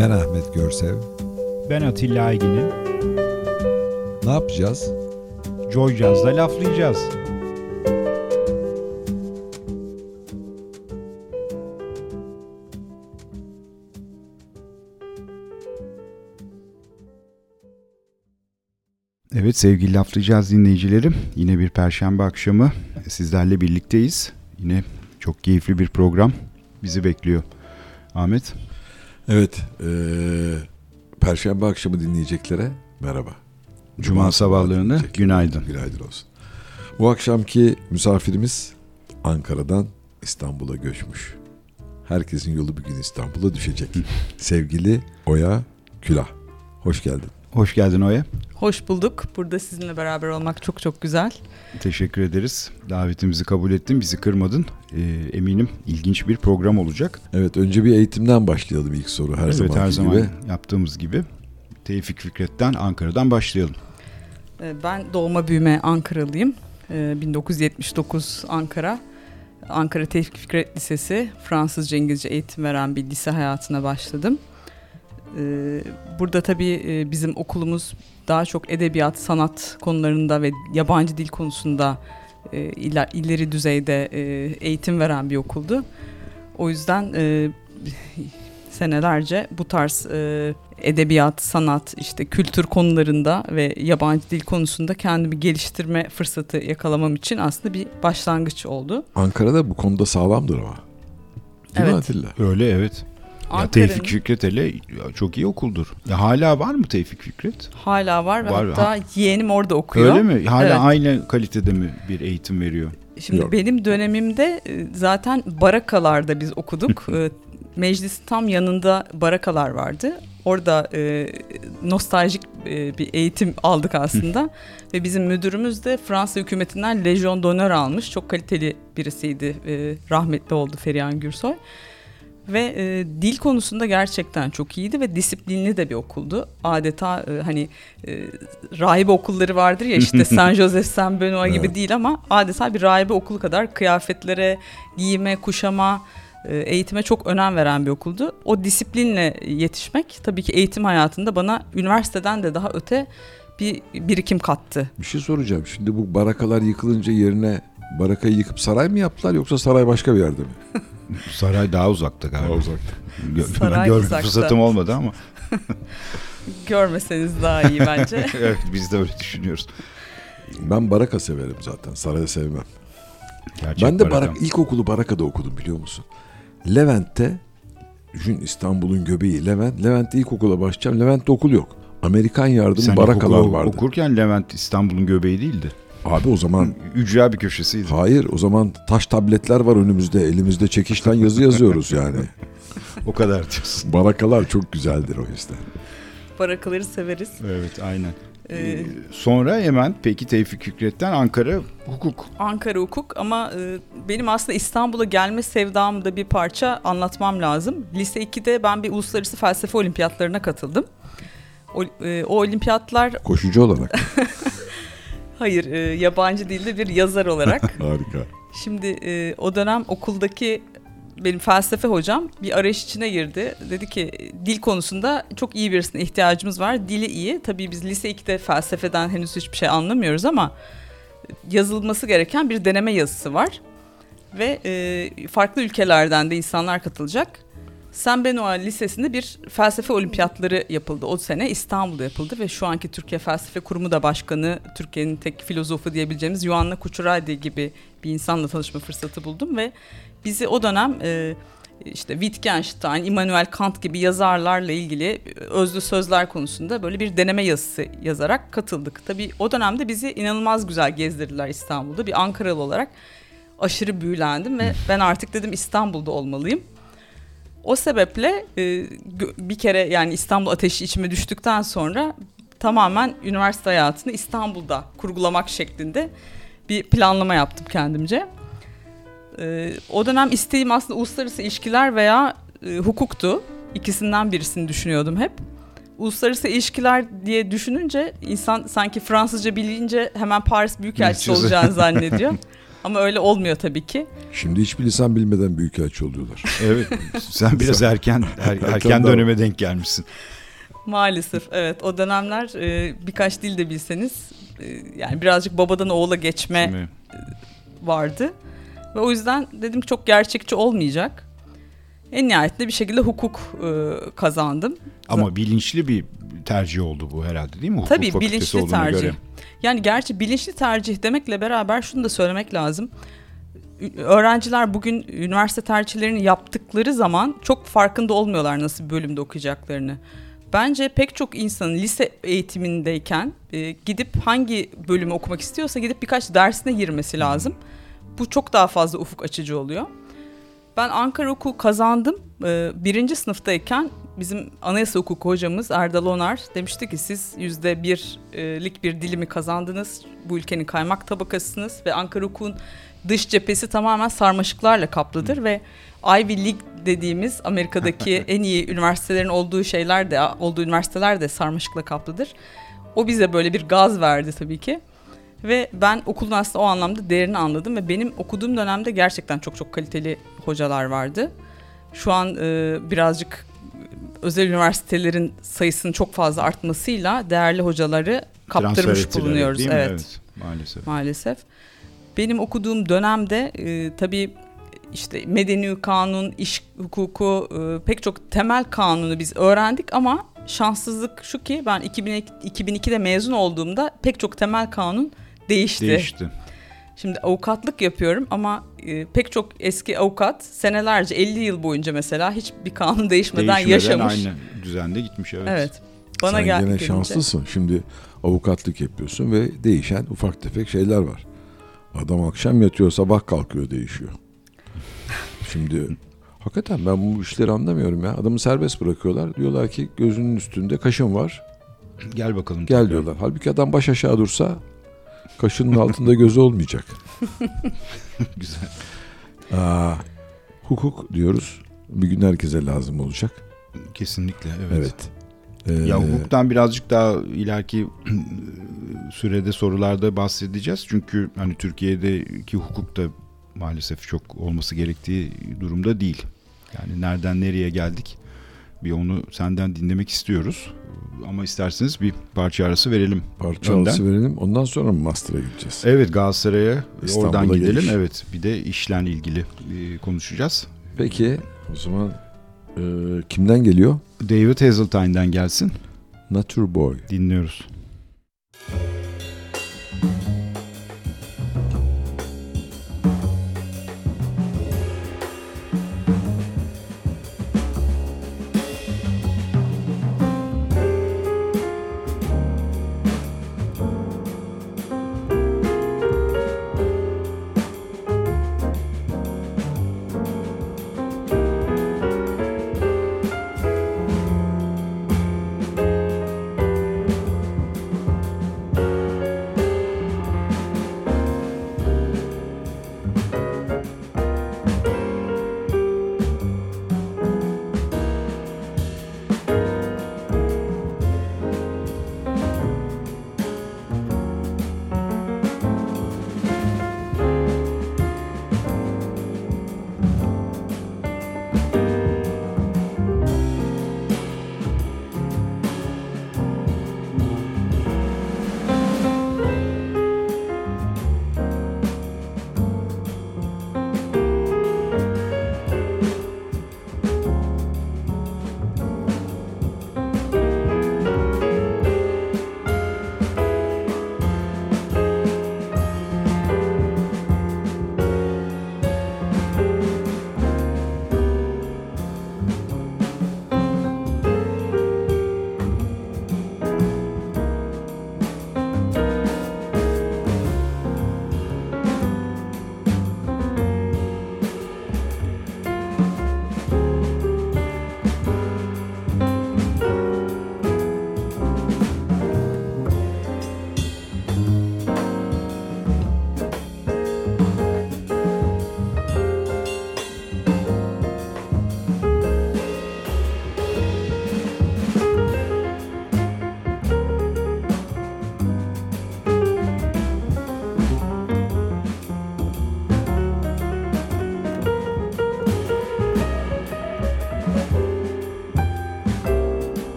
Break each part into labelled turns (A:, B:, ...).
A: Ben Ahmet Görsev.
B: Ben Atilla Aygin'im.
A: Ne yapacağız?
B: Joy Jazz'da laflayacağız. Evet sevgili laflayacağız dinleyicilerim. Yine bir perşembe akşamı sizlerle birlikteyiz. Yine çok keyifli bir program bizi bekliyor. Ahmet.
A: Evet, ee, perşembe akşamı dinleyeceklere merhaba.
B: Cuma, Cuma sabahlarını günaydın.
A: Günaydın olsun. Bu akşamki misafirimiz Ankara'dan İstanbul'a göçmüş. Herkesin yolu bir gün İstanbul'a düşecek. Sevgili Oya Külah. Hoş geldin.
B: Hoş geldin Oya.
C: Hoş bulduk. Burada sizinle beraber olmak çok çok güzel.
B: Teşekkür ederiz. Davetimizi kabul ettin, bizi kırmadın. Ee, eminim ilginç bir program olacak.
A: Evet, önce bir eğitimden başlayalım ilk soru her evet, zaman
B: her zaman
A: gibi.
B: yaptığımız gibi. Tevfik Fikret'ten Ankara'dan başlayalım.
C: Ee, ben doğma büyüme Ankaralıyım. 1979 ee, Ankara. Ankara Tevfik Fikret Lisesi Fransızca İngilizce eğitim veren bir lise hayatına başladım. Ee, burada tabii e, bizim okulumuz daha çok edebiyat, sanat konularında ve yabancı dil konusunda e, ileri düzeyde e, eğitim veren bir okuldu. O yüzden senelerce bu tarz edebiyat, sanat, işte kültür konularında ve yabancı dil konusunda kendimi geliştirme fırsatı yakalamam için aslında bir başlangıç oldu.
A: Ankara'da bu konuda sağlamdır ama. Değil evet. mi Atilla?
B: Öyle evet. Ya Tevfik Fikret hele çok iyi okuldur. Ya hala var mı Tevfik Fikret?
C: Hala var ve var. hatta ha. yeğenim orada okuyor.
B: Öyle mi? Hala evet. aynı kalitede mi bir eğitim veriyor?
C: Şimdi Yok. benim dönemimde e, zaten barakalarda biz okuduk. E, meclisin tam yanında barakalar vardı. Orada e, nostaljik e, bir eğitim aldık aslında. Ve bizim müdürümüz de Fransa hükümetinden Legion d'Honneur almış. Çok kaliteli birisiydi. E, rahmetli oldu Ferihan Gürsoy. Ve e, dil konusunda gerçekten çok iyiydi ve disiplinli de bir okuldu. Adeta e, hani e, rahibe okulları vardır ya işte Saint Joseph, Saint Benoît gibi evet. değil ama adeta bir rahibe okulu kadar kıyafetlere, giyime, kuşama, e, eğitime çok önem veren bir okuldu. O disiplinle yetişmek tabii ki eğitim hayatında bana üniversiteden de daha öte bir birikim kattı.
A: Bir şey soracağım. Şimdi bu barakalar yıkılınca yerine barakayı yıkıp saray mı yaptılar yoksa saray başka bir yerde mi?
B: Saray daha uzakta galiba.
A: Daha uzakta.
C: Saray
B: görme uzakta. fırsatım olmadı ama.
C: Görmeseniz daha iyi bence.
B: evet biz de öyle düşünüyoruz.
A: Ben baraka severim zaten. Sarayı sevmem. Gerçek ben de barak, ilkokulu Baraka'da okudum biliyor musun? Levent'te düşün İstanbul'un göbeği Levent. Levent'te ilkokula başlayacağım. Levent'te okul yok. Amerikan yardımı Sen barakalar vardı.
B: okurken Levent İstanbul'un göbeği değildi.
A: Abi o zaman...
B: Ücra bir köşesiydi.
A: Hayır o zaman taş tabletler var önümüzde. Elimizde çekişten yazı yazıyoruz yani.
B: o kadar diyorsun.
A: Barakalar çok güzeldir o yüzden.
C: Barakaları severiz.
B: Evet aynen. Ee, ee, sonra hemen peki Tevfik Hükret'ten Ankara Hukuk.
C: Ankara Hukuk ama e, benim aslında İstanbul'a gelme sevdamı da bir parça anlatmam lazım. Lise 2'de ben bir uluslararası felsefe olimpiyatlarına katıldım. O, e, o olimpiyatlar...
A: Koşucu olarak.
C: Hayır, e, yabancı dilde bir yazar olarak.
A: Harika.
C: Şimdi e, o dönem okuldaki benim felsefe hocam bir arayış içine girdi. Dedi ki dil konusunda çok iyi birisine ihtiyacımız var. Dili iyi. Tabii biz lise 2'de felsefeden henüz hiçbir şey anlamıyoruz ama yazılması gereken bir deneme yazısı var. Ve e, farklı ülkelerden de insanlar katılacak. Saint Benoît Lisesi'nde bir felsefe olimpiyatları yapıldı. O sene İstanbul'da yapıldı ve şu anki Türkiye Felsefe Kurumu da başkanı, Türkiye'nin tek filozofu diyebileceğimiz Yuanna Kuchuradi gibi bir insanla tanışma fırsatı buldum ve bizi o dönem e, işte Wittgenstein, Immanuel Kant gibi yazarlarla ilgili özlü sözler konusunda böyle bir deneme yazısı yazarak katıldık. Tabii o dönemde bizi inanılmaz güzel gezdirdiler İstanbul'da. Bir Ankaralı olarak aşırı büyülendim ve ben artık dedim İstanbul'da olmalıyım. O sebeple e, bir kere yani İstanbul ateşi içime düştükten sonra tamamen üniversite hayatını İstanbul'da kurgulamak şeklinde bir planlama yaptım kendimce. E, o dönem isteğim aslında uluslararası ilişkiler veya e, hukuktu. İkisinden birisini düşünüyordum hep. Uluslararası ilişkiler diye düşününce insan sanki Fransızca bilince hemen Paris Büyükelçisi olacağını zannediyor. Ama öyle olmuyor tabii ki.
A: Şimdi hiçbir lisan bilmeden büyükelçi oluyorlar.
B: evet. Sen biraz erken er, erken döneme denk gelmişsin.
C: Maalesef evet. O dönemler e, birkaç dil de bilseniz e, yani birazcık babadan oğula geçme Şimdi... vardı. Ve o yüzden dedim ki çok gerçekçi olmayacak. En nihayetinde bir şekilde hukuk e, kazandım.
B: Ama bilinçli bir tercih oldu bu herhalde değil mi? Hukuk
C: Tabii bilinçli tercih. Göre. Yani gerçi bilinçli tercih demekle beraber şunu da söylemek lazım. Öğrenciler bugün üniversite tercihlerini yaptıkları zaman çok farkında olmuyorlar nasıl bir bölümde okuyacaklarını. Bence pek çok insanın lise eğitimindeyken e, gidip hangi bölümü okumak istiyorsa gidip birkaç dersine girmesi lazım. Bu çok daha fazla ufuk açıcı oluyor. Ben Ankara Hukuku kazandım. Ee, birinci sınıftayken bizim anayasa hukuku hocamız Erdal Onar demişti ki siz yüzde birlik bir dilimi kazandınız. Bu ülkenin kaymak tabakasısınız ve Ankara Hukuk'un dış cephesi tamamen sarmaşıklarla kaplıdır hmm. ve Ivy League dediğimiz Amerika'daki en iyi üniversitelerin olduğu şeyler de olduğu üniversiteler de sarmaşıkla kaplıdır. O bize böyle bir gaz verdi tabii ki. Ve ben okulun aslında o anlamda değerini anladım ve benim okuduğum dönemde gerçekten çok çok kaliteli hocalar vardı. Şu an e, birazcık özel üniversitelerin sayısının çok fazla artmasıyla değerli hocaları kaptırmış bulunuyoruz. Evet. evet.
B: Maalesef.
C: Maalesef. Benim okuduğum dönemde e, tabii işte medeni kanun, iş hukuku, e, pek çok temel kanunu biz öğrendik ama şanssızlık şu ki ben 2002, 2002'de mezun olduğumda pek çok temel kanun değişti.
B: Değişti.
C: Şimdi avukatlık yapıyorum ama e, pek çok eski avukat senelerce 50 yıl boyunca mesela hiç bir kanun değişmeden, değişmeden yaşamış.
B: aynı düzende gitmiş evet.
C: Evet.
A: Bana Sen gel- gene gelince. şanslısın. Şimdi avukatlık yapıyorsun ve değişen ufak tefek şeyler var. Adam akşam yatıyor sabah kalkıyor değişiyor. Şimdi hakikaten ben bu işleri anlamıyorum ya. Adamı serbest bırakıyorlar. Diyorlar ki gözünün üstünde kaşın var.
B: Gel bakalım.
A: Gel tekrar. diyorlar. Halbuki adam baş aşağı dursa Kaşının altında gözü olmayacak.
B: Güzel.
A: Aa, hukuk diyoruz. Bir gün herkese lazım olacak.
B: Kesinlikle evet.
A: Evet.
B: Ee, ya hukuktan birazcık daha ileriki sürede sorularda bahsedeceğiz. Çünkü hani Türkiye'deki hukuk da maalesef çok olması gerektiği durumda değil. Yani nereden nereye geldik bir onu senden dinlemek istiyoruz. Ama isterseniz bir parça arası verelim.
A: Parça önden. arası verelim. Ondan sonra mı Master'a gideceğiz?
B: Evet Galatasaray'a oradan gidelim. Geliş. Evet bir de işlen ilgili e, konuşacağız.
A: Peki o zaman e, kimden geliyor?
B: David Hazeltine'den gelsin.
A: Nature Boy.
B: Dinliyoruz.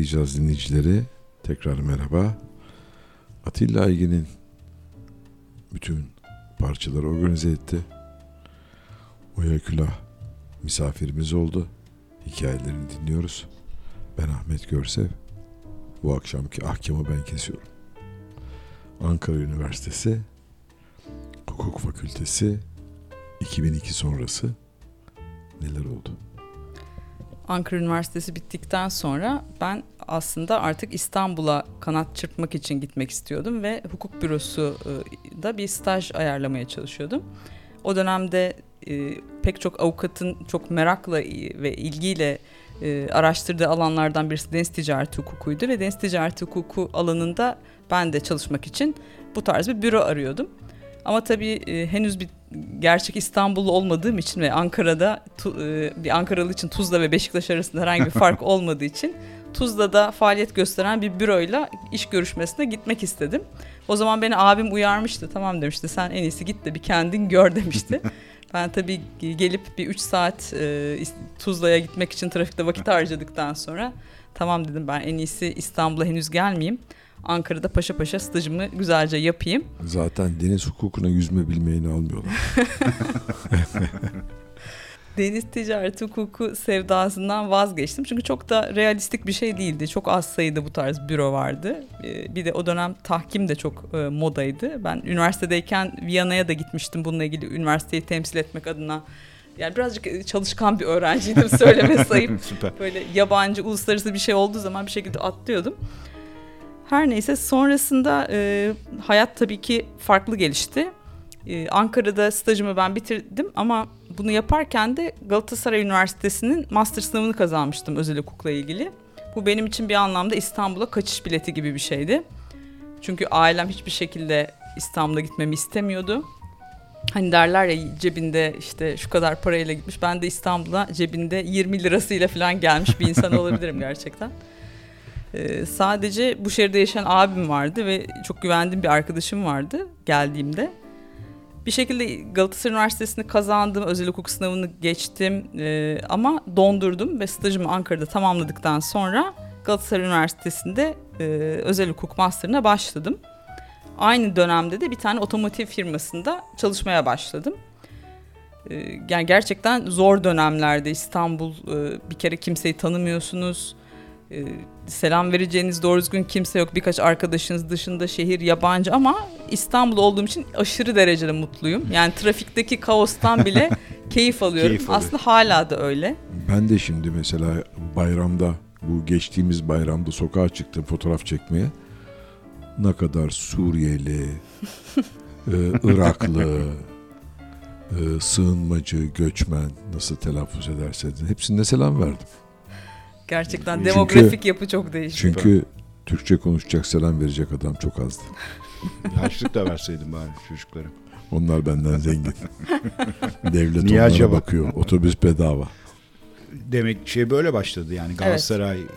A: Laflayacağız dinleyicileri. Tekrar merhaba. Atilla Aygin'in bütün parçaları organize etti. Oya Külah misafirimiz oldu. Hikayelerini dinliyoruz. Ben Ahmet Görsev. Bu akşamki ahkamı ben kesiyorum. Ankara Üniversitesi Hukuk Fakültesi 2002 sonrası neler oldu?
C: Ankara Üniversitesi bittikten sonra ben aslında artık İstanbul'a kanat çırpmak için gitmek istiyordum ve hukuk bürosu e, da bir staj ayarlamaya çalışıyordum. O dönemde e, pek çok avukatın çok merakla ve ilgiyle e, araştırdığı alanlardan birisi deniz ticareti hukukuydu ve deniz ticareti hukuku alanında ben de çalışmak için bu tarz bir büro arıyordum. Ama tabii e, henüz bir gerçek İstanbullu olmadığım için ve Ankara'da e, bir Ankaralı için Tuzla ve Beşiktaş arasında herhangi bir fark olmadığı için Tuzla'da faaliyet gösteren bir büroyla iş görüşmesine gitmek istedim. O zaman beni abim uyarmıştı. Tamam demişti sen en iyisi git de bir kendin gör demişti. ben tabii gelip bir 3 saat e, Tuzla'ya gitmek için trafikte vakit harcadıktan sonra tamam dedim ben en iyisi İstanbul'a henüz gelmeyeyim. Ankara'da paşa paşa stajımı güzelce yapayım.
A: Zaten deniz hukukuna yüzme bilmeyeni almıyorlar.
C: deniz ticareti hukuku sevdasından vazgeçtim. Çünkü çok da realistik bir şey değildi. Çok az sayıda bu tarz büro vardı. Ee, bir de o dönem tahkim de çok e, modaydı. Ben üniversitedeyken Viyana'ya da gitmiştim bununla ilgili üniversiteyi temsil etmek adına. Yani birazcık çalışkan bir öğrenciydim söyleme sayıp. Böyle yabancı, uluslararası bir şey olduğu zaman bir şekilde atlıyordum. Her neyse sonrasında e, hayat tabii ki farklı gelişti. E, Ankara'da stajımı ben bitirdim ama bunu yaparken de Galatasaray Üniversitesi'nin master sınavını kazanmıştım özel hukukla ilgili. Bu benim için bir anlamda İstanbul'a kaçış bileti gibi bir şeydi. Çünkü ailem hiçbir şekilde İstanbul'a gitmemi istemiyordu. Hani derler ya cebinde işte şu kadar parayla gitmiş. Ben de İstanbul'a cebinde 20 lirasıyla falan gelmiş bir insan olabilirim gerçekten. Ee, sadece bu şehirde yaşayan abim vardı ve çok güvendiğim bir arkadaşım vardı geldiğimde. Bir şekilde Galatasaray Üniversitesi'ni kazandım, özel hukuk sınavını geçtim ee, ama dondurdum ve stajımı Ankara'da tamamladıktan sonra Galatasaray Üniversitesi'nde e, özel hukuk master'ına başladım. Aynı dönemde de bir tane otomotiv firmasında çalışmaya başladım. Ee, yani gerçekten zor dönemlerde İstanbul e, bir kere kimseyi tanımıyorsunuz ee, selam vereceğiniz doğru düzgün kimse yok. Birkaç arkadaşınız dışında şehir yabancı ama İstanbul olduğum için aşırı derecede mutluyum. Yani trafikteki kaostan bile keyif alıyorum. Keyif Aslında hala da öyle.
A: Ben de şimdi mesela bayramda bu geçtiğimiz bayramda sokağa çıktım fotoğraf çekmeye. Ne kadar Suriyeli, e, Iraklı, e, sığınmacı, göçmen nasıl telaffuz ederseniz hepsine selam verdim.
C: Gerçekten çünkü, demografik yapı çok değişti.
A: Çünkü Türkçe konuşacak selam verecek adam çok azdı.
B: Harçlık da verseydim bari çocuklara.
A: Onlar benden zengin. Devlet Niye onlara acaba? bakıyor. Otobüs bedava.
B: Demek şey böyle başladı yani Galatasaray evet.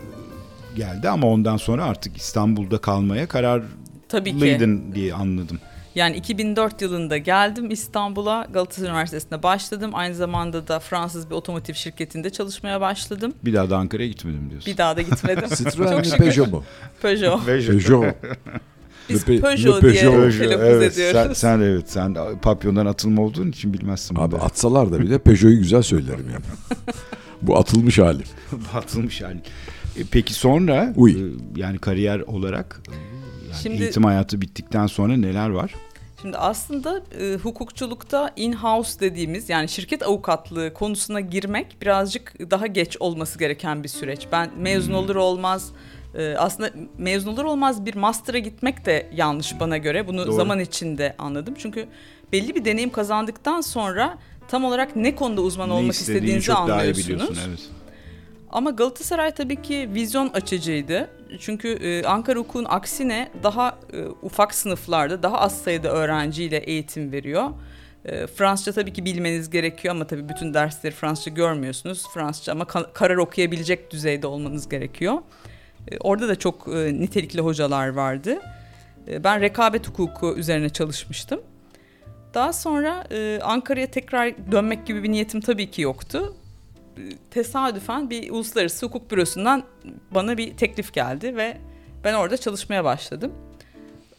B: geldi ama ondan sonra artık İstanbul'da kalmaya karar Tabii ki. diye anladım.
C: Yani 2004 yılında geldim İstanbul'a Galatasaray Üniversitesi'nde başladım. Aynı zamanda da Fransız bir otomotiv şirketinde çalışmaya başladım.
B: Bir daha da Ankara'ya gitmedim diyorsun.
C: Bir daha da gitmedim.
A: Citroen mi Peugeot mu?
C: Peugeot.
A: Peugeot.
C: Biz Le Peugeot, Peugeot diye Peugeot, telaffuz
B: evet,
C: ediyoruz.
B: Sen, sen evet sen papyondan atılma olduğun için bilmezsin.
A: Abi bunu. atsalar da bile Peugeot'u güzel söylerim yani. Bu atılmış hali.
B: Bu atılmış hali. E, peki sonra Uy. E, yani kariyer olarak yani Şimdi, eğitim hayatı bittikten sonra neler var?
C: Şimdi aslında e, hukukçulukta in-house dediğimiz yani şirket avukatlığı konusuna girmek birazcık daha geç olması gereken bir süreç. Ben mezun hmm. olur olmaz e, aslında mezun olur olmaz bir master'a gitmek de yanlış bana göre. Bunu Doğru. zaman içinde anladım. Çünkü belli bir deneyim kazandıktan sonra tam olarak ne konuda uzman ne olmak istediğinizi anlıyorsunuz. Evet. Ama Galatasaray tabii ki vizyon açıcıydı. Çünkü e, Ankara Hukuk'un aksine daha e, ufak sınıflarda daha az sayıda öğrenciyle eğitim veriyor. E, Fransızca tabii ki bilmeniz gerekiyor ama tabii bütün dersleri Fransızca görmüyorsunuz. Fransızca ama karar okuyabilecek düzeyde olmanız gerekiyor. E, orada da çok e, nitelikli hocalar vardı. E, ben rekabet hukuku üzerine çalışmıştım. Daha sonra e, Ankara'ya tekrar dönmek gibi bir niyetim tabii ki yoktu. Tesadüfen bir uluslararası hukuk bürosundan bana bir teklif geldi ve ben orada çalışmaya başladım.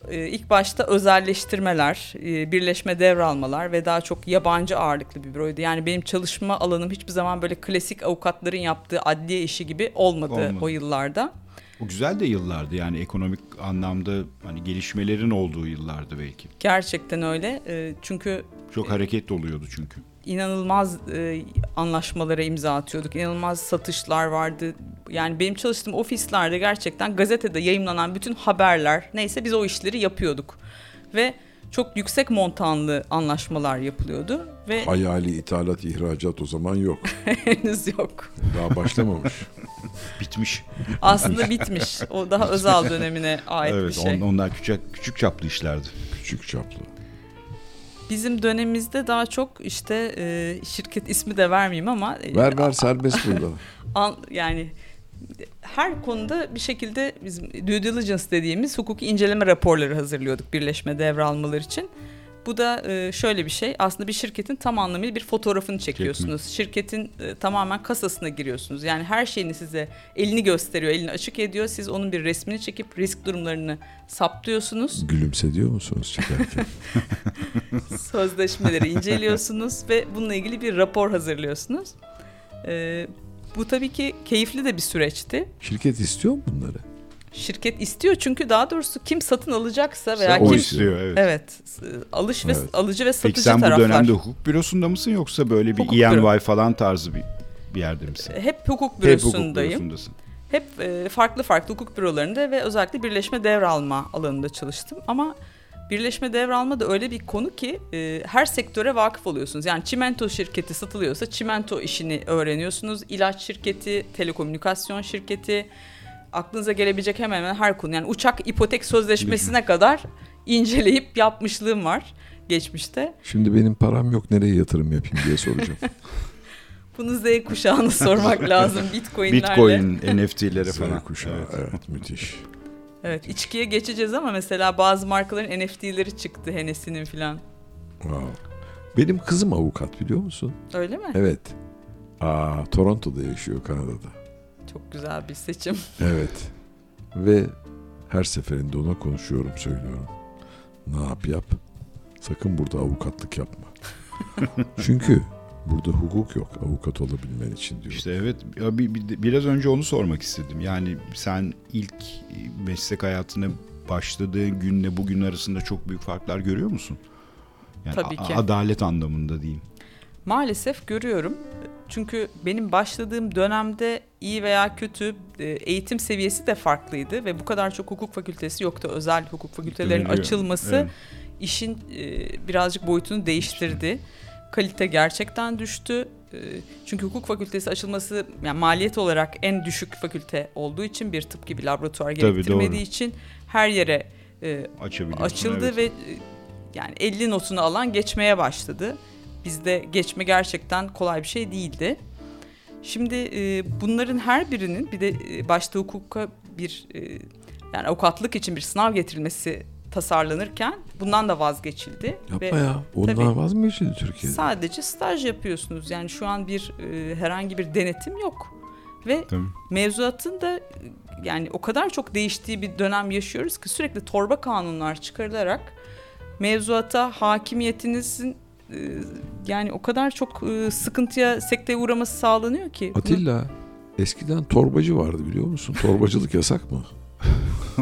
C: Ee, ilk başta özelleştirmeler, e, birleşme devralmalar ve daha çok yabancı ağırlıklı bir büroydu. Yani benim çalışma alanım hiçbir zaman böyle klasik avukatların yaptığı adliye işi gibi olmadı, olmadı. o yıllarda.
B: O güzel de yıllardı yani ekonomik anlamda hani gelişmelerin olduğu yıllardı belki.
C: Gerçekten öyle. Ee, çünkü
B: çok hareket oluyordu çünkü
C: inanılmaz e, anlaşmalara imza atıyorduk. İnanılmaz satışlar vardı. Yani benim çalıştığım ofislerde gerçekten gazetede yayınlanan bütün haberler neyse biz o işleri yapıyorduk. Ve çok yüksek montanlı anlaşmalar yapılıyordu ve
A: hayali ithalat ihracat o zaman yok.
C: henüz yok.
A: Daha başlamamış.
B: bitmiş.
C: Aslında bitmiş. O daha özel dönemine ait
B: evet,
C: bir şey.
B: Evet, onlar küçük küçük çaplı işlerdi.
A: Küçük çaplı.
C: Bizim dönemimizde daha çok işte e, şirket ismi de vermeyeyim ama
A: e, ver ver serbest burada.
C: An, yani her konuda bir şekilde bizim due diligence dediğimiz hukuki inceleme raporları hazırlıyorduk birleşme devralmalar için. Bu da e, şöyle bir şey. Aslında bir şirketin tam anlamıyla bir fotoğrafını çekiyorsunuz. Çekme. Şirketin e, tamamen kasasına giriyorsunuz. Yani her şeyini size elini gösteriyor, elini açık ediyor. Siz onun bir resmini çekip risk durumlarını saptıyorsunuz.
A: Gülümse diyor musunuz çekerken?
C: Sözleşmeleri inceliyorsunuz ve bununla ilgili bir rapor hazırlıyorsunuz. E, bu tabii ki keyifli de bir süreçti.
A: Şirket istiyor mu bunları?
C: Şirket istiyor çünkü daha doğrusu kim satın alacaksa veya o
B: kim istiyor
C: evet. Evet. Alış ve evet. alıcı ve satıcı
B: Peki sen
C: taraflar.
B: bu dönemde hukuk bürosunda mısın yoksa böyle bir hukuk EY büro. falan tarzı bir bir yerde misin?
C: Hep hukuk bürosundayım. Hep hukuk bürosundasın. Hep e, farklı farklı hukuk bürolarında ve özellikle birleşme devralma alanında çalıştım ama birleşme devralma da öyle bir konu ki e, her sektöre vakıf oluyorsunuz. Yani çimento şirketi satılıyorsa çimento işini öğreniyorsunuz. İlaç şirketi, telekomünikasyon şirketi, aklınıza gelebilecek hemen hemen her konu. Yani uçak ipotek sözleşmesine kadar inceleyip yapmışlığım var geçmişte.
A: Şimdi benim param yok nereye yatırım yapayım diye soracağım.
C: Bunu Z kuşağına sormak lazım Bitcoin'lerle.
B: Bitcoin, NFT'lere falan.
A: Z kuşağı evet. evet müthiş.
C: Evet içkiye geçeceğiz ama mesela bazı markaların NFT'leri çıktı Hennessy'nin falan.
A: Wow. Benim kızım avukat biliyor musun?
C: Öyle mi?
A: Evet. Aa, Toronto'da yaşıyor Kanada'da.
C: Çok güzel bir seçim.
A: Evet. Ve her seferinde ona konuşuyorum, söylüyorum. Ne yap yap. Sakın burada avukatlık yapma. Çünkü burada hukuk yok avukat olabilmen için diyor.
B: İşte evet ya bir, bir, biraz önce onu sormak istedim. Yani sen ilk meslek hayatına başladığın günle bugün arasında çok büyük farklar görüyor musun? Yani
C: Tabii ki.
B: Adalet anlamında diyeyim.
C: Maalesef görüyorum. Çünkü benim başladığım dönemde iyi veya kötü e, eğitim seviyesi de farklıydı ve bu kadar çok hukuk fakültesi yoktu. Özel hukuk fakültelerinin açılması evet. işin e, birazcık boyutunu değiştirdi. Kalite gerçekten düştü. E, çünkü hukuk fakültesi açılması yani maliyet olarak en düşük fakülte olduğu için bir tıp gibi laboratuvar gerektirmediği için her yere açıldı evet. ve yani 50 notunu alan geçmeye başladı. Bizde geçme gerçekten kolay bir şey değildi. Şimdi e, bunların her birinin bir de e, başta hukuka bir e, yani avukatlık için bir sınav getirilmesi tasarlanırken bundan da vazgeçildi.
A: Yapma Ve, ya. Ondan tabii, vaz mı geçildi Türkiye'de?
C: Sadece staj yapıyorsunuz. Yani şu an bir e, herhangi bir denetim yok. Ve tabii. mevzuatın da yani o kadar çok değiştiği bir dönem yaşıyoruz ki sürekli torba kanunlar çıkarılarak mevzuata hakimiyetinizin yani o kadar çok e, sıkıntıya sekteye uğraması sağlanıyor ki.
A: Atilla eskiden torbacı vardı biliyor musun? Torbacılık yasak mı?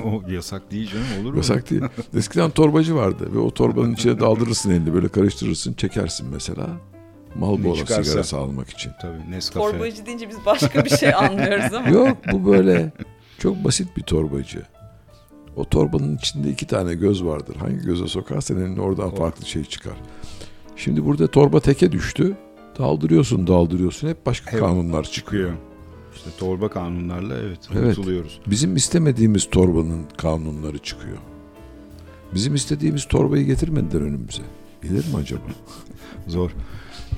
B: o yasak değil canım olur mu?
A: Yasak değil. Eskiden torbacı vardı ve o torbanın içine daldırırsın elini böyle karıştırırsın çekersin mesela. Malboro sigarası almak için.
B: Tabii Nescafe.
C: Torbacı deyince biz başka bir şey anlıyoruz ama.
A: Yok bu böyle çok basit bir torbacı. O torbanın içinde iki tane göz vardır. Hangi göze sokarsan elini oradan farklı şey çıkar. Şimdi burada torba teke düştü. Daldırıyorsun daldırıyorsun hep başka hep kanunlar çıkıyor.
B: İşte torba kanunlarla evet, evet unutuluyoruz.
A: Bizim istemediğimiz torbanın kanunları çıkıyor. Bizim istediğimiz torbayı getirmediler önümüze. Gelir mi acaba?
B: Zor.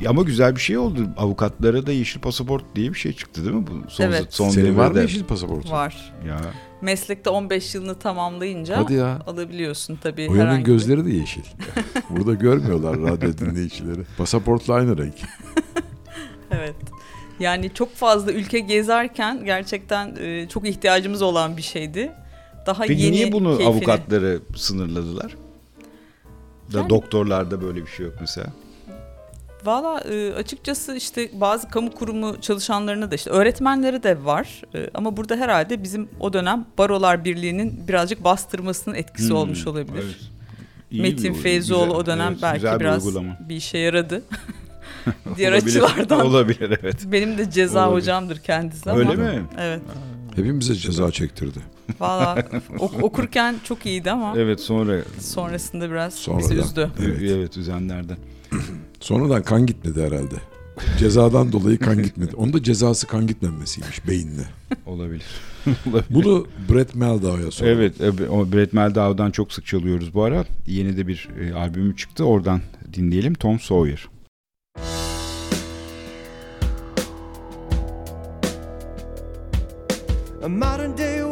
B: Ya ama güzel bir şey oldu. Avukatlara da yeşil pasaport diye bir şey çıktı değil mi? Bu son,
C: evet.
B: son
A: Senin var mı yeşil pasaport?
C: Var.
B: Ya.
C: Meslekte 15 yılını tamamlayınca Hadi ya. alabiliyorsun tabii.
A: Oyanın herhangi. gözleri de yeşil. Burada görmüyorlar radyo dinleyicileri. Pasaportla aynı renk.
C: evet. Yani çok fazla ülke gezerken gerçekten e, çok ihtiyacımız olan bir şeydi.
D: Daha Peki yeni niye bunu keyfini... avukatları sınırladılar? Da yani, doktorlarda böyle bir şey yok mesela.
C: Valla e, açıkçası işte bazı kamu kurumu çalışanlarına da işte öğretmenleri de var. E, ama burada herhalde bizim o dönem Barolar Birliği'nin birazcık bastırmasının etkisi hmm, olmuş olabilir. Evet. İyi Metin Feyzoğlu güzel, o dönem evet, belki biraz bir, bir işe yaradı. Diğer olabilir, açılardan.
D: Olabilir evet.
C: Benim de ceza olabilir. hocamdır kendisi ama.
D: Öyle mi?
C: Evet.
A: Hepimize ceza çektirdi.
C: Valla ok- okurken çok iyiydi ama.
D: Evet sonra.
C: Sonrasında biraz Sonradan, bizi üzdü.
D: Evet, evet üzenlerden.
A: Sonradan kan gitmedi herhalde. Cezadan dolayı kan gitmedi. Onda cezası kan gitmemesiymiş beyinle.
D: Olabilir.
A: Olabilir. Bunu Brett Meldau'ya soralım.
D: Evet, o Brett Meldau'dan çok sık çalıyoruz bu ara. Yeni de bir e, albümü çıktı. Oradan dinleyelim. Tom Sawyer. A modern day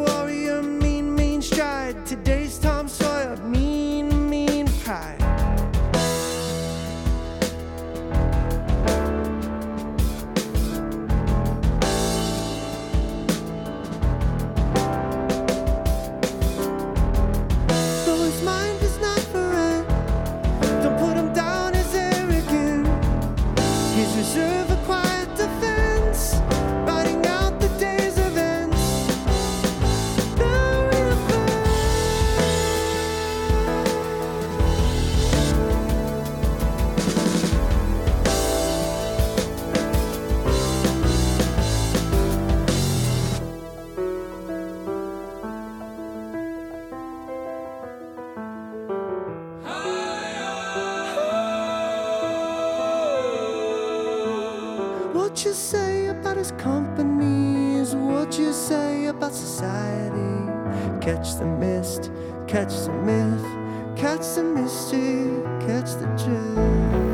D: society. Catch the mist, catch the myth, catch the mystery, catch the drift.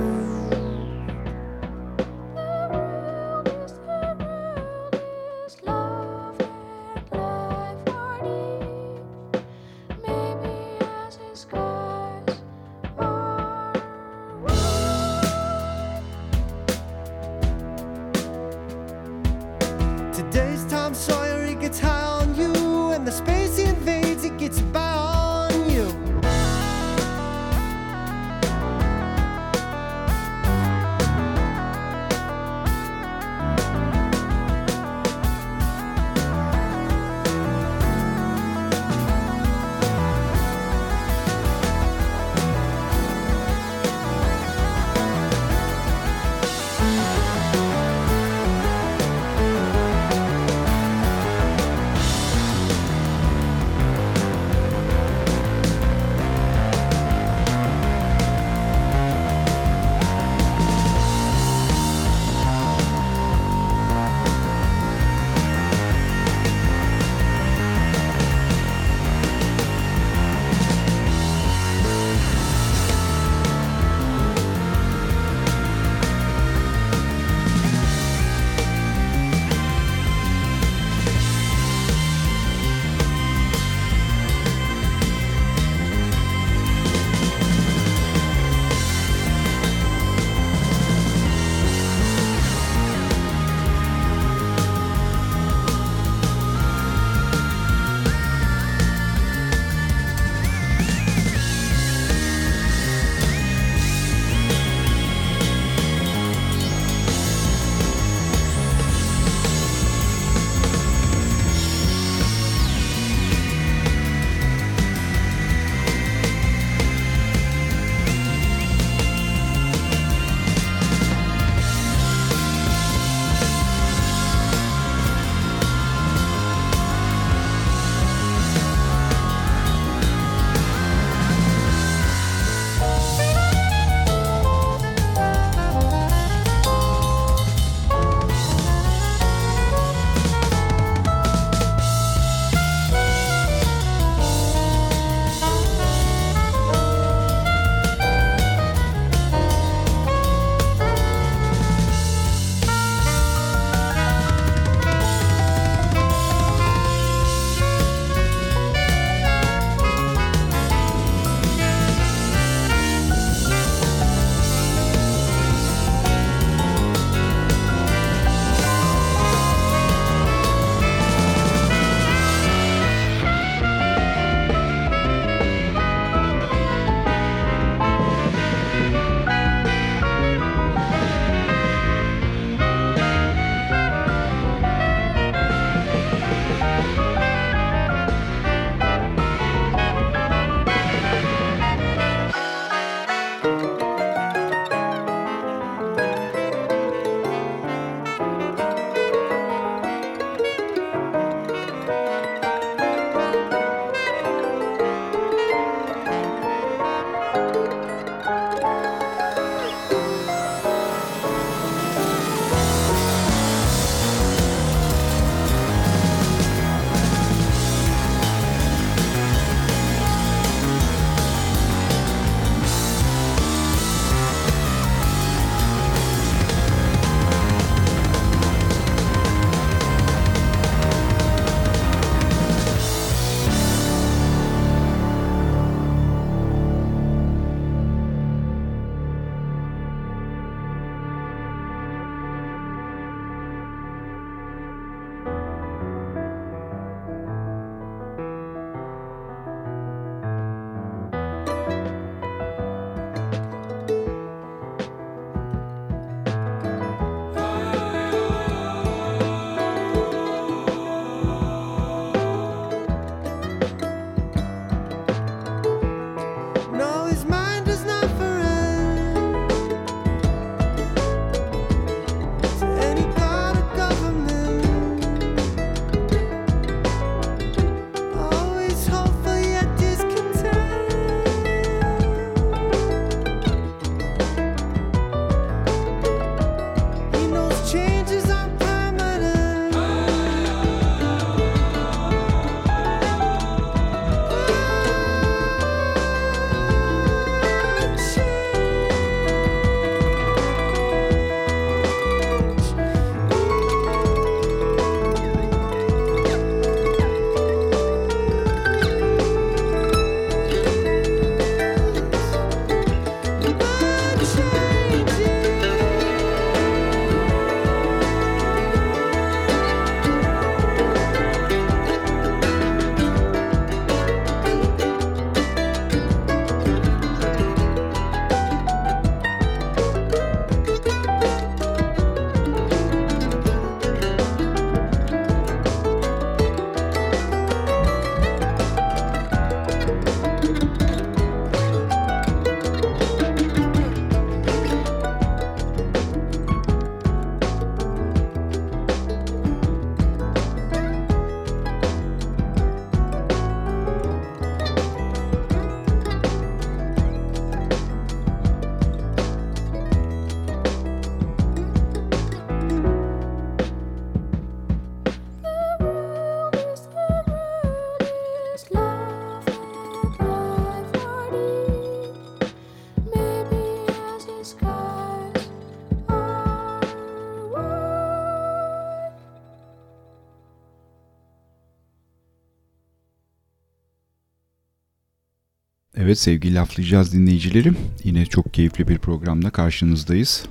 B: Evet sevgili laflayacağız dinleyicilerim. Yine çok keyifli bir programda karşınızdayız.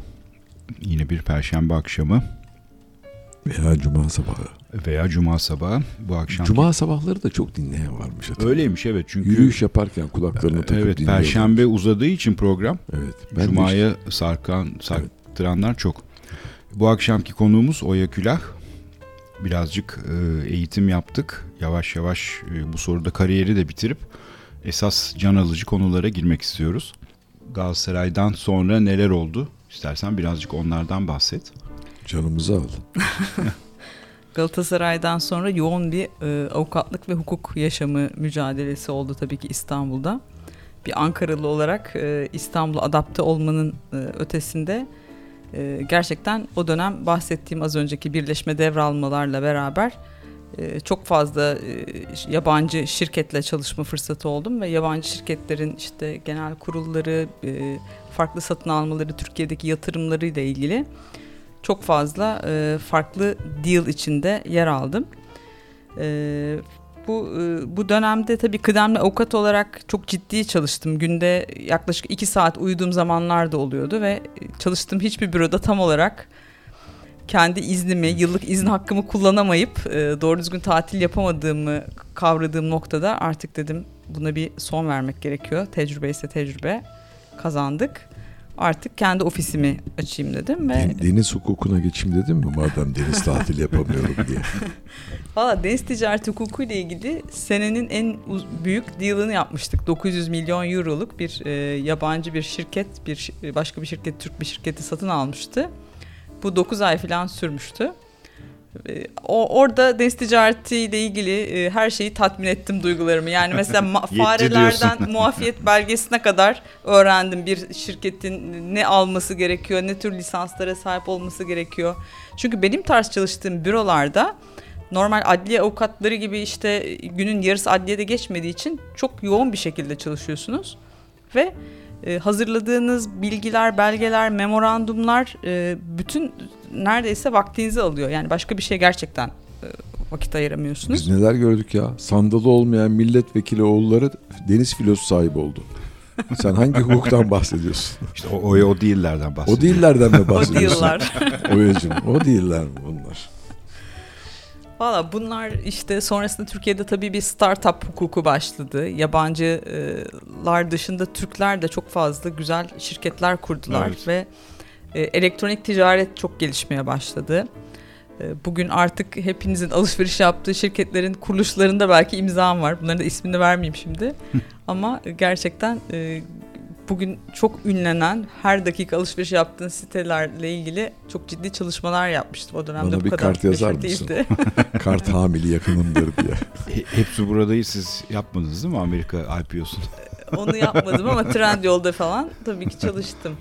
B: Yine bir perşembe akşamı.
A: Veya cuma sabahı.
B: Veya cuma sabahı. Bu akşam.
A: Cuma sabahları da çok dinleyen varmış.
B: Hatırladım. Öyleymiş evet çünkü.
A: Yürüyüş yaparken kulaklarını takıp
B: Evet perşembe uzadığı için program.
A: Evet.
B: Ben Cuma'ya işte. sarkan, sarktıranlar evet. çok. Bu akşamki konuğumuz Oya Külah. Birazcık e, eğitim yaptık. Yavaş yavaş e, bu soruda kariyeri de bitirip esas can alıcı konulara girmek istiyoruz. Galatasaray'dan sonra neler oldu? İstersen birazcık onlardan bahset.
A: Canımızı al.
C: Galatasaray'dan sonra yoğun bir e, avukatlık ve hukuk yaşamı mücadelesi oldu tabii ki İstanbul'da. Bir Ankaralı olarak e, İstanbul'a adapte olmanın e, ötesinde e, gerçekten o dönem bahsettiğim az önceki birleşme devralmalarla beraber çok fazla e, yabancı şirketle çalışma fırsatı oldum ve yabancı şirketlerin işte genel kurulları, e, farklı satın almaları, Türkiye'deki yatırımları ile ilgili çok fazla farklı deal içinde yer aldım. Bu bu dönemde tabii kıdemli avukat olarak çok ciddi çalıştım. Günde yaklaşık iki saat uyuduğum zamanlar da oluyordu ve çalıştığım hiçbir büroda tam olarak kendi iznimi, yıllık izin hakkımı kullanamayıp e, doğru düzgün tatil yapamadığımı kavradığım noktada artık dedim buna bir son vermek gerekiyor. Tecrübe ise tecrübe kazandık. Artık kendi ofisimi açayım dedim ve
A: deniz hukukuna geçeyim dedim mi madem deniz tatil yapamıyorum diye.
C: Valla deniz ticareti hukuku ile ilgili senenin en büyük deal'ını yapmıştık. 900 milyon euroluk bir e, yabancı bir şirket, bir başka bir şirket, Türk bir şirketi satın almıştı. Bu 9 ay falan sürmüştü. Ee, o orada deniz ticaretiyle ilgili e, her şeyi tatmin ettim duygularımı. Yani mesela farelerden muafiyet belgesine kadar öğrendim bir şirketin ne alması gerekiyor, ne tür lisanslara sahip olması gerekiyor. Çünkü benim tarz çalıştığım bürolarda normal adliye avukatları gibi işte günün yarısı adliyede geçmediği için çok yoğun bir şekilde çalışıyorsunuz ve e, hazırladığınız bilgiler, belgeler, memorandumlar e, bütün neredeyse vaktinizi alıyor. Yani başka bir şey gerçekten e, vakit ayıramıyorsunuz.
A: Biz neler gördük ya. Sandalı olmayan milletvekili oğulları deniz filosu sahibi oldu. Sen hangi hukuktan bahsediyorsun?
B: İşte o, o, o değillerden bahsediyorum.
A: O değillerden mi bahsediyorsun?
C: o değiller.
A: Oyacım o değiller mi bunlar?
C: Valla bunlar işte sonrasında Türkiye'de tabii bir startup hukuku başladı. Yabancılar dışında Türkler de çok fazla güzel şirketler kurdular evet. ve e, elektronik ticaret çok gelişmeye başladı. E, bugün artık hepinizin alışveriş yaptığı şirketlerin kuruluşlarında belki imzam var. Bunların da ismini vermeyeyim şimdi. Ama gerçekten e, bugün çok ünlenen her dakika alışveriş yaptığın sitelerle ilgili çok ciddi çalışmalar yapmıştım. O dönemde
A: Bana
C: bu
A: bir
C: kadar
A: kart yazar mısın? kart hamili yakınımdır diye.
B: Hepsi buradayı siz yapmadınız değil mi Amerika IPO'sunu?
C: Onu yapmadım ama Trendyol'da falan tabii ki çalıştım.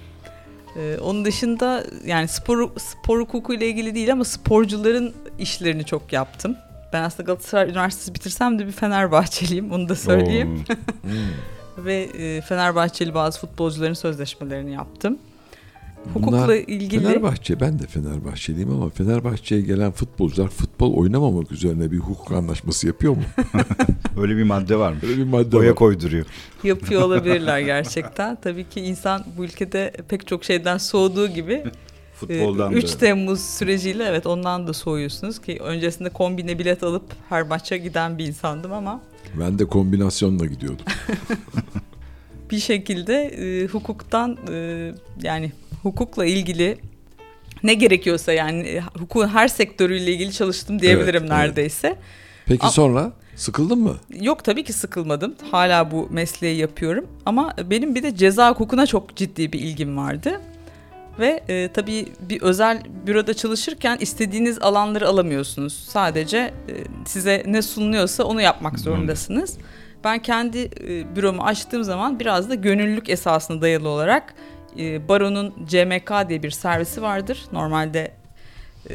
C: Ee, onun dışında yani spor spor hukuku ile ilgili değil ama sporcuların işlerini çok yaptım. Ben aslında Galatasaray Üniversitesi bitirsem de bir Fenerbahçeliyim onu da söyleyeyim. Ve e, Fenerbahçeli bazı futbolcuların sözleşmelerini yaptım. Hukukla Bunlar ilgili
A: Fenerbahçe ben de Fenerbahçeliyim ama Fenerbahçe'ye gelen futbolcular futbol oynamamak üzerine bir hukuk anlaşması yapıyor mu?
B: Öyle bir madde var mı?
A: Öyle bir madde
B: Oya
A: var.
B: koyduruyor.
C: Yapıyor olabilirler gerçekten. Tabii ki insan bu ülkede pek çok şeyden soğuduğu gibi Futboldan 3 da. Temmuz süreciyle evet ondan da soğuyorsunuz ki öncesinde kombine bilet alıp her maça giden bir insandım ama
A: ben de kombinasyonla gidiyordum.
C: bir şekilde e, hukuktan e, yani hukukla ilgili ne gerekiyorsa yani e, hukukun her sektörüyle ilgili çalıştım diyebilirim evet, neredeyse. Evet.
A: Peki ama, sonra sıkıldın mı?
C: Yok tabii ki sıkılmadım. Hala bu mesleği yapıyorum. Ama benim bir de ceza hukukuna çok ciddi bir ilgim vardı. Ve e, tabii bir özel büroda çalışırken istediğiniz alanları alamıyorsunuz. Sadece e, size ne sunuluyorsa onu yapmak zorundasınız. Ben kendi e, büromu açtığım zaman biraz da gönüllülük esasına dayalı olarak e, Baro'nun CMK diye bir servisi vardır. Normalde e,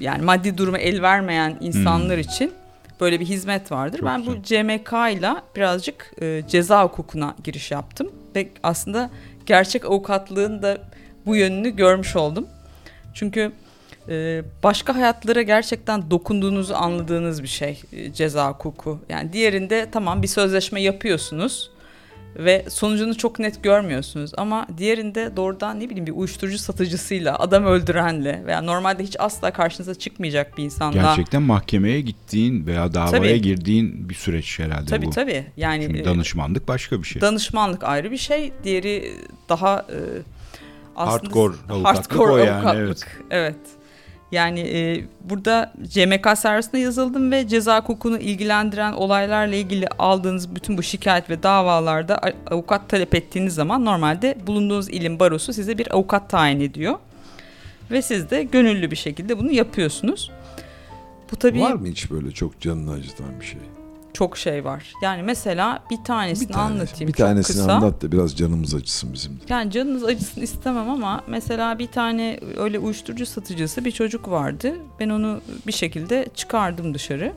C: yani maddi duruma el vermeyen insanlar hmm. için böyle bir hizmet vardır. Çok ben güzel. bu CMK ile birazcık e, ceza hukukuna giriş yaptım ve aslında gerçek avukatlığın da bu yönünü görmüş oldum. Çünkü e, başka hayatlara gerçekten dokunduğunuzu anladığınız bir şey e, ceza hukuku. Yani diğerinde tamam bir sözleşme yapıyorsunuz. ve sonucunu çok net görmüyorsunuz ama diğerinde doğrudan ne bileyim bir uyuşturucu satıcısıyla, adam öldürenle veya normalde hiç asla karşınıza çıkmayacak bir insanla.
B: Gerçekten mahkemeye gittiğin veya davaya tabii. girdiğin bir süreç herhalde
C: tabii,
B: bu.
C: Tabii tabii. Yani
B: Çünkü danışmanlık başka bir şey.
C: Danışmanlık ayrı bir şey. Diğeri daha e,
B: aslında hardcore avukatlık hardcore o yani avukatlık.
C: evet. Evet. Yani e, burada CMK servisine yazıldım ve ceza hukukunu ilgilendiren olaylarla ilgili aldığınız bütün bu şikayet ve davalarda avukat talep ettiğiniz zaman normalde bulunduğunuz ilin barosu size bir avukat tayin ediyor. Ve siz de gönüllü bir şekilde bunu yapıyorsunuz.
A: Bu tabii Var mı hiç böyle çok canını acıtan bir şey?
C: Çok şey var. Yani mesela bir tanesini bir tanesi, anlatayım
A: bir tanesini çok kısa. anlat da biraz canımız acısın bizim de.
C: Yani canınız acısın istemem ama mesela bir tane öyle uyuşturucu satıcısı bir çocuk vardı. Ben onu bir şekilde çıkardım dışarı.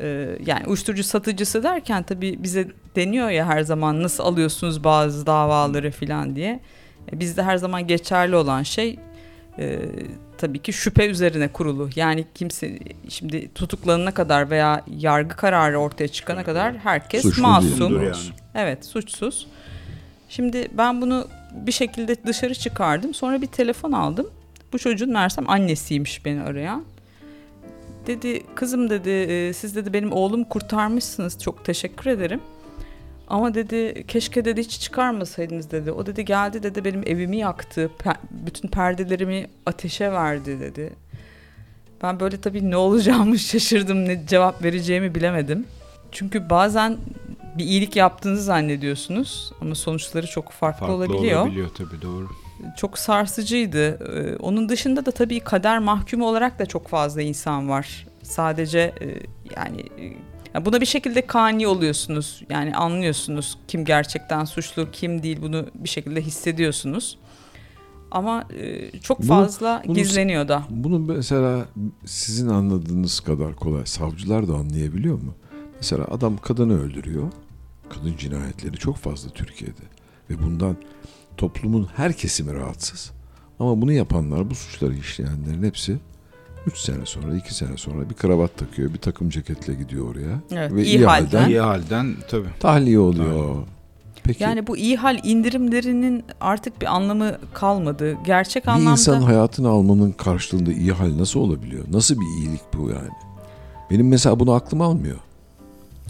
C: Ee, yani uyuşturucu satıcısı derken tabii bize deniyor ya her zaman nasıl alıyorsunuz bazı davaları falan diye. E, bizde her zaman geçerli olan şey e, tabii ki şüphe üzerine kurulu. Yani kimse şimdi tutuklanana kadar veya yargı kararı ortaya çıkana kadar herkes Suçlu masum. Yani. Evet, suçsuz. Şimdi ben bunu bir şekilde dışarı çıkardım. Sonra bir telefon aldım. Bu çocuğun meğersem annesiymiş beni arayan. Dedi kızım dedi e, siz dedi benim oğlum kurtarmışsınız çok teşekkür ederim. Ama dedi keşke dedi hiç çıkarmasaydınız dedi. O dedi geldi dedi benim evimi yaktı. Pe- bütün perdelerimi ateşe verdi dedi. Ben böyle tabii ne olacağımı şaşırdım. Ne cevap vereceğimi bilemedim. Çünkü bazen bir iyilik yaptığınızı zannediyorsunuz ama sonuçları çok farklı, farklı olabiliyor.
B: olabiliyor tabii doğru.
C: Çok sarsıcıydı. Ee, onun dışında da tabii kader mahkumu olarak da çok fazla insan var. Sadece e, yani yani buna bir şekilde kani oluyorsunuz. Yani anlıyorsunuz kim gerçekten suçlu, kim değil bunu bir şekilde hissediyorsunuz. Ama e, çok fazla bunu, gizleniyor da.
A: Bunu mesela sizin anladığınız kadar kolay savcılar da anlayabiliyor mu? Mesela adam kadını öldürüyor. Kadın cinayetleri çok fazla Türkiye'de. Ve bundan toplumun her kesimi rahatsız. Ama bunu yapanlar, bu suçları işleyenlerin hepsi 3 sene sonra, 2 sene sonra bir kravat takıyor, bir takım ceketle gidiyor oraya.
C: Evet, ve iyi, iyi halden, halden
B: iyi halden tabii.
A: Tahliye oluyor. Tahliye.
C: Peki. Yani bu iyi hal indirimlerinin artık bir anlamı kalmadı. Gerçek bir anlamda...
A: Bir insan hayatını almanın karşılığında iyi hal nasıl olabiliyor? Nasıl bir iyilik bu yani? Benim mesela bunu aklım almıyor.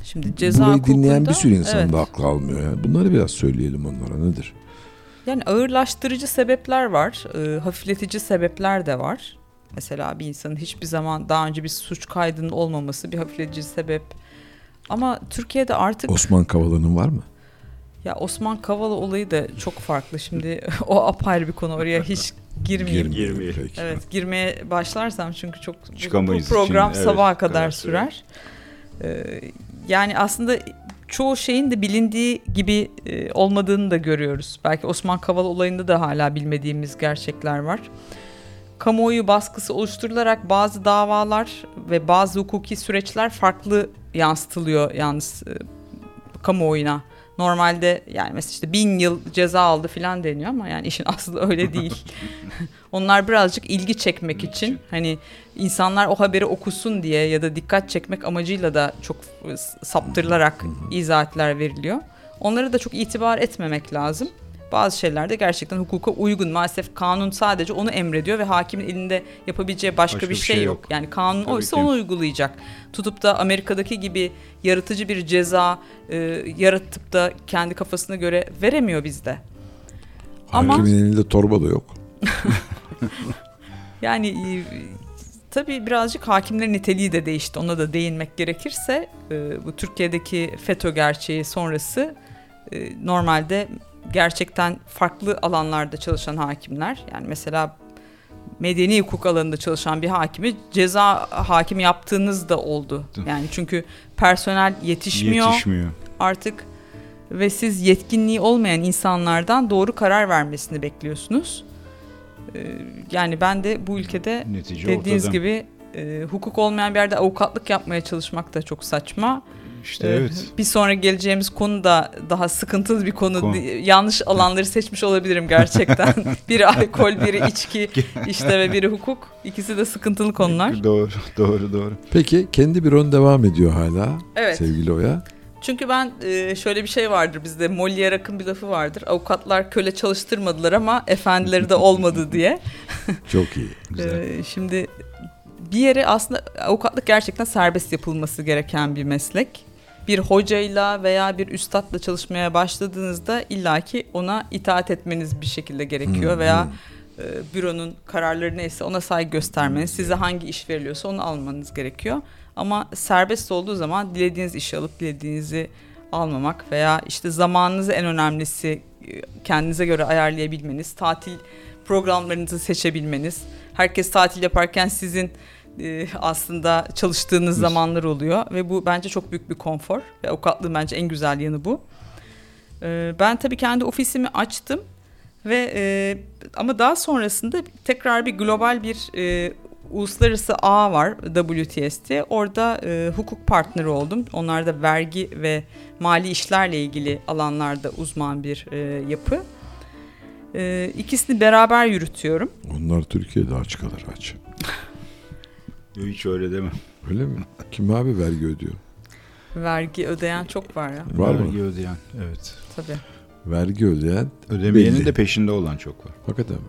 C: Şimdi ceza
A: Burayı dinleyen bir sürü insan evet. da aklı almıyor. Yani. Bunları biraz söyleyelim onlara nedir?
C: Yani ağırlaştırıcı sebepler var, e, hafifletici sebepler de var. Mesela bir insanın hiçbir zaman daha önce bir suç kaydının olmaması bir hafifletici sebep. Ama Türkiye'de artık...
A: Osman Kavala'nın var mı?
C: Ya Osman Kavala olayı da çok farklı. Şimdi o apayrı bir konu. Oraya hiç girmeyeyim.
B: Girmeyelim.
C: Evet girmeye başlarsam çünkü çok bu program için. sabaha evet, kadar sürer. Ee, yani aslında çoğu şeyin de bilindiği gibi e, olmadığını da görüyoruz. Belki Osman Kavala olayında da hala bilmediğimiz gerçekler var kamuoyu baskısı oluşturularak bazı davalar ve bazı hukuki süreçler farklı yansıtılıyor yalnız e, kamuoyuna. Normalde yani mesela işte bin yıl ceza aldı filan deniyor ama yani işin aslı öyle değil. Onlar birazcık ilgi çekmek için hani insanlar o haberi okusun diye ya da dikkat çekmek amacıyla da çok saptırılarak izahatler veriliyor. Onları da çok itibar etmemek lazım bazı şeylerde gerçekten hukuka uygun. Maalesef kanun sadece onu emrediyor ve hakimin elinde yapabileceği başka, başka bir, şey, şey yok. yok. Yani kanun Tabii oysa ki. onu uygulayacak. Tutup da Amerika'daki gibi yaratıcı bir ceza e, yaratıp da kendi kafasına göre veremiyor bizde.
A: Hakimin Ama, elinde torba da yok.
C: yani e, tabii birazcık hakimlerin niteliği de değişti. Ona da değinmek gerekirse e, bu Türkiye'deki FETÖ gerçeği sonrası e, normalde gerçekten farklı alanlarda çalışan hakimler yani mesela medeni hukuk alanında çalışan bir hakimi ceza hakimi yaptığınız da oldu. Yani çünkü personel yetişmiyor. Yetişmiyor. Artık ve siz yetkinliği olmayan insanlardan doğru karar vermesini bekliyorsunuz. Ee, yani ben de bu ülkede Netice dediğiniz ortada. gibi e, hukuk olmayan bir yerde avukatlık yapmaya çalışmak da çok saçma.
B: İşte ee, evet.
C: Bir sonra geleceğimiz konu da daha sıkıntılı bir konu. konu. Yanlış alanları seçmiş olabilirim gerçekten. biri alkol, biri içki işte ve biri hukuk. İkisi de sıkıntılı konular.
B: Doğru, doğru, doğru.
A: Peki kendi büron devam ediyor hala evet. sevgili Oya.
C: Çünkü ben e, şöyle bir şey vardır bizde Molière akın bir lafı vardır. Avukatlar köle çalıştırmadılar ama efendileri de olmadı diye.
A: Çok iyi.
C: Güzel. E, şimdi bir yere aslında avukatlık gerçekten serbest yapılması gereken bir meslek. Bir hocayla veya bir üstadla çalışmaya başladığınızda illaki ona itaat etmeniz bir şekilde gerekiyor hmm, veya. E, büronun kararları neyse ona saygı göstermeniz, size hangi iş veriliyorsa onu almanız gerekiyor. Ama serbest olduğu zaman dilediğiniz işi alıp dilediğinizi almamak veya işte zamanınızı en önemlisi e, kendinize göre ayarlayabilmeniz, tatil programlarınızı seçebilmeniz. Herkes tatil yaparken sizin e, aslında çalıştığınız Hı. zamanlar oluyor ve bu bence çok büyük bir konfor ve avukatlığın bence en güzel yanı bu. E, ben tabii kendi ofisimi açtım ve e, ama daha sonrasında tekrar bir global bir e, uluslararası ağ var WTST. Orada e, hukuk partneri oldum. Onlar da vergi ve mali işlerle ilgili alanlarda uzman bir e, yapı. E, ikisini beraber yürütüyorum.
A: Onlar Türkiye'de aç kalır aç.
B: Hiç öyle deme.
A: Öyle mi? Kim abi vergi ödüyor?
C: Vergi ödeyen çok var ya.
B: Var vergi mı? ödeyen evet.
C: Tabii.
A: Vergi ödeyen
B: Ödemeyenin belli. de peşinde olan çok var.
A: Hakikaten mi?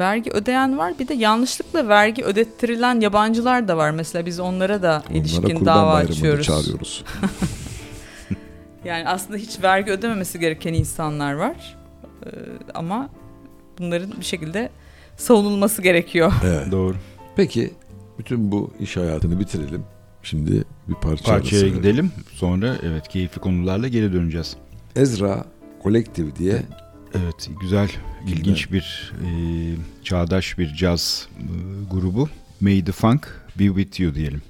C: Vergi ödeyen var bir de yanlışlıkla vergi ödettirilen yabancılar da var. Mesela biz onlara da onlara ilişkin dava açıyoruz.
A: çağırıyoruz.
C: yani aslında hiç vergi ödememesi gereken insanlar var. Ee, ama bunların bir şekilde savunulması gerekiyor.
A: Evet. Doğru. Peki bütün bu iş hayatını bitirelim. Şimdi bir parça
B: parçaya gidelim. Sonra evet keyifli konularla geri döneceğiz.
A: Ezra Collective diye
B: Evet, güzel, ilginç bir e, çağdaş bir caz e, grubu. May the Funk Be With You diyelim.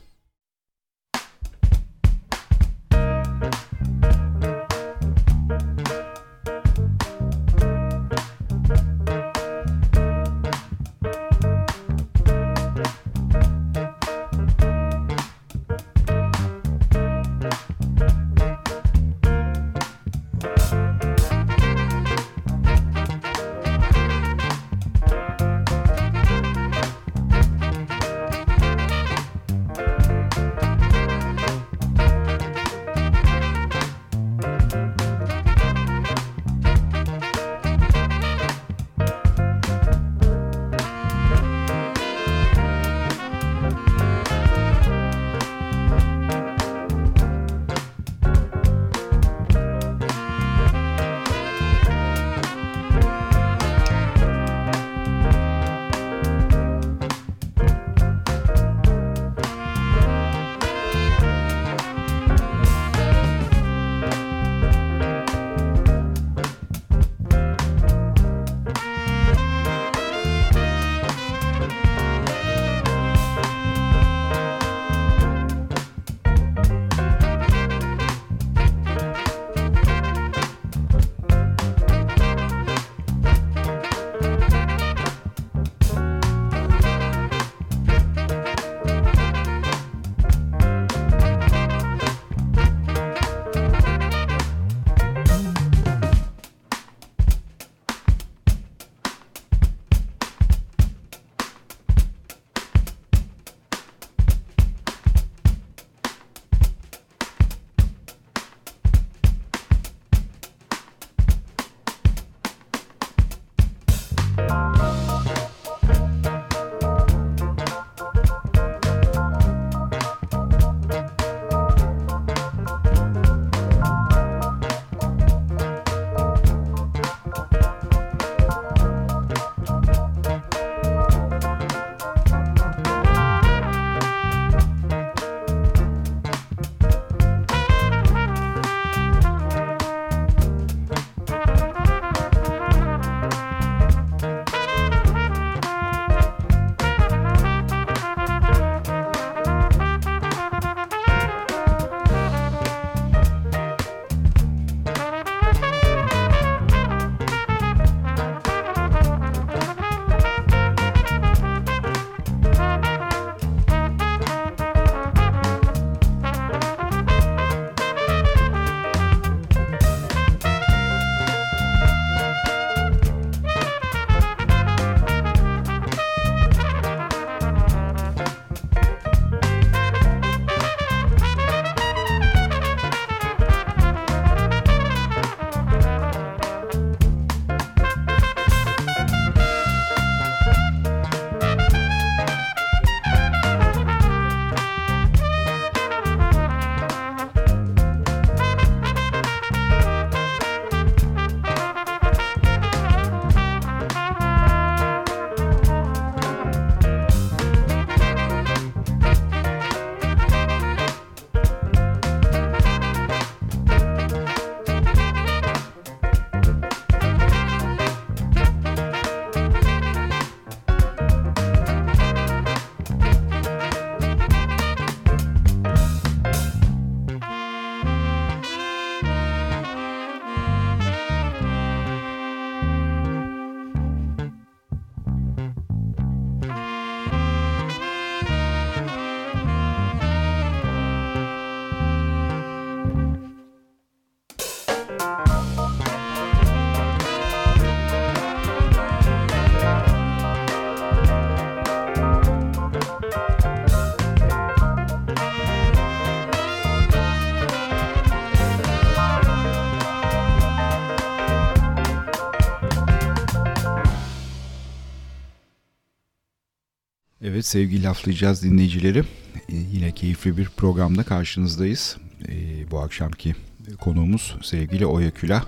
B: Evet sevgili laflayacağız dinleyicileri. Ee, yine keyifli bir programda karşınızdayız. Ee, bu akşamki konuğumuz sevgili Oya Külah.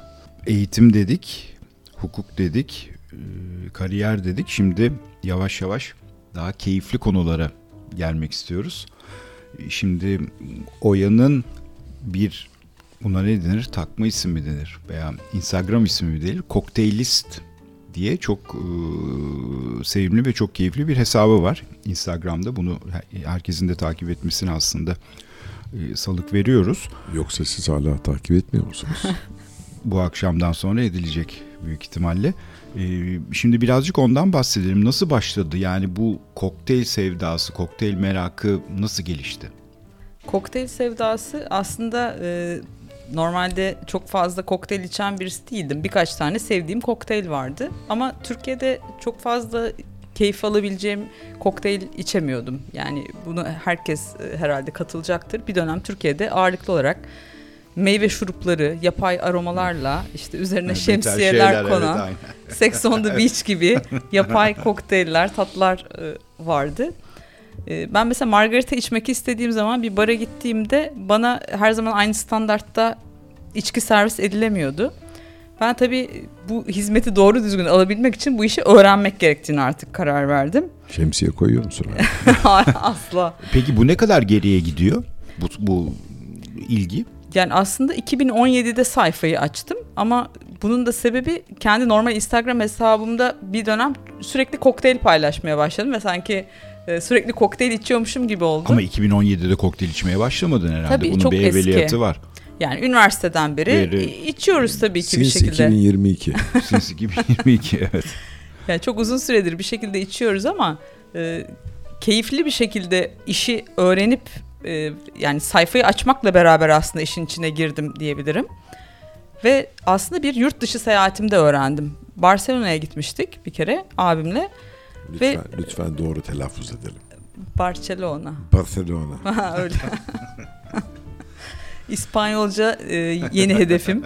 B: Eğitim dedik, hukuk dedik, e, kariyer dedik. Şimdi yavaş yavaş daha keyifli konulara gelmek istiyoruz. Şimdi Oya'nın bir buna ne denir? Takma isim mi denir? Veya Instagram ismi mi denir? Kokteylist diye çok e, sevimli ve çok keyifli bir hesabı var Instagram'da. Bunu herkesin de takip etmesini aslında e, salık veriyoruz.
A: Yoksa siz hala takip etmiyor musunuz?
B: Bu akşamdan sonra edilecek büyük ihtimalle. E, şimdi birazcık ondan bahsedelim. Nasıl başladı? Yani bu kokteyl sevdası, kokteyl merakı nasıl gelişti?
C: Kokteyl sevdası aslında e, normalde çok fazla kokteyl içen birisi değildim. Birkaç tane sevdiğim kokteyl vardı. Ama Türkiye'de çok fazla keyif alabileceğim kokteyl içemiyordum. Yani bunu herkes e, herhalde katılacaktır. Bir dönem Türkiye'de ağırlıklı olarak meyve şurupları, yapay aromalarla işte üzerine evet, şemsiyeler şeyler, konan evet, Sex on the Beach gibi yapay kokteyller, tatlar e, vardı. E, ben mesela margarita içmek istediğim zaman bir bara gittiğimde bana her zaman aynı standartta içki servis edilemiyordu. Ben tabii bu hizmeti doğru düzgün alabilmek için bu işi öğrenmek gerektiğini artık karar verdim.
A: Şemsiye koyuyor musun?
C: Asla.
B: Peki bu ne kadar geriye gidiyor? Bu, bu ilgi?
C: Yani aslında 2017'de sayfayı açtım ama bunun da sebebi kendi normal Instagram hesabımda bir dönem sürekli kokteyl paylaşmaya başladım ve sanki e, sürekli kokteyl içiyormuşum gibi oldu.
B: Ama 2017'de kokteyl içmeye başlamadın herhalde. Tabii, Bunun çok bir evveliyatı eski. var.
C: Yani üniversiteden beri Beri, içiyoruz tabii ki bir şekilde.
A: 2022.
B: Since 2022 evet.
C: Yani çok uzun süredir bir şekilde içiyoruz ama e, keyifli bir şekilde işi öğrenip e, yani sayfayı açmakla beraber aslında işin içine girdim diyebilirim. Ve aslında bir yurt dışı seyahatimde öğrendim. Barcelona'ya gitmiştik bir kere abimle.
A: Lütfen, ve lütfen doğru telaffuz edelim.
C: Barcelona.
A: Barcelona.
C: Öyle. İspanyolca e, yeni hedefim.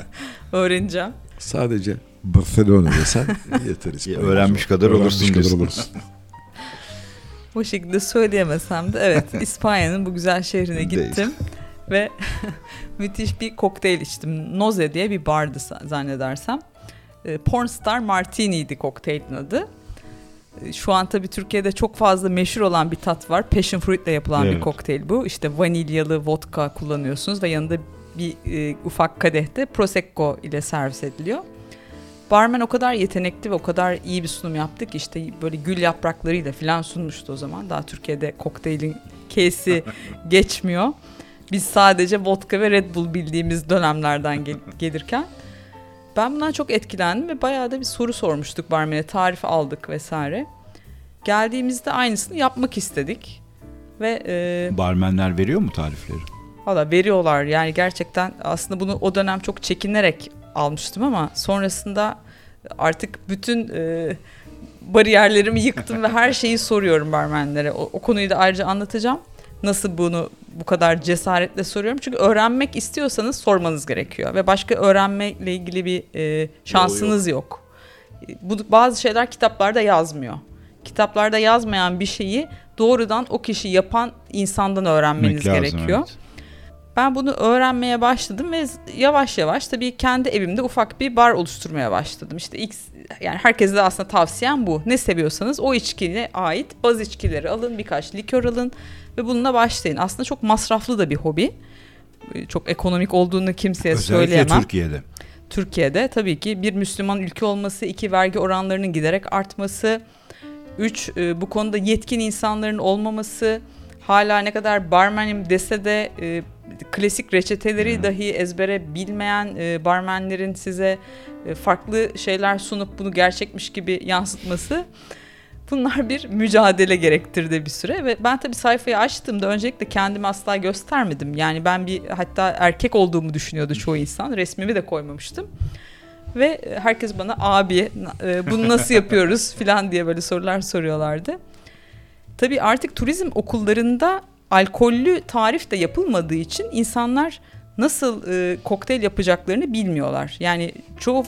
C: Öğreneceğim.
A: Sadece Barcelona desen yeter İspanyolca.
B: Öğrenmiş kadar Öğrenmiş olursun. Kadar olursun.
C: Bu şekilde söyleyemesem de evet İspanya'nın bu güzel şehrine gittim. ve müthiş bir kokteyl içtim. Noze diye bir bardı zannedersem. E, Pornstar Martini'ydi kokteylin adı. E, şu an tabii Türkiye'de çok fazla meşhur olan bir tat var. Passion fruit ile yapılan evet. bir kokteyl bu. İşte vanilyalı vodka kullanıyorsunuz ve yanında bir e, ufak kadehte prosecco ile servis ediliyor. Barmen o kadar yetenekli ve o kadar iyi bir sunum yaptı ki işte böyle gül yapraklarıyla falan sunmuştu o zaman. Daha Türkiye'de kokteylin kesi geçmiyor. Biz sadece vodka ve Red Bull bildiğimiz dönemlerden gel- gelirken ben bundan çok etkilendim ve bayağı da bir soru sormuştuk barmene. Tarif aldık vesaire. Geldiğimizde aynısını yapmak istedik. Ve
B: e, barmenler veriyor mu tarifleri?
C: Valla veriyorlar. Yani gerçekten aslında bunu o dönem çok çekinerek almıştım ama sonrasında artık bütün e, bariyerlerimi yıktım ve her şeyi soruyorum barmenlere. O, o konuyu da ayrıca anlatacağım. Nasıl bunu bu kadar cesaretle soruyorum. Çünkü öğrenmek istiyorsanız sormanız gerekiyor. Ve başka öğrenmekle ilgili bir e, şansınız yok. yok. Bu, bazı şeyler kitaplarda yazmıyor. Kitaplarda yazmayan bir şeyi doğrudan o kişi yapan insandan öğrenmeniz lazım, gerekiyor. Evet. Ben bunu öğrenmeye başladım ve yavaş yavaş tabii kendi evimde ufak bir bar oluşturmaya başladım. İşte ilk yani herkese de aslında tavsiyem bu. Ne seviyorsanız o içkiye ait baz içkileri alın, birkaç likör alın ve bununla başlayın. Aslında çok masraflı da bir hobi. Çok ekonomik olduğunu kimseye
B: Özellikle
C: söyleyemem.
B: Türkiye'de.
C: Türkiye'de tabii ki bir Müslüman ülke olması, iki vergi oranlarının giderek artması, üç e, bu konuda yetkin insanların olmaması, hala ne kadar barmenim dese de e, klasik reçeteleri hmm. dahi ezbere bilmeyen e, barmenlerin size e, farklı şeyler sunup bunu gerçekmiş gibi yansıtması bunlar bir mücadele gerektirdi bir süre ve ben tabii sayfayı açtığımda öncelikle kendimi asla göstermedim. Yani ben bir hatta erkek olduğumu düşünüyordu çoğu insan. Resmimi de koymamıştım. Ve herkes bana abi e, bunu nasıl yapıyoruz falan diye böyle sorular soruyorlardı. Tabii artık turizm okullarında alkollü tarif de yapılmadığı için insanlar nasıl e, kokteyl yapacaklarını bilmiyorlar. Yani çoğu e,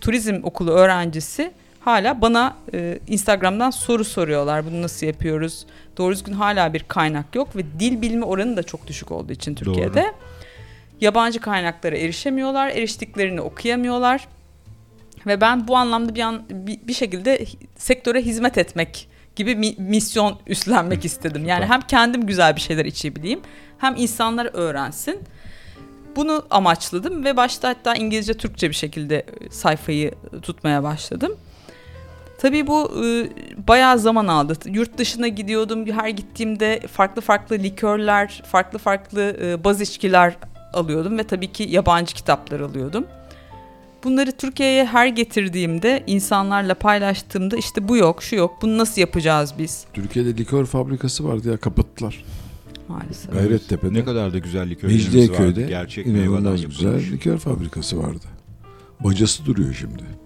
C: turizm okulu öğrencisi hala bana e, Instagram'dan soru soruyorlar. Bunu nasıl yapıyoruz? Doğru düzgün hala bir kaynak yok ve dil bilme oranı da çok düşük olduğu için Türkiye'de. Doğru. Yabancı kaynaklara erişemiyorlar, eriştiklerini okuyamıyorlar. Ve ben bu anlamda bir, an, bir, bir şekilde sektöre hizmet etmek gibi mi, misyon üstlenmek istedim. Yani hem kendim güzel bir şeyler içebileyim hem insanlar öğrensin. Bunu amaçladım ve başta hatta İngilizce Türkçe bir şekilde sayfayı tutmaya başladım. Tabii bu e, bayağı zaman aldı. Yurt dışına gidiyordum. Her gittiğimde farklı farklı likörler, farklı farklı e, baz içkiler alıyordum ve tabii ki yabancı kitaplar alıyordum. Bunları Türkiye'ye her getirdiğimde, insanlarla paylaştığımda işte bu yok, şu yok, bunu nasıl yapacağız biz?
A: Türkiye'de likör fabrikası vardı ya kapattılar.
C: Maalesef.
A: Gayrettepe'de.
B: Ne kadar da güzel likörlerimiz vardı.
A: Gerçek inanılmaz güzel likör fabrikası vardı. Bacası duruyor şimdi.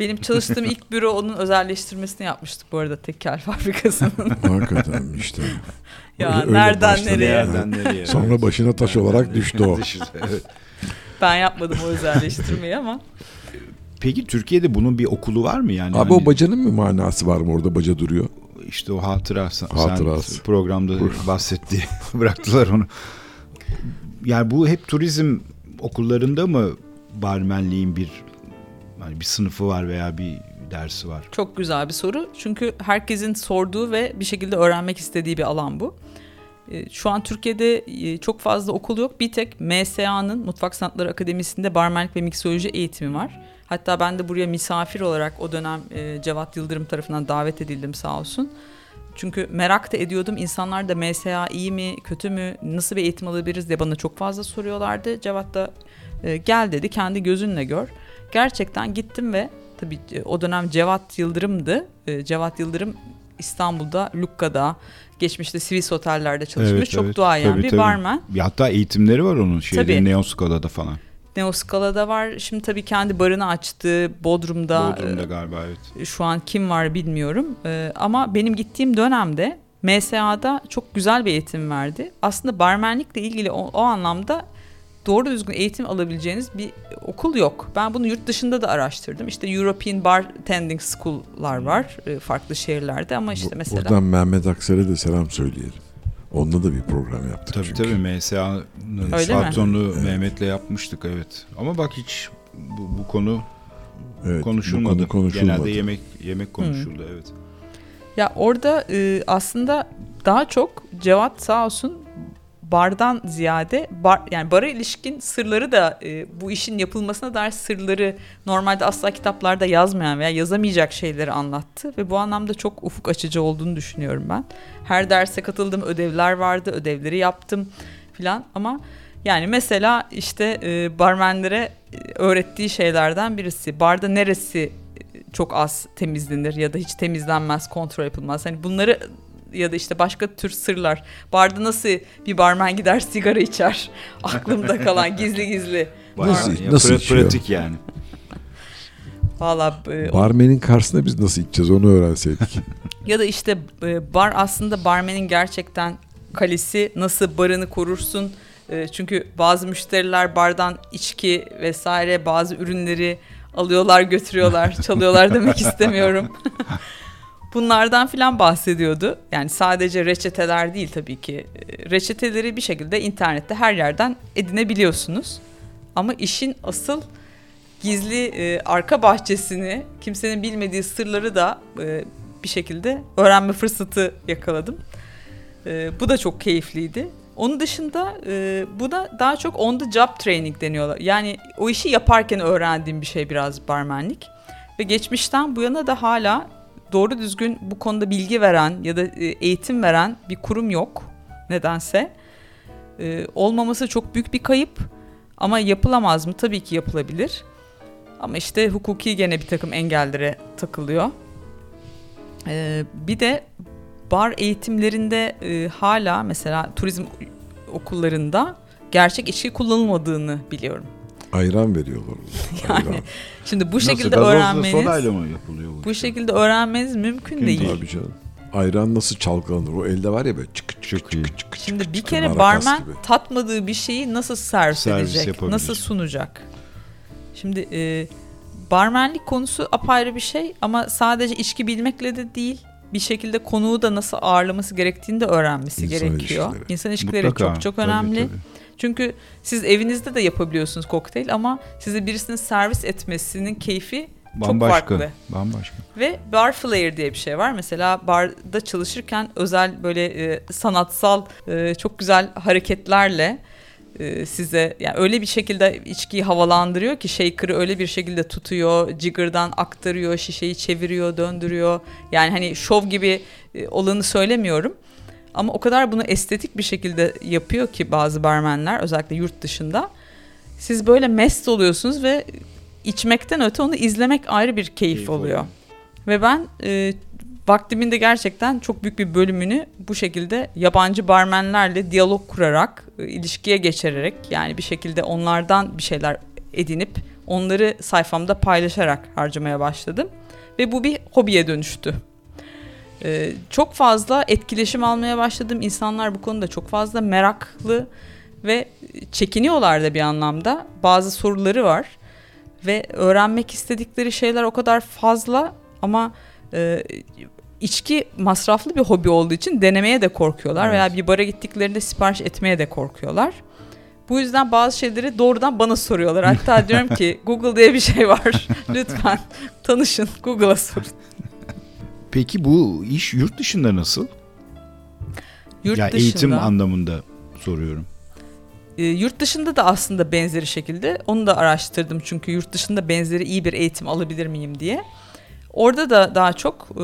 C: Benim çalıştığım ilk büro onun özelleştirmesini yapmıştık bu arada tekel fabrikasının.
A: Hakikaten işte.
C: ya öyle, nereden nereye? Nereden
A: nereye? Sonra başına taş olarak düştü o.
C: Ben yapmadım o özelleştirmeyi ama.
B: Peki Türkiye'de bunun bir okulu var mı yani?
A: Abi hani... o bacanın mı manası var mı orada baca duruyor?
B: İşte o hatıra Hatırası. sen programda bahsetti. Bıraktılar onu. Yani bu hep turizm okullarında mı barmenliğin bir hani bir sınıfı var veya bir dersi var?
C: Çok güzel bir soru. Çünkü herkesin sorduğu ve bir şekilde öğrenmek istediği bir alan bu. Ee, şu an Türkiye'de e, çok fazla okul yok. Bir tek MSA'nın Mutfak Sanatları Akademisi'nde barmenlik ve miksoloji eğitimi var. Hatta ben de buraya misafir olarak o dönem e, Cevat Yıldırım tarafından davet edildim sağ olsun. Çünkü merak da ediyordum. İnsanlar da MSA iyi mi, kötü mü, nasıl bir eğitim alabiliriz diye bana çok fazla soruyorlardı. Cevat da e, gel dedi, kendi gözünle gör. Gerçekten gittim ve tabii o dönem Cevat Yıldırım'dı. Cevat Yıldırım İstanbul'da, Lukka'da, geçmişte Swiss otellerde çalışmış. Evet, çok evet. duayen tabii, bir tabii. barman.
B: Hatta eğitimleri var onun şeyde Neoskala'da falan.
C: Neoskala'da var. Şimdi tabii kendi barını açtı Bodrum'da.
B: Bodrum'da galiba evet.
C: Şu an kim var bilmiyorum. Ama benim gittiğim dönemde MSA'da çok güzel bir eğitim verdi. Aslında barmenlikle ilgili o, o anlamda doğru düzgün eğitim alabileceğiniz bir okul yok. Ben bunu yurt dışında da araştırdım. İşte European Bartending School'lar var e, farklı şehirlerde ama işte mesela...
A: Buradan Mehmet Aksel'e de selam söyleyelim. Onunla da bir program yaptık
B: tabii,
A: çünkü.
B: Tabii MSA'nın Salton'u evet. Mehmet'le yapmıştık evet. Ama bak hiç bu, bu konu evet, konuşulmadı. Bu konu konuşulmadı. Genelde yemek yemek konuşuldu hmm. evet.
C: Ya orada e, aslında daha çok Cevat sağ olsun bardan ziyade bar, yani bara ilişkin sırları da e, bu işin yapılmasına dair sırları normalde asla kitaplarda yazmayan veya yazamayacak şeyleri anlattı ve bu anlamda çok ufuk açıcı olduğunu düşünüyorum ben. Her derse katıldım, ödevler vardı, ödevleri yaptım filan ama yani mesela işte e, barmenlere öğrettiği şeylerden birisi barda neresi e, çok az temizlenir ya da hiç temizlenmez, kontrol yapılmaz. Hani bunları ya da işte başka tür sırlar. Barda nasıl bir barmen gider sigara içer? Aklımda kalan gizli gizli.
A: Nasıl, ya, nasıl içiyor?
B: Pratik yani.
C: Valla e,
A: barmenin karşısında biz nasıl içeceğiz onu öğrenseydik.
C: ya da işte e, bar aslında barmenin gerçekten kalesi nasıl barını korursun? E, çünkü bazı müşteriler bardan içki vesaire bazı ürünleri alıyorlar götürüyorlar çalıyorlar demek istemiyorum. Bunlardan filan bahsediyordu. Yani sadece reçeteler değil tabii ki. Ee, reçeteleri bir şekilde internette her yerden edinebiliyorsunuz. Ama işin asıl gizli e, arka bahçesini, kimsenin bilmediği sırları da e, bir şekilde öğrenme fırsatı yakaladım. E, bu da çok keyifliydi. Onun dışında e, bu da daha çok on the job training deniyorlar. Yani o işi yaparken öğrendiğim bir şey biraz barmenlik. Ve geçmişten bu yana da hala doğru düzgün bu konuda bilgi veren ya da e, eğitim veren bir kurum yok nedense. Ee, olmaması çok büyük bir kayıp ama yapılamaz mı? Tabii ki yapılabilir. Ama işte hukuki gene bir takım engellere takılıyor. Ee, bir de bar eğitimlerinde e, hala mesela turizm okullarında gerçek içki kullanılmadığını biliyorum.
A: Ayran veriyorlar.
C: yani Ayran. şimdi bu şekilde Nasıl, öğrenmeniz
B: sodayla mı yapılıyor
C: bu? Bu şekilde öğrenmeniz mümkün, mümkün değil.
A: Tabii canım. Ayran nasıl çalkalanır? O elde var ya böyle çık çık çık çık.
C: Şimdi bir kere barmen gibi. tatmadığı bir şeyi nasıl servis, servis edecek? Nasıl sunacak? Şimdi e, barmenlik konusu apayrı bir şey ama sadece içki bilmekle de değil bir şekilde konuğu da nasıl ağırlaması gerektiğini de öğrenmesi
A: İnsan
C: gerekiyor.
A: ilişkileri.
C: İnsan ilişkileri
B: Mutlaka.
C: çok çok
B: Tabii,
C: önemli.
B: tabii.
C: Çünkü siz evinizde de yapabiliyorsunuz kokteyl ama size birisinin servis etmesinin keyfi
B: Bambaşka.
C: çok farklı.
B: Bambaşka.
C: Ve bar flair diye bir şey var. Mesela barda çalışırken özel böyle e, sanatsal e, çok güzel hareketlerle e, size yani öyle bir şekilde içkiyi havalandırıyor ki shaker'ı öyle bir şekilde tutuyor, jigger'dan aktarıyor, şişeyi çeviriyor, döndürüyor. Yani hani şov gibi e, olanı söylemiyorum. Ama o kadar bunu estetik bir şekilde yapıyor ki bazı barmenler özellikle yurt dışında. Siz böyle mest oluyorsunuz ve içmekten öte onu izlemek ayrı bir keyif,
B: Keyif
C: oluyor.
B: oluyor.
C: Ve ben e, vaktimin de gerçekten çok büyük bir bölümünü bu şekilde yabancı barmenlerle diyalog kurarak, e, ilişkiye geçirerek yani bir şekilde onlardan bir şeyler edinip onları sayfamda paylaşarak harcamaya başladım. Ve bu bir hobiye dönüştü. E, çok fazla etkileşim almaya başladım. İnsanlar bu konuda çok fazla meraklı ve çekiniyorlar da bir anlamda. Bazı soruları var ve öğrenmek istedikleri şeyler o kadar fazla ama e, içki masraflı bir hobi olduğu için denemeye de korkuyorlar
B: Evet.
C: veya bir bara gittiklerinde sipariş etmeye de korkuyorlar. Bu yüzden bazı şeyleri doğrudan bana soruyorlar. Hatta diyorum ki Google diye bir şey var. Lütfen tanışın Google'a sorun.
B: Peki bu iş yurt dışında nasıl?
C: Yurt
B: ya
C: dışında,
B: eğitim anlamında soruyorum.
C: e, yurt dışında da aslında benzeri şekilde onu da araştırdım çünkü yurt dışında benzeri iyi bir eğitim alabilir miyim diye. Orada da daha çok e,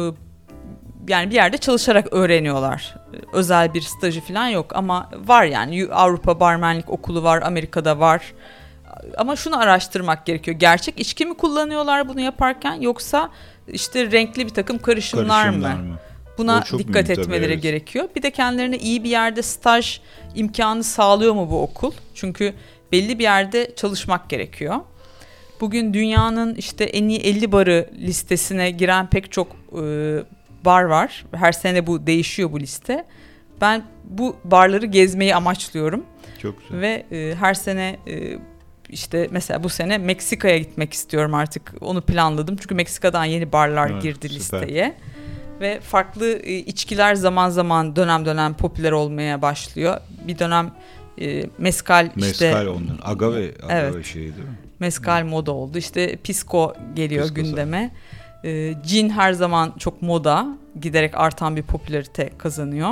C: yani bir yerde çalışarak öğreniyorlar. E, Özel bir stajı falan yok ama var yani Avrupa barmenlik okulu var, Amerika'da var. Ama şunu araştırmak gerekiyor. Gerçek içki mi kullanıyorlar bunu yaparken yoksa işte renkli bir takım karışımlar,
B: Karışımlar
C: mı?
B: mı?
C: Buna dikkat
B: mühim tabii,
C: etmeleri
B: evet.
C: gerekiyor. Bir de kendilerine iyi bir yerde staj imkanı sağlıyor mu bu okul? Çünkü belli bir yerde çalışmak gerekiyor. Bugün dünyanın işte en iyi 50 barı listesine giren pek çok e, bar var. Her sene bu değişiyor bu liste. Ben bu barları gezmeyi amaçlıyorum
B: Çok güzel.
C: ve e, her sene e, işte mesela bu sene Meksika'ya gitmek istiyorum artık. Onu planladım. Çünkü Meksika'dan yeni barlar
B: Evet,
C: girdi
B: süper.
C: listeye. Ve farklı e, içkiler zaman zaman dönem dönem popüler olmaya başlıyor. Bir dönem e, mezcal,
B: Mezcal
C: işte
B: ondan. Agave, agave
C: Evet.
B: şeyi değil mi?
C: mezcal moda oldu. İşte pisco geliyor
B: Pisco
C: gündeme. E, gin her zaman çok moda. Giderek artan bir popülarite kazanıyor.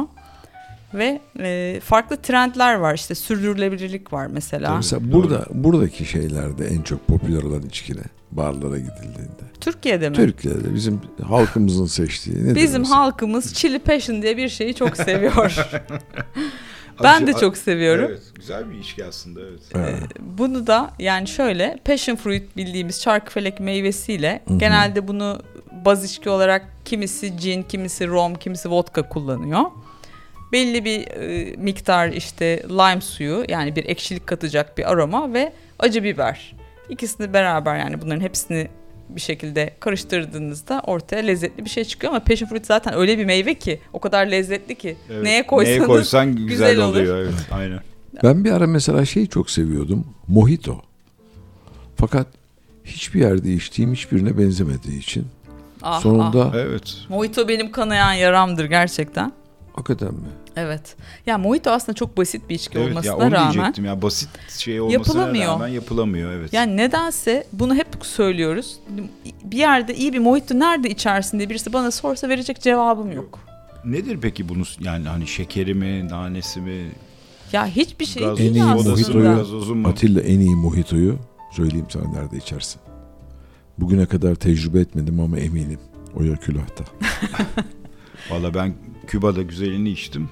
C: Ve e, farklı trendler var. İşte sürdürülebilirlik var mesela.
A: Mesela
B: Doğru.
A: burada buradaki şeylerde en çok popüler olan içki ne? Barlara gidildiğinde.
C: Türkiye'de mi?
A: Türkiye'de bizim halkımızın seçtiği. nedir
C: Bizim
A: mesela?
C: halkımız Chili Passion diye bir şeyi çok seviyor. ben de çok seviyorum.
B: Evet, güzel bir içki aslında evet.
A: Evet.
C: Bunu da yani şöyle passion fruit bildiğimiz çarkıfelek meyvesiyle
A: Hı hı.
C: genelde bunu baz içki olarak kimisi gin, kimisi rom, kimisi vodka kullanıyor. Belli bir e, miktar işte lime suyu yani bir ekşilik katacak bir aroma ve acı biber. İkisini beraber yani bunların hepsini bir şekilde karıştırdığınızda ortaya lezzetli bir şey çıkıyor ama passion fruit zaten öyle bir meyve ki o kadar lezzetli ki
B: Evet.
C: neye koysanız
B: Neye koysan güzel,
C: güzel olur.
B: oluyor evet. Aynen.
A: Ben bir ara mesela şeyi çok seviyordum. Mojito. Fakat hiçbir yerde içtiğim hiçbirine benzemediği için
C: Ah,
A: sonunda
C: ah.
B: Evet.
C: Mojito benim kanayan yaramdır gerçekten.
A: Hakikaten mi?
C: Evet. Ya mojito aslında çok basit bir içki
B: Evet ya
C: olmasına
B: onu
C: rağmen
B: diyecektim ya basit şey olmasına
C: Yapılamıyor.
B: rağmen yapılamıyor evet.
C: yani nedense bunu hep söylüyoruz. Bir yerde iyi bir mojito nerede içersin diye birisi bana sorsa verecek cevabım yok.
B: Nedir peki bunu yani hani şekeri mi, nanesi mi,
C: Ya hiçbir şey
B: gaz,
A: En iyi mojitoyu-? Atilla en iyi mojitoyu söyleyeyim sana nerede içersin. Bugüne kadar tecrübe etmedim ama eminim. Oya külahta.
B: Valla ben Küba'da güzelini içtim.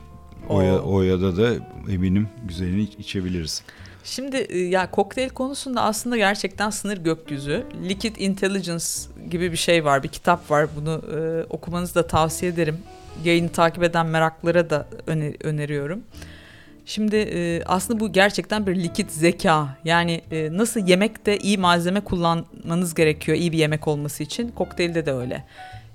B: Oya. Oya'da da eminim güzelini iç- içebiliriz.
C: Şimdi e, ya kokteyl konusunda aslında gerçekten sınır gökyüzü. Liquid Intelligence gibi bir şey var, bir kitap var. Bunu e, okumanızı da tavsiye ederim. Yayını takip eden meraklara da öne- öneriyorum. Şimdi e, aslında bu gerçekten bir likit zeka. Yani e, nasıl yemekte iyi malzeme kullanmanız gerekiyor iyi bir yemek olması için. Kokteylde de öyle.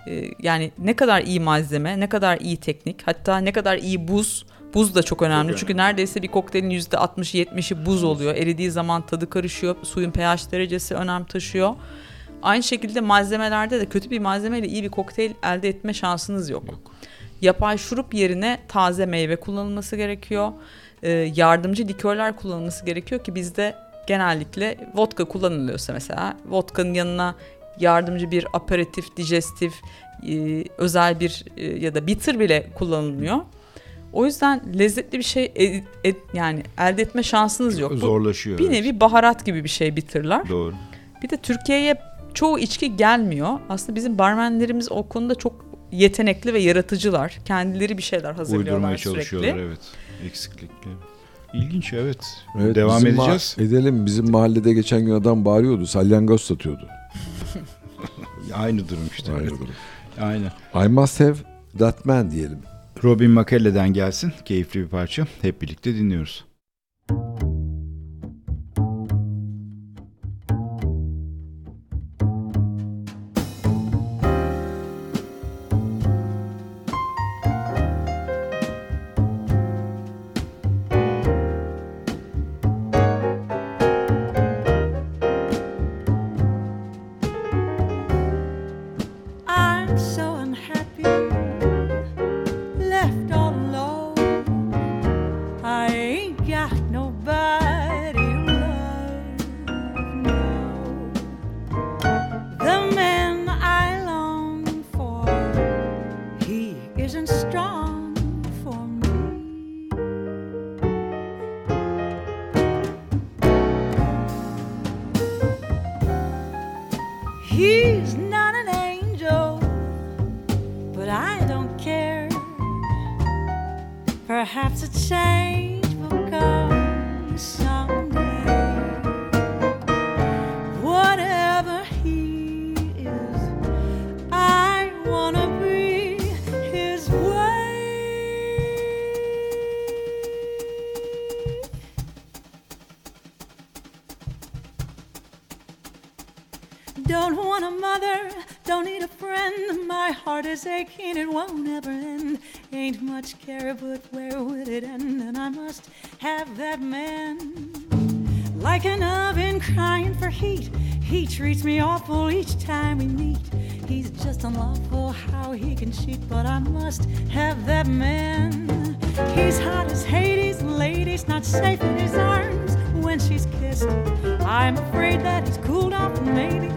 C: E, yani ne kadar iyi malzeme, ne kadar iyi teknik, hatta ne kadar iyi buz. Buz da çok önemli.
B: önemli.
C: Çünkü neredeyse bir kokteylin %60-70'i buz oluyor. Eridiği zaman tadı karışıyor. Suyun pH derecesi önem taşıyor. Aynı şekilde malzemelerde de kötü bir malzemeyle iyi bir kokteyl elde etme şansınız yok. yok. Yapay şurup yerine taze meyve kullanılması gerekiyor. Ee, yardımcı likörler kullanılması gerekiyor ki bizde genellikle vodka kullanılıyorsa mesela vodkanın yanına yardımcı bir aperatif, digestif, e, özel bir e, ya da bitter bile kullanılmıyor. O yüzden lezzetli bir şey ed, ed, yani elde etme şansınız yok.
E: Zorlaşıyor.
C: Bir evet. nevi baharat gibi bir şey bitterlar.
E: Doğru.
C: Bir de Türkiye'ye çoğu içki gelmiyor. Aslında bizim barmenlerimiz o konuda çok yetenekli ve yaratıcılar. Kendileri bir şeyler hazırlıyorlar
E: Uydurmaya
C: sürekli.
E: çalışıyorlar evet. Eksiklikle. İlginç evet. evet Devam edeceğiz.
A: edelim. Bizim mahallede geçen gün adam bağırıyordu. Salyangoz satıyordu.
E: Aynı durum işte.
A: Aynı durum.
E: Aynı.
A: I must have that man diyelim.
E: Robin McKellen'den gelsin. Keyifli bir parça. Hep birlikte dinliyoruz. mother, don't need a friend. My heart is aching, it won't ever end. Ain't much care, but where would it end? And I must have that man. Like an oven crying for heat, he treats me awful each time we meet. He's just unlawful how he can cheat, but I must have that man. He's hot as Hades, ladies not safe in his arms when she's kissed. I'm afraid that he's cooled off, maybe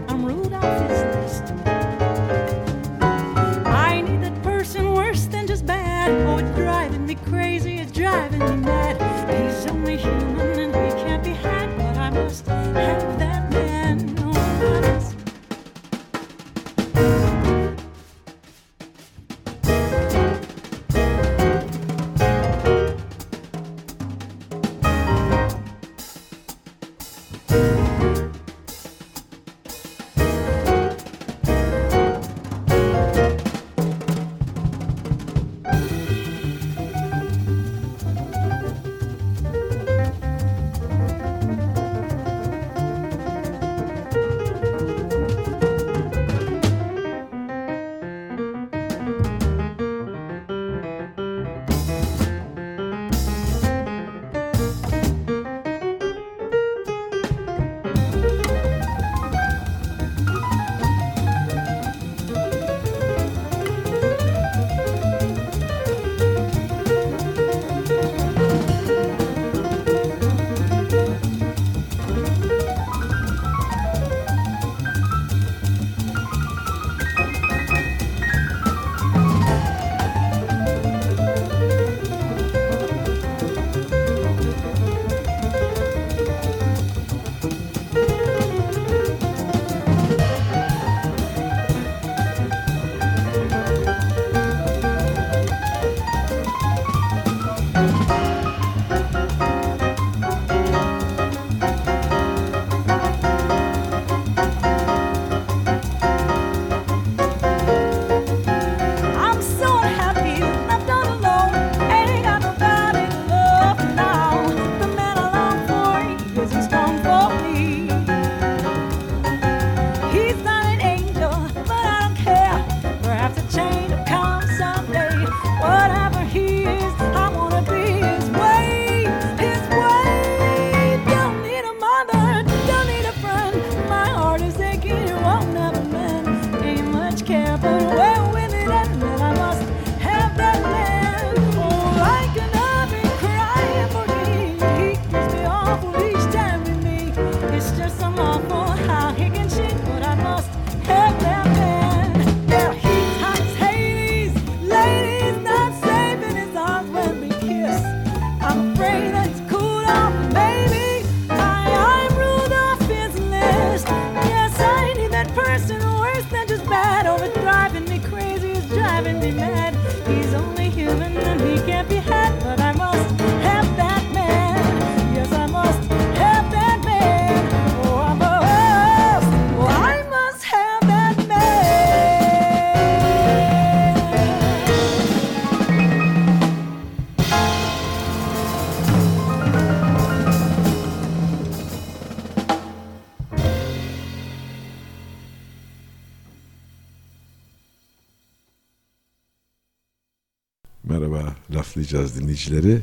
A: laflayacağız dinleyicileri.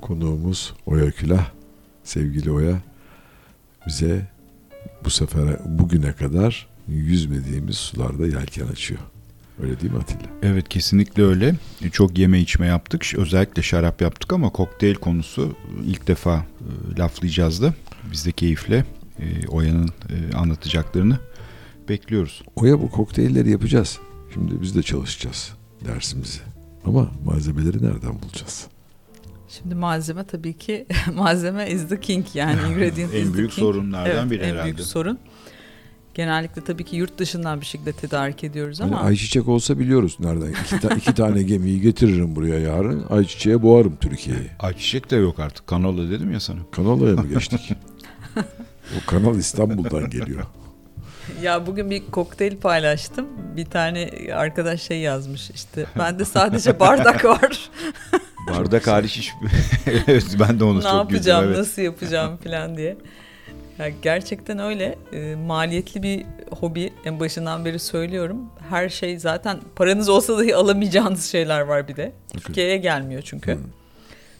A: Konuğumuz Oya Külah. Sevgili Oya bize bu sefer bugüne kadar yüzmediğimiz sularda yelken açıyor. Öyle değil mi Atilla?
B: Evet kesinlikle öyle. Çok yeme içme yaptık. Özellikle şarap yaptık ama kokteyl konusu ilk defa e, laflayacağız da. Biz de keyifle e, Oya'nın e, anlatacaklarını bekliyoruz.
A: Oya bu kokteylleri yapacağız. Şimdi biz de çalışacağız dersimizi. Ama malzemeleri nereden bulacağız?
C: Şimdi malzeme tabii ki malzeme is the king yani ingredient
B: en büyük
C: king.
B: sorunlardan evet, biri
C: en
B: herhalde.
C: En büyük sorun. Genellikle tabii ki yurt dışından bir şekilde tedarik ediyoruz ama.
A: Yani ayçiçek olsa biliyoruz nereden. İki, ta, iki tane gemiyi getiririm buraya yarın. Ayçiçeğe boğarım Türkiye'yi.
B: Ayçiçek de yok artık. Kanola dedim ya sana.
A: Kanola'ya mı geçtik? o kanal İstanbul'dan geliyor.
C: Ya bugün bir kokteyl paylaştım. Bir tane arkadaş şey yazmış işte. Bende sadece bardak var.
B: bardak hariç hiç... evet ben de onu
C: ne
B: çok
C: yapacağım,
B: güldüm, evet.
C: nasıl yapacağım falan diye. Ya gerçekten öyle. E, maliyetli bir hobi. En başından beri söylüyorum. Her şey zaten paranız olsa dahi alamayacağınız şeyler var bir de. Okay. Türkiye'ye gelmiyor çünkü. Hmm.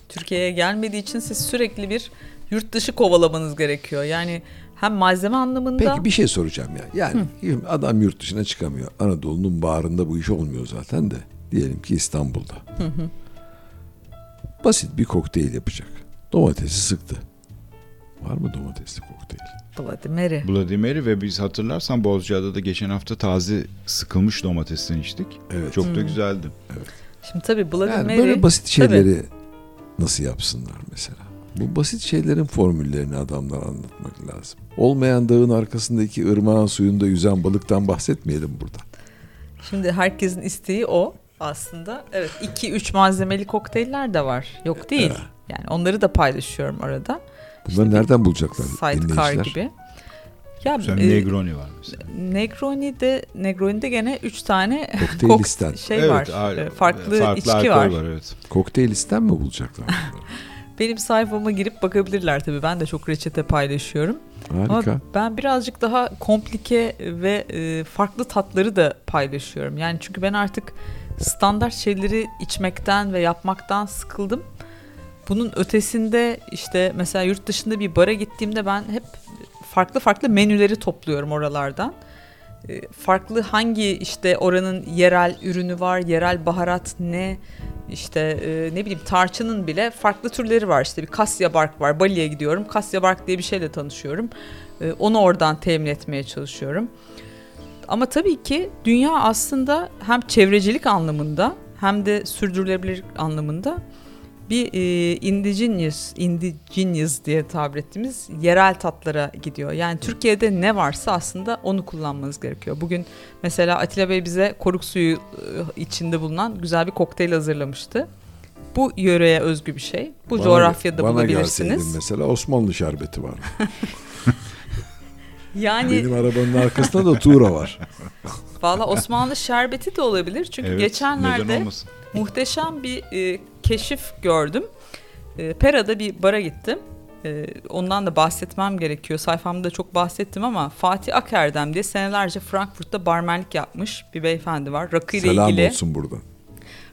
C: Türkiye'ye gelmediği için siz sürekli bir yurt dışı kovalamanız gerekiyor. Yani hem malzeme anlamında.
A: Peki bir şey soracağım ya. Yani Hı. adam yurt dışına çıkamıyor. Anadolu'nun bağrında bu iş olmuyor zaten de. Diyelim ki İstanbul'da. Hı hı. Basit bir kokteyl yapacak. Domatesi sıktı. Var mı domatesli kokteyl?
C: Bloody Mary.
B: Bloody Mary ve biz hatırlarsan Bozcaada'da geçen hafta taze sıkılmış domatesten içtik. Evet. Çok da güzeldi.
A: Evet.
C: Şimdi tabii Bloody
A: yani
C: Mary...
A: Böyle basit şeyleri tabii. nasıl yapsınlar mesela? Bu basit şeylerin formüllerini adamlara anlatmak lazım. Olmayan dağın arkasındaki ırmağın suyunda yüzen balıktan bahsetmeyelim burada.
C: Şimdi herkesin isteği o aslında. Evet 2-3 malzemeli kokteyller de var. Yok değil. Evet. Yani onları da paylaşıyorum arada.
A: Bunları işte nereden bulacaklar Sidecar gibi.
B: Ya, Sen e, Negroni var mesela.
C: Negroni'de Negroni'de gene 3 tane
A: kokteyl listen.
C: şey evet, var. Farklı, farklı içki var. var evet.
A: Kokteyl listen mi bulacaklar?
C: Benim sayfama girip bakabilirler tabii. Ben de çok reçete paylaşıyorum.
A: Harika. Ama
C: ben birazcık daha komplike ve e, farklı tatları da paylaşıyorum. Yani çünkü ben artık standart şeyleri içmekten ve yapmaktan sıkıldım. Bunun ötesinde işte mesela yurt dışında bir bara gittiğimde ben hep farklı farklı menüleri topluyorum oralardan. E, farklı hangi işte oranın yerel ürünü var, yerel baharat ne, işte e, ne bileyim tarçının bile farklı türleri var. İşte bir kasya bark var. Bali'ye gidiyorum. Kasya bark diye bir şeyle tanışıyorum. E, onu oradan temin etmeye çalışıyorum. Ama tabii ki dünya aslında hem çevrecilik anlamında hem de sürdürülebilirlik anlamında bir e, indigenous, indigenous diye tabir ettiğimiz yerel tatlara gidiyor. Yani Türkiye'de ne varsa aslında onu kullanmanız gerekiyor. Bugün mesela Atilla Bey bize koruk suyu e, içinde bulunan güzel bir kokteyl hazırlamıştı. Bu yöreye özgü bir şey. Bu bana, coğrafyada bana bulabilirsiniz.
A: mesela Osmanlı şerbeti var.
C: yani
A: benim arabanın arkasında da Tuğra var.
C: Valla Osmanlı şerbeti de olabilir. Çünkü evet, geçenlerde muhteşem bir e, keşif gördüm. E, Pera'da bir bara gittim. E, ondan da bahsetmem gerekiyor. Sayfamda çok bahsettim ama Fatih Akerdem diye senelerce Frankfurt'ta barmenlik yapmış bir beyefendi var. Rakı ile
A: Selam
C: ilgili.
A: olsun burada.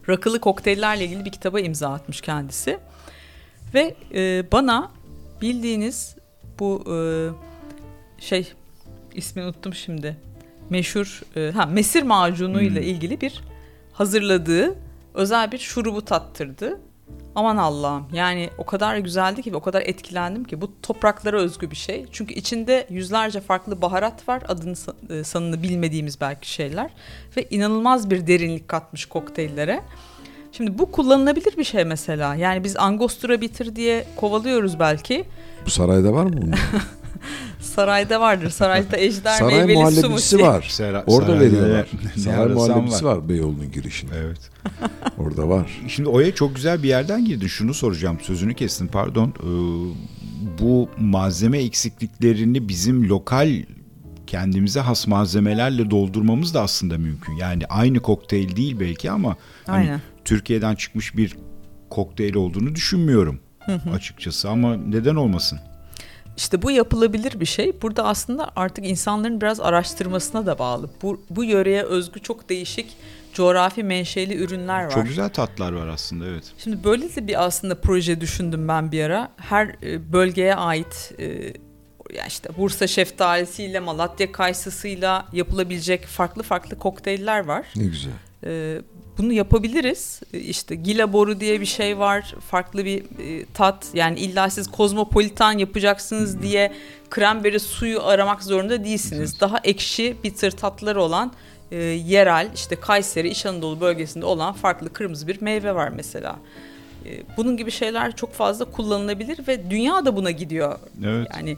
C: Rakılı kokteyllerle ilgili bir kitaba imza atmış kendisi. Ve e, bana bildiğiniz bu e, şey ismini unuttum şimdi. meşhur e, ha mesir macunu ile hmm. ilgili bir hazırladığı özel bir şurubu tattırdı. Aman Allah'ım yani o kadar güzeldi ki ve o kadar etkilendim ki bu topraklara özgü bir şey. Çünkü içinde yüzlerce farklı baharat var adını e, sanını bilmediğimiz belki şeyler ve inanılmaz bir derinlik katmış kokteyllere. Şimdi bu kullanılabilir bir şey mesela. Yani biz angostura bitir diye kovalıyoruz belki.
A: Bu sarayda var mı bunun?
C: Sarayda vardır. Sarayda ejder
A: Saray
C: meyveli
A: muhallebisi var. Sera, Orada veriyorlar. Saray muhallebisi var. var Beyoğlu'nun girişinde.
B: Evet.
A: Orada var.
B: Şimdi Oya çok güzel bir yerden girdin. Şunu soracağım. Sözünü kestin pardon. Ee, bu malzeme eksikliklerini bizim lokal kendimize has malzemelerle doldurmamız da aslında mümkün. Yani aynı kokteyl değil belki ama hani Türkiye'den çıkmış bir kokteyl olduğunu düşünmüyorum açıkçası ama neden olmasın?
C: İşte bu yapılabilir bir şey. Burada aslında artık insanların biraz araştırmasına da bağlı. Bu, bu yöreye özgü çok değişik coğrafi menşeli ürünler var.
B: Çok güzel tatlar var aslında evet.
C: Şimdi böyle de bir aslında proje düşündüm ben bir ara. Her e, bölgeye ait e, ya işte Bursa şeftalisiyle, Malatya kayısısıyla yapılabilecek farklı farklı kokteyller var.
A: Ne güzel.
C: E, bunu yapabiliriz. İşte gila boru diye bir şey var. Farklı bir e, tat. Yani illa siz kozmopolitan yapacaksınız diye kremberi suyu aramak zorunda değilsiniz. Daha ekşi, bitter tatları olan e, yerel işte Kayseri, İç Anadolu bölgesinde olan farklı kırmızı bir meyve var mesela. E, bunun gibi şeyler çok fazla kullanılabilir ve dünya da buna gidiyor. Evet. Yani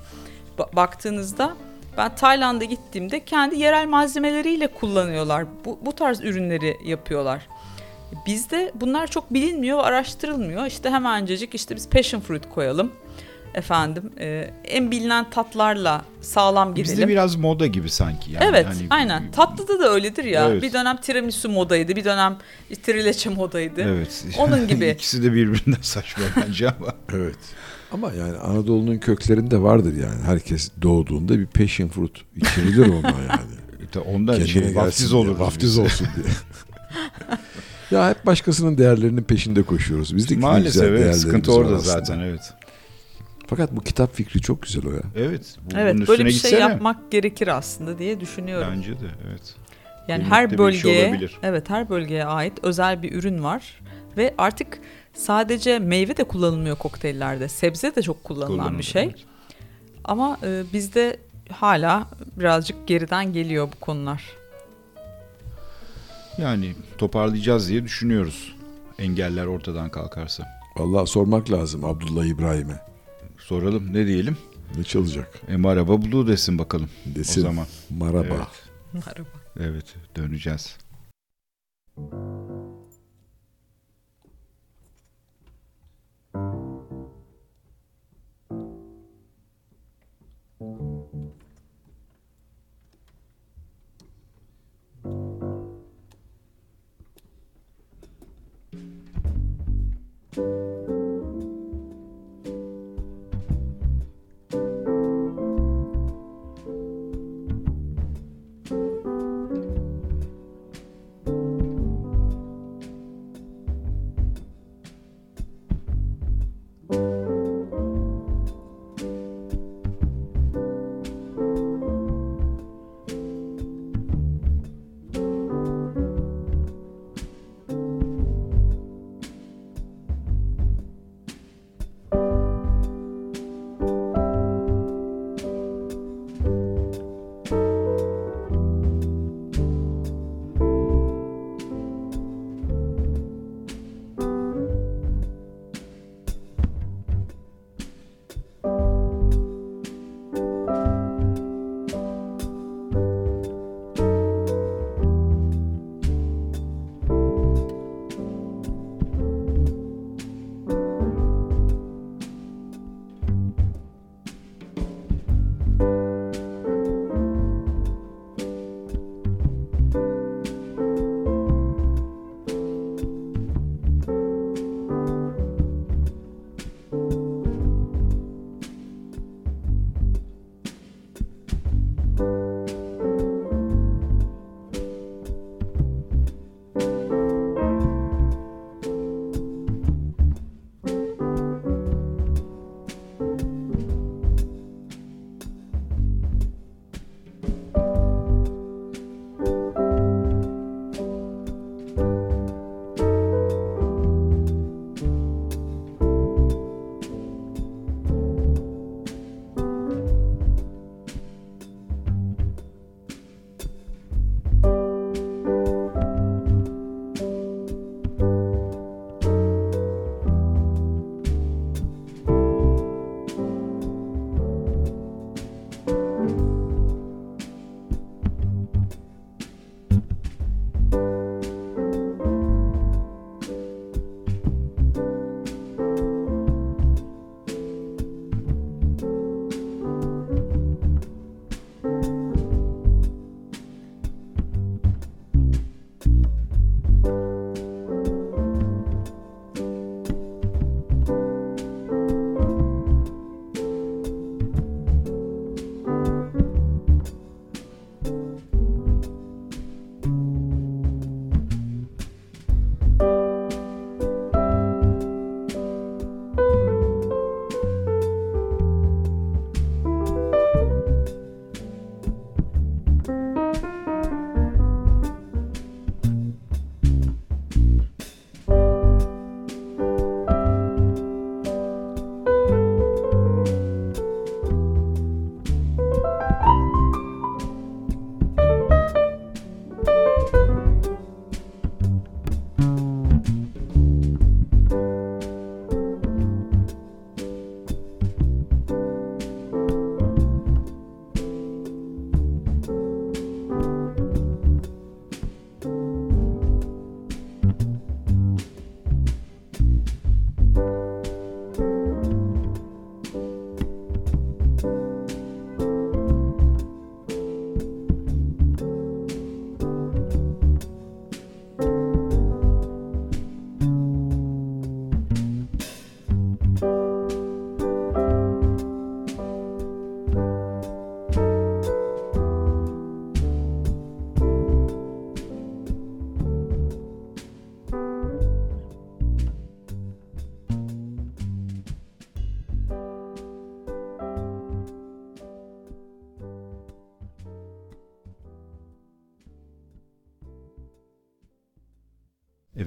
C: ba- baktığınızda ben Tayland'a gittiğimde kendi yerel malzemeleriyle kullanıyorlar. Bu, bu tarz ürünleri yapıyorlar. Bizde bunlar çok bilinmiyor araştırılmıyor. İşte hemencecik işte biz passion fruit koyalım. Efendim e, en bilinen tatlarla sağlam gidelim.
B: Bizde biraz moda gibi sanki. Yani.
C: Evet hani, aynen. Tatlıda da öyledir ya. Evet. Bir dönem tiramisu modaydı. Bir dönem trileçe modaydı. Evet. Onun gibi.
B: İkisi de birbirinden saçma bence ama.
A: evet. Ama yani Anadolu'nun köklerinde vardır yani. Herkes doğduğunda bir passion fruit içerilir ona yani.
B: İşte ondan şey, vaftiz olur.
A: Vaftiz olsun diye. ya hep başkasının değerlerinin peşinde koşuyoruz. Biz de
B: Maalesef evet, sıkıntı orada aslında. zaten evet.
A: Fakat bu kitap fikri çok güzel o ya.
B: Evet.
C: Bu, evet böyle bir şey gitsene. yapmak gerekir aslında diye düşünüyorum.
B: Bence de evet.
C: Yani Birlikte her şey bölgeye şey evet her bölgeye ait özel bir ürün var ve artık sadece meyve de kullanılmıyor kokteyllerde. Sebze de çok kullanılan Kullanılır, bir şey. Evet. Ama e, bizde hala birazcık geriden geliyor bu konular.
B: Yani toparlayacağız diye düşünüyoruz. Engeller ortadan kalkarsa.
A: Vallahi sormak lazım Abdullah İbrahim'e.
B: Soralım ne diyelim?
A: Ne çalacak?
B: E maraba Blue desin bakalım.
A: Desin. O zaman. Maraba.
B: Evet. Maraba. Evet döneceğiz. Música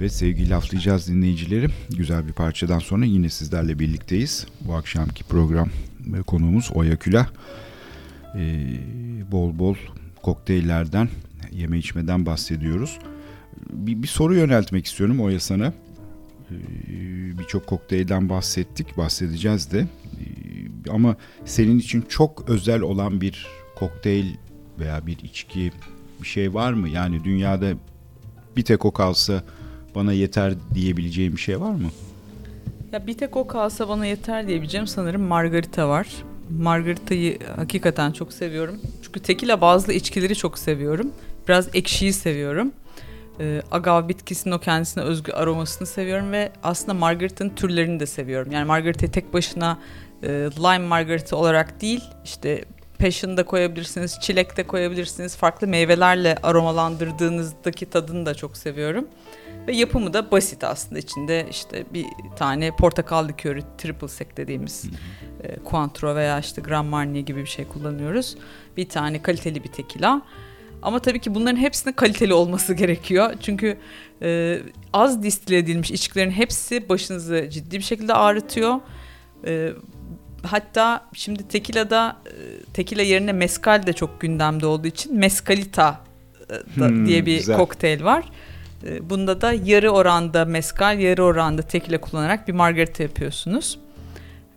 B: Evet sevgili laflayacağız dinleyicileri. Güzel bir parçadan sonra yine sizlerle birlikteyiz. Bu akşamki program konuğumuz Oya Külah. Ee, bol bol kokteyllerden, yeme içmeden bahsediyoruz. Bir, bir soru yöneltmek istiyorum Oya sana. Ee, Birçok kokteylden bahsettik, bahsedeceğiz de. Ee, ama senin için çok özel olan bir kokteyl veya bir içki bir şey var mı? Yani dünyada bir tek o kalsa bana yeter diyebileceğim bir şey var mı?
C: Ya bir tek o kalsa bana yeter diyebileceğim sanırım margarita var. Margarita'yı hakikaten çok seviyorum. Çünkü tekila bazlı içkileri çok seviyorum. Biraz ekşiyi seviyorum. Ee, agav bitkisinin o kendisine özgü aromasını seviyorum ve aslında margarita'nın türlerini de seviyorum. Yani margarita'yı tek başına e, lime margarita olarak değil, işte passion da koyabilirsiniz, çilek de koyabilirsiniz. Farklı meyvelerle aromalandırdığınızdaki tadını da çok seviyorum. Ve yapımı da basit aslında. içinde işte bir tane portakal likörü triple sec dediğimiz e, Cointreau veya işte Grand Marnier gibi bir şey kullanıyoruz. Bir tane kaliteli bir tekila. Ama tabii ki bunların hepsinin kaliteli olması gerekiyor. Çünkü e, az distile edilmiş içkilerin hepsi başınızı ciddi bir şekilde ağrıtıyor. E, hatta şimdi tekilada e, tekila yerine mezcal de çok gündemde olduğu için mescalita e, hmm, diye bir güzel. kokteyl var. E, bunda da yarı oranda mezcal, yarı oranda tekila kullanarak bir margarita yapıyorsunuz.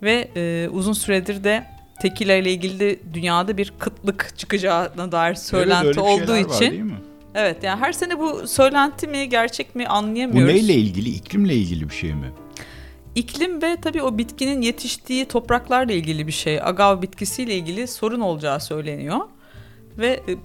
C: Ve e, uzun süredir de tekila ile ilgili de dünyada bir kıtlık çıkacağına dair söylenti evet, olduğu için. Var, değil mi? Evet yani her sene bu söylenti mi gerçek mi anlayamıyoruz.
B: Bu neyle ilgili? İklimle ilgili bir şey mi?
C: İklim ve tabii o bitkinin yetiştiği topraklarla ilgili bir şey. Agav bitkisiyle ilgili sorun olacağı söyleniyor. Ve e,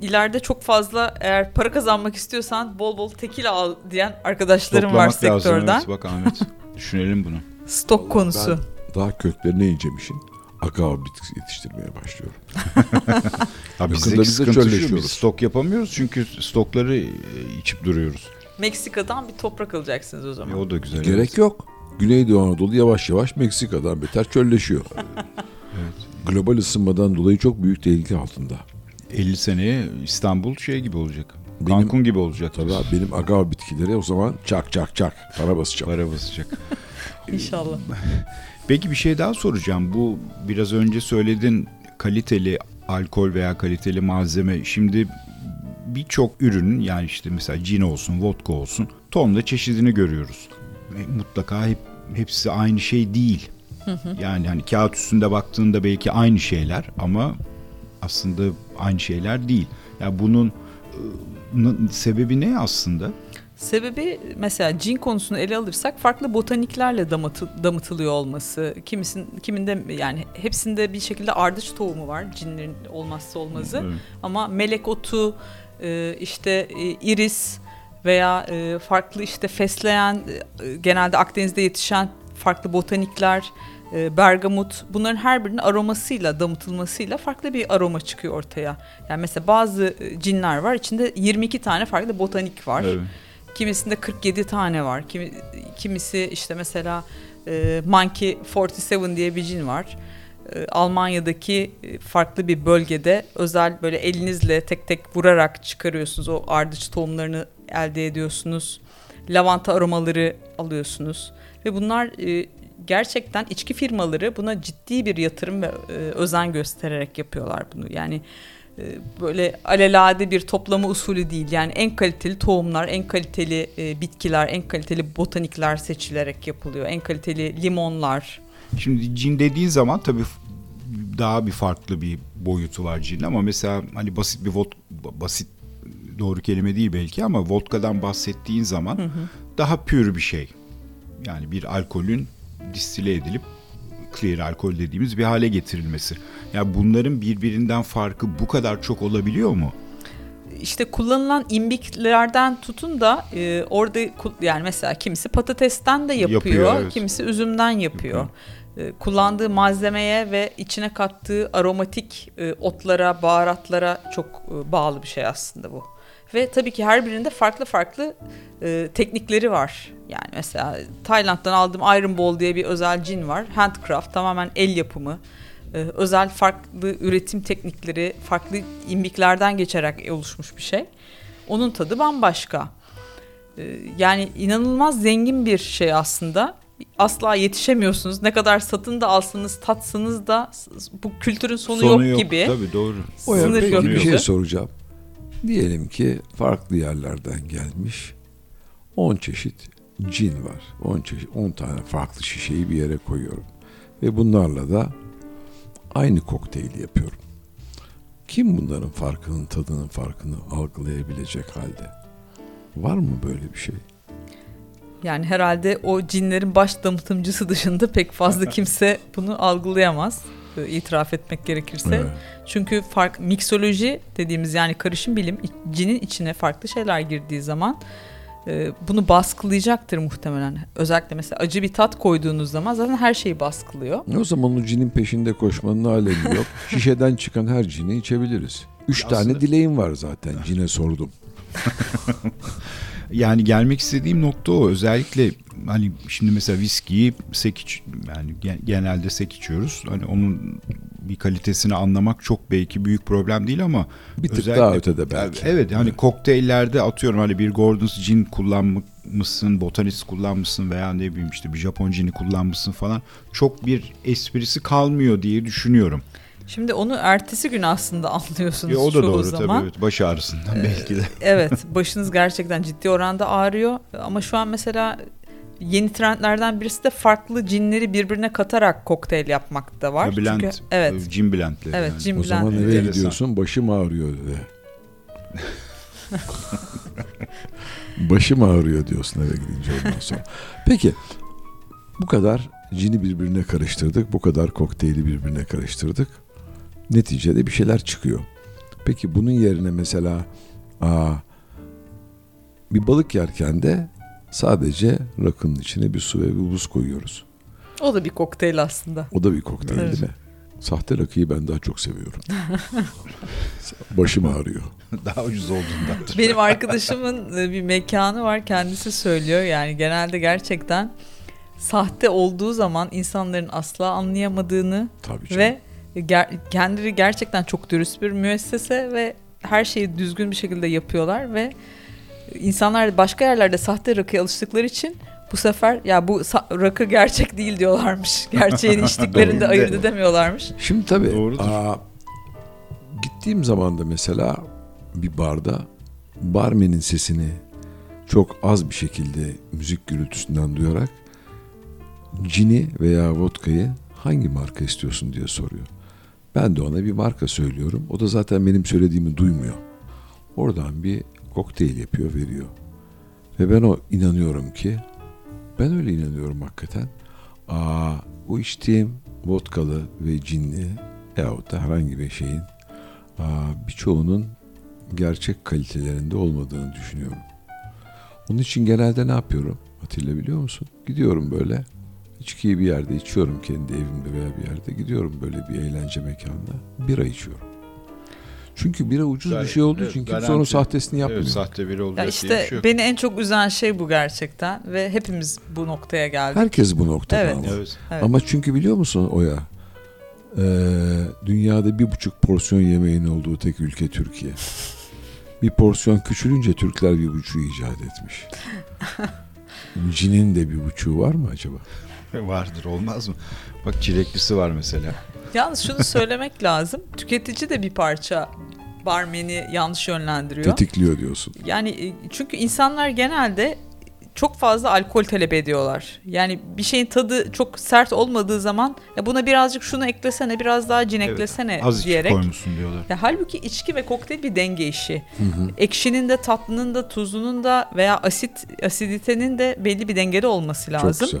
C: ileride çok fazla eğer para kazanmak istiyorsan bol bol tekil al diyen arkadaşlarım Toplamak var sektörden. Lazım,
B: evet. Bak Ahmet düşünelim bunu.
C: Stok Vallahi konusu.
A: Ben daha köklerine ineceğim işin. Agav bitkisi yetiştirmeye başlıyorum.
B: Abi biz sıkıntı şu, biz stok yapamıyoruz çünkü stokları e, içip duruyoruz.
C: Meksika'dan bir toprak alacaksınız o zaman.
B: E, o da güzel.
A: Gerek evet. yok. Güneydoğu Anadolu yavaş yavaş Meksika'dan beter çölleşiyor. evet. Global ısınmadan dolayı çok büyük tehlike altında.
B: 50 seneye İstanbul şey gibi olacak. Benim, Cancun gibi olacak.
A: Tabii abi, benim agav bitkileri o zaman çak çak çak para basacak.
B: Para basacak.
C: İnşallah.
B: Peki bir şey daha soracağım. Bu biraz önce söyledin kaliteli alkol veya kaliteli malzeme. Şimdi birçok ürünün yani işte mesela cin olsun, vodka olsun tonla çeşidini görüyoruz. Mutlaka hep hepsi aynı şey değil. Hı hı. Yani hani kağıt üstünde baktığında belki aynı şeyler ama aslında aynı şeyler değil. Ya yani bunun ıı, sebebi ne aslında?
C: Sebebi mesela cin konusunu ele alırsak farklı botaniklerle damıtı, damıtılıyor olması. Kimisin, kiminde yani hepsinde bir şekilde ardıç tohumu var cinlerin olmazsa olmazı. Evet. Ama melek otu, ıı, işte ıı, iris veya farklı işte fesleğen genelde Akdeniz'de yetişen farklı botanikler e, bergamot bunların her birinin aromasıyla damıtılmasıyla farklı bir aroma çıkıyor ortaya. Yani mesela bazı e, cinler var içinde 22 tane farklı botanik var. Evet. Kimisinde 47 tane var. Kimi, kimisi işte mesela e, Monkey 47 diye bir cin var. E, Almanya'daki e, farklı bir bölgede özel böyle elinizle tek tek vurarak çıkarıyorsunuz. O ardıç tohumlarını elde ediyorsunuz. Lavanta aromaları alıyorsunuz. Ve bunlar e, gerçekten içki firmaları buna ciddi bir yatırım ve e, özen göstererek yapıyorlar bunu. Yani e, böyle alelade bir toplama usulü değil. Yani en kaliteli tohumlar, en kaliteli e, bitkiler, en kaliteli botanikler seçilerek yapılıyor. En kaliteli limonlar.
B: Şimdi cin dediğin zaman tabii daha bir farklı bir boyutu var cin ama mesela hani basit bir vod basit doğru kelime değil belki ama vodka'dan bahsettiğin zaman hı hı. daha pür bir şey. Yani bir alkolün distile edilip clear alkol dediğimiz bir hale getirilmesi. Ya yani bunların birbirinden farkı bu kadar çok olabiliyor mu?
C: İşte kullanılan imbiklerden tutun da e, orada yani mesela kimisi patatesten de yapıyor, yapıyor evet. kimisi üzümden yapıyor. E, kullandığı malzemeye ve içine kattığı aromatik e, otlara, baharatlara çok e, bağlı bir şey aslında bu. Ve tabii ki her birinde farklı farklı e, teknikleri var. Yani mesela Tayland'dan aldığım Iron Ball diye bir özel cin var. Handcraft tamamen el yapımı. Ee, özel farklı üretim teknikleri, farklı imbiklerden geçerek oluşmuş bir şey. Onun tadı bambaşka. Ee, yani inanılmaz zengin bir şey aslında. Asla yetişemiyorsunuz. Ne kadar satın da alsanız, tatsınız da bu kültürün sonu, sonu yok, yok gibi.
B: Tabii doğru.
A: O Sınır yok. Bir şey soracağım. Diyelim ki farklı yerlerden gelmiş 10 çeşit cin var. 10 çeşit 10 tane farklı şişeyi bir yere koyuyorum. Ve bunlarla da aynı kokteyli yapıyorum. Kim bunların farkının tadının farkını algılayabilecek halde? Var mı böyle bir şey?
C: Yani herhalde o cinlerin baş damıtımcısı dışında pek fazla kimse bunu algılayamaz. E, itiraf etmek gerekirse. Evet. Çünkü fark miksoloji dediğimiz yani karışım bilim cinin içine farklı şeyler girdiği zaman e, bunu baskılayacaktır muhtemelen. Özellikle mesela acı bir tat koyduğunuz zaman zaten her şeyi baskılıyor.
A: O zaman o cinin peşinde koşmanın alemi yok. Şişeden çıkan her cini içebiliriz. Üç Aslında... tane dileğim var zaten cine sordum.
B: yani gelmek istediğim nokta o. Özellikle hani şimdi mesela viskiyi sek iç, yani genelde sek içiyoruz. Hani onun bir kalitesini anlamak çok belki büyük problem değil ama
A: bir tık özellikle, daha ötede belki.
B: Evet hani evet. kokteyllerde atıyorum hani bir Gordon's Gin kullanmışsın, Botanist kullanmışsın veya ne bileyim işte bir Japon Gin'i kullanmışsın falan. Çok bir esprisi kalmıyor diye düşünüyorum.
C: Şimdi onu ertesi gün aslında anlıyorsunuz ya, o da çoğu doğru, zaman. Tabii,
B: evet. Baş ağrısından ee, belki de.
C: evet başınız gerçekten ciddi oranda ağrıyor. Ama şu an mesela yeni trendlerden birisi de farklı cinleri birbirine katarak kokteyl yapmak da var.
B: Ya blend, Çünkü, evet. Cin blendleri.
C: Evet, yani. cin
A: O zaman eve gidiyorsun başım ağrıyor de. başım ağrıyor diyorsun eve gidince ondan sonra. Peki bu kadar cini birbirine karıştırdık. Bu kadar kokteyli birbirine karıştırdık. Neticede bir şeyler çıkıyor. Peki bunun yerine mesela aa, bir balık yerken de Sadece rakının içine bir su ve bir buz koyuyoruz.
C: O da bir kokteyl aslında.
A: O da bir kokteyl evet. değil mi? Sahte rakıyı ben daha çok seviyorum. Başım ağrıyor.
B: daha ucuz olduğundan.
C: Benim arkadaşımın e, bir mekanı var kendisi söylüyor. Yani genelde gerçekten sahte olduğu zaman insanların asla anlayamadığını
A: Tabii
C: ve ger- kendileri gerçekten çok dürüst bir müessese ve her şeyi düzgün bir şekilde yapıyorlar ve insanlar başka yerlerde sahte rakıya alıştıkları için bu sefer ya bu rakı gerçek değil diyorlarmış. Gerçeğini içtiklerinde ayırt edemiyorlarmış.
A: Şimdi tabii aa, gittiğim zaman da mesela bir barda barmenin sesini çok az bir şekilde müzik gürültüsünden duyarak cini veya vodkayı hangi marka istiyorsun diye soruyor. Ben de ona bir marka söylüyorum. O da zaten benim söylediğimi duymuyor. Oradan bir kokteyl yapıyor veriyor. Ve ben o inanıyorum ki ben öyle inanıyorum hakikaten. Aa, bu içtiğim vodkalı ve cinli yahut da herhangi bir şeyin aa, birçoğunun gerçek kalitelerinde olmadığını düşünüyorum. Onun için genelde ne yapıyorum? Atilla biliyor musun? Gidiyorum böyle içkiyi bir yerde içiyorum kendi evimde veya bir yerde. Gidiyorum böyle bir eğlence mekanına. Bira içiyorum. Çünkü bira ucuz Gar- bir şey olduğu evet, için kimse onun sahtesini yapmıyor. Evet,
B: sahte bira olacak
C: ya işte şey beni en çok üzen şey bu gerçekten ve hepimiz bu noktaya geldik.
A: Herkes bu noktada evet. ama. Evet. Ama çünkü biliyor musun Oya? Ee, dünyada bir buçuk porsiyon yemeğin olduğu tek ülke Türkiye. bir porsiyon küçülünce Türkler bir buçuğu icat etmiş. Cinin de bir buçuğu var mı acaba?
B: Vardır olmaz mı? Bak çileklisi var mesela.
C: Yalnız şunu söylemek lazım. Tüketici de bir parça barmeni yanlış yönlendiriyor.
A: Tetikliyor diyorsun.
C: Yani e, çünkü insanlar genelde çok fazla alkol talep ediyorlar. Yani bir şeyin tadı çok sert olmadığı zaman ya buna birazcık şunu eklesene, biraz daha cin eklesene evet,
B: az
C: diyerek.
B: Az koymuşsun diyorlar.
C: Ya halbuki içki ve kokteyl bir denge işi. Hı hı. Ekşinin de tatlının da tuzunun da veya asit asiditenin de belli bir dengede olması lazım. Çok güzel.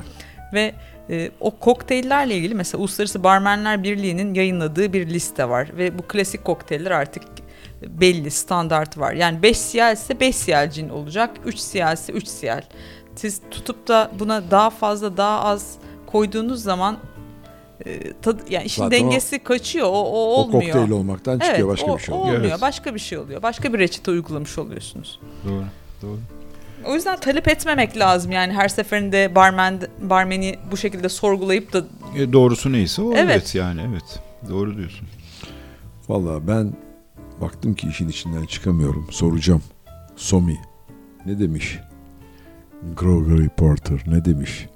C: Ve e, o kokteyllerle ilgili mesela Uluslararası Barmenler Birliği'nin yayınladığı bir liste var ve bu klasik kokteyller artık belli standart var. Yani 5 siyal ise 5 siyal cin olacak, 3 siyal ise 3 siyal. Siz tutup da buna daha fazla daha az koyduğunuz zaman e, tad, yani işin Zaten dengesi o, kaçıyor. O, o olmuyor.
A: O kokteyl olmaktan çıkıyor evet, başka
C: o,
A: bir şey oluyor.
C: olmuyor. Evet. Başka bir şey oluyor. Başka bir reçete uygulamış oluyorsunuz.
B: Doğru. Doğru.
C: O yüzden talep etmemek lazım yani her seferinde barmen barmeni bu şekilde sorgulayıp da
B: e, doğrusu neyse o evet. evet yani evet. Doğru diyorsun.
A: Valla ben baktım ki işin içinden çıkamıyorum. Soracağım. Somi ne demiş? Gregory Porter ne demiş?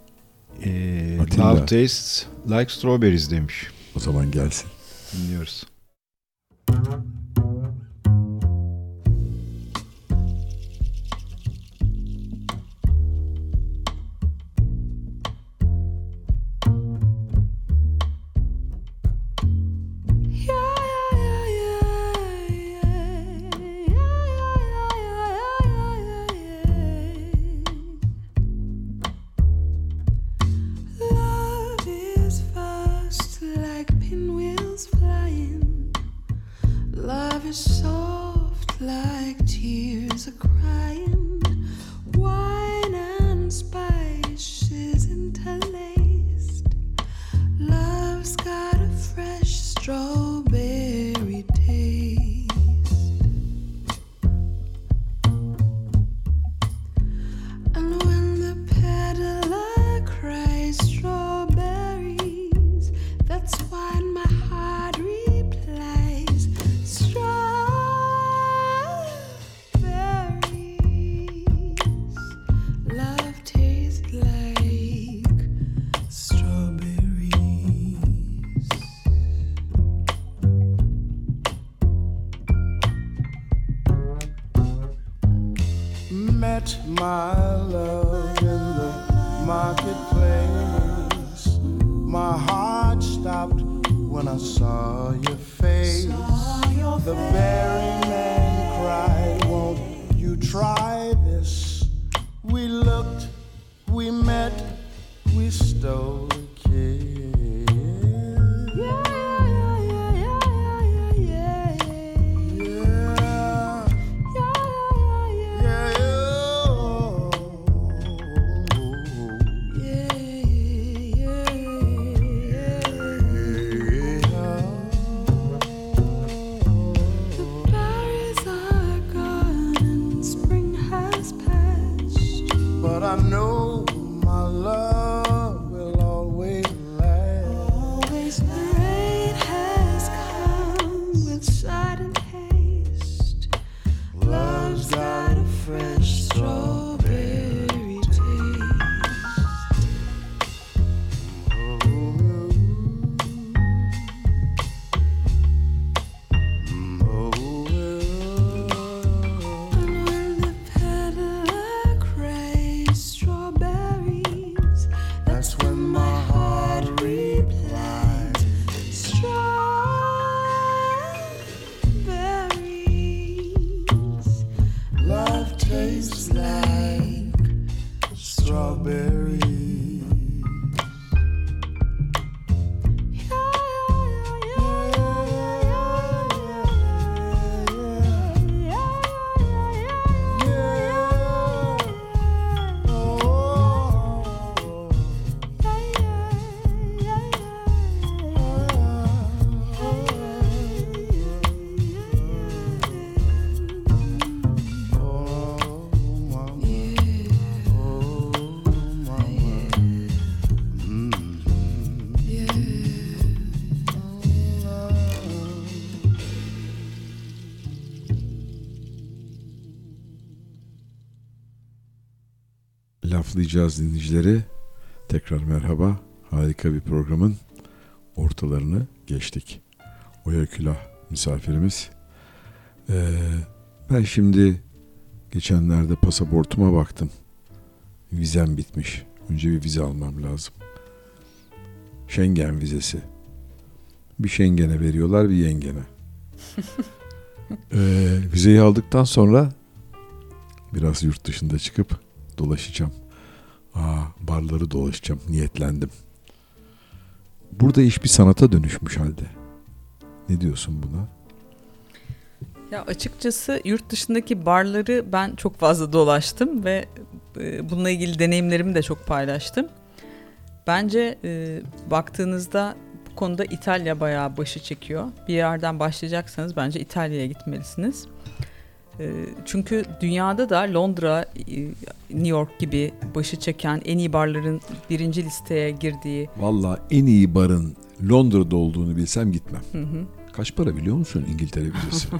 E: Ee, love tastes like strawberries demiş.
A: O zaman gelsin.
E: Dinliyoruz. kiss. We looked, we met, we stole a kiss.
A: Laflayacağız dinleyicileri. Tekrar merhaba. Harika bir programın ortalarını geçtik. Oya Külah misafirimiz. Ee, ben şimdi geçenlerde pasaportuma baktım. Vizem bitmiş. Önce bir vize almam lazım. Schengen vizesi. Bir Schengen'e veriyorlar bir yengene. ee, vizeyi aldıktan sonra biraz yurt dışında çıkıp dolaşacağım. Aa, barları dolaşacağım. Niyetlendim. Burada iş bir sanata dönüşmüş halde. Ne diyorsun buna?
C: Ya açıkçası yurt dışındaki barları ben çok fazla dolaştım ve e, bununla ilgili deneyimlerimi de çok paylaştım. Bence e, baktığınızda bu konuda İtalya bayağı başı çekiyor. Bir yerden başlayacaksanız bence İtalya'ya gitmelisiniz. Ee, çünkü dünyada da Londra, e, New York gibi başı çeken en iyi barların birinci listeye girdiği.
A: Valla en iyi barın Londra'da olduğunu bilsem gitmem. Hı hı. Kaç para biliyor musun İngiltere vizesi?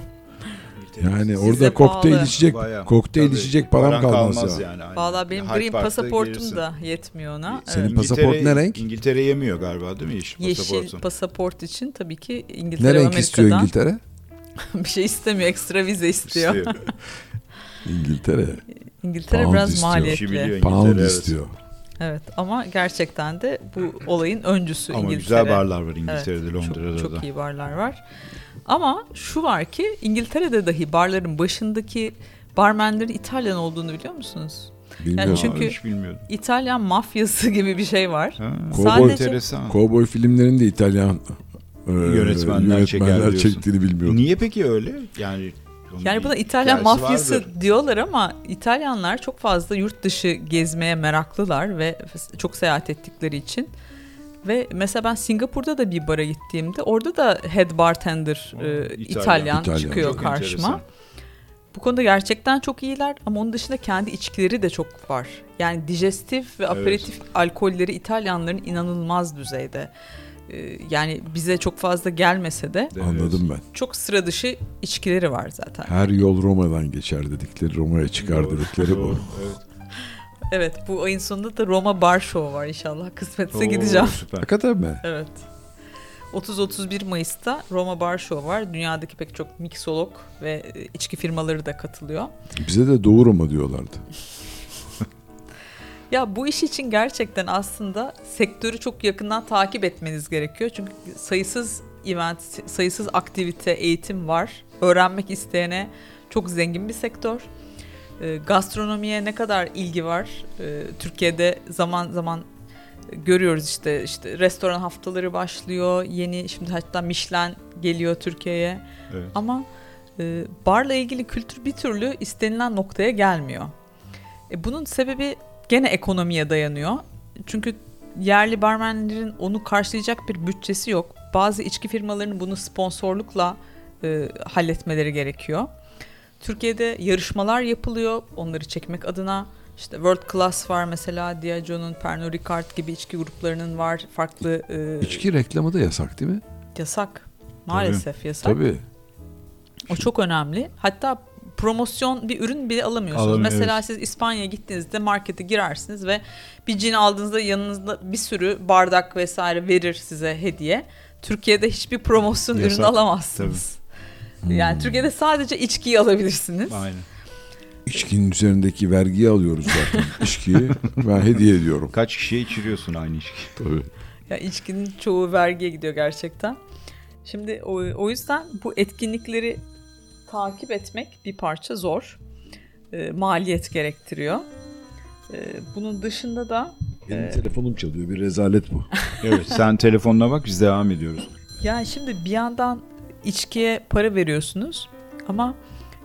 A: Yani orada kokteyl pahalı. içecek Bayağı. kokteyl Tabii, içecek param kalmaz, kalmaz ya.
C: yani. Valla benim Hyde green pasaportum gelirsin. da yetmiyor ona.
A: Senin evet. pasaport ne renk?
B: İngiltere yemiyor galiba değil mi yeşil,
C: yeşil pasaport için tabii ki İngiltere Ne renk Amerika'dan. istiyor
A: İngiltere?
C: bir şey istemiyor ekstra vize istiyor.
A: İngiltere.
C: İngiltere Pound biraz istiyor. maliyetli.
A: Pound evet. istiyor.
C: Evet ama gerçekten de bu olayın öncüsü
B: ama
C: İngiltere.
B: Ama güzel barlar var İngiltere'de, evet, Londra'da
C: çok, çok iyi barlar var. Ama şu var ki İngiltere'de dahi barların başındaki barmenlerin İtalyan olduğunu biliyor musunuz?
A: Bilmiyorum.
C: Yani çünkü hiç bilmiyordum. İtalyan mafyası gibi bir şey var.
A: Ha. Sadece Kovboy filmlerinde İtalyan
B: e, yönetmenler, yönetmenler
A: çektiğini bilmiyorum.
B: Niye peki öyle? Yani
C: yani buna İtalyan mafyası vardır. diyorlar ama İtalyanlar çok fazla yurt dışı gezmeye meraklılar ve çok seyahat ettikleri için. Ve mesela ben Singapur'da da bir bara gittiğimde orada da head bartender e, İtalyan, İtalyan çıkıyor çok karşıma. Enteresan. Bu konuda gerçekten çok iyiler ama onun dışında kendi içkileri de çok var. Yani dijestif ve aperatif evet. alkolleri İtalyanların inanılmaz düzeyde. Ee, yani bize çok fazla gelmese de
A: anladım ben.
C: Çok sıra dışı içkileri var zaten.
A: Her yol Roma'dan geçer dedikleri, Roma'ya çıkar Doğru. dedikleri bu.
C: evet. Evet bu ayın sonunda da Roma Bar Show var inşallah. Kısmetse Oo, gideceğim.
A: Süper. Hakikaten mi?
C: Evet. 30-31 Mayıs'ta Roma Bar Show var. Dünyadaki pek çok miksolog ve e, içki firmaları da katılıyor.
A: Bize de Doğu Roma diyorlardı.
C: ya bu iş için gerçekten aslında sektörü çok yakından takip etmeniz gerekiyor. Çünkü sayısız event, sayısız aktivite, eğitim var. Öğrenmek isteyene çok zengin bir sektör. E, gastronomiye ne kadar ilgi var? E, Türkiye'de zaman zaman görüyoruz işte işte restoran haftaları başlıyor. Yeni şimdi hatta Michelin geliyor Türkiye'ye. Evet. Ama e, barla ilgili kültür bir türlü istenilen noktaya gelmiyor. E, bunun sebebi gene ekonomiye dayanıyor. Çünkü yerli barmenlerin onu karşılayacak bir bütçesi yok. Bazı içki firmalarının bunu sponsorlukla e, halletmeleri gerekiyor. Türkiye'de yarışmalar yapılıyor onları çekmek adına. İşte World Class var mesela Diageo'nun Pernod Ricard gibi içki gruplarının var. Farklı
A: e, içki reklamı da yasak değil mi?
C: Yasak. Maalesef Tabii. yasak.
A: Tabii.
C: O çok önemli. Hatta promosyon bir ürün bile alamıyorsunuz. Alamıyor, Mesela evet. siz İspanya'ya gittiğinizde markete girersiniz ve bir cin aldığınızda yanınızda bir sürü bardak vesaire verir size hediye. Türkiye'de hiçbir promosyon Yasak. ürün alamazsınız. Tabii. Yani hmm. Türkiye'de sadece içkiyi alabilirsiniz.
B: Aynen.
A: İçkinin üzerindeki vergiyi alıyoruz zaten. İçkiyi ben hediye ediyorum.
B: Kaç kişiye içiriyorsun aynı içki?
A: Tabii.
C: Ya içkinin çoğu vergiye gidiyor gerçekten. Şimdi o, o yüzden bu etkinlikleri takip etmek bir parça zor. E, maliyet gerektiriyor. E, bunun dışında da...
A: Benim e, telefonum çalıyor. Bir rezalet bu.
B: evet sen telefonuna bak biz devam ediyoruz.
C: Yani şimdi bir yandan içkiye para veriyorsunuz ama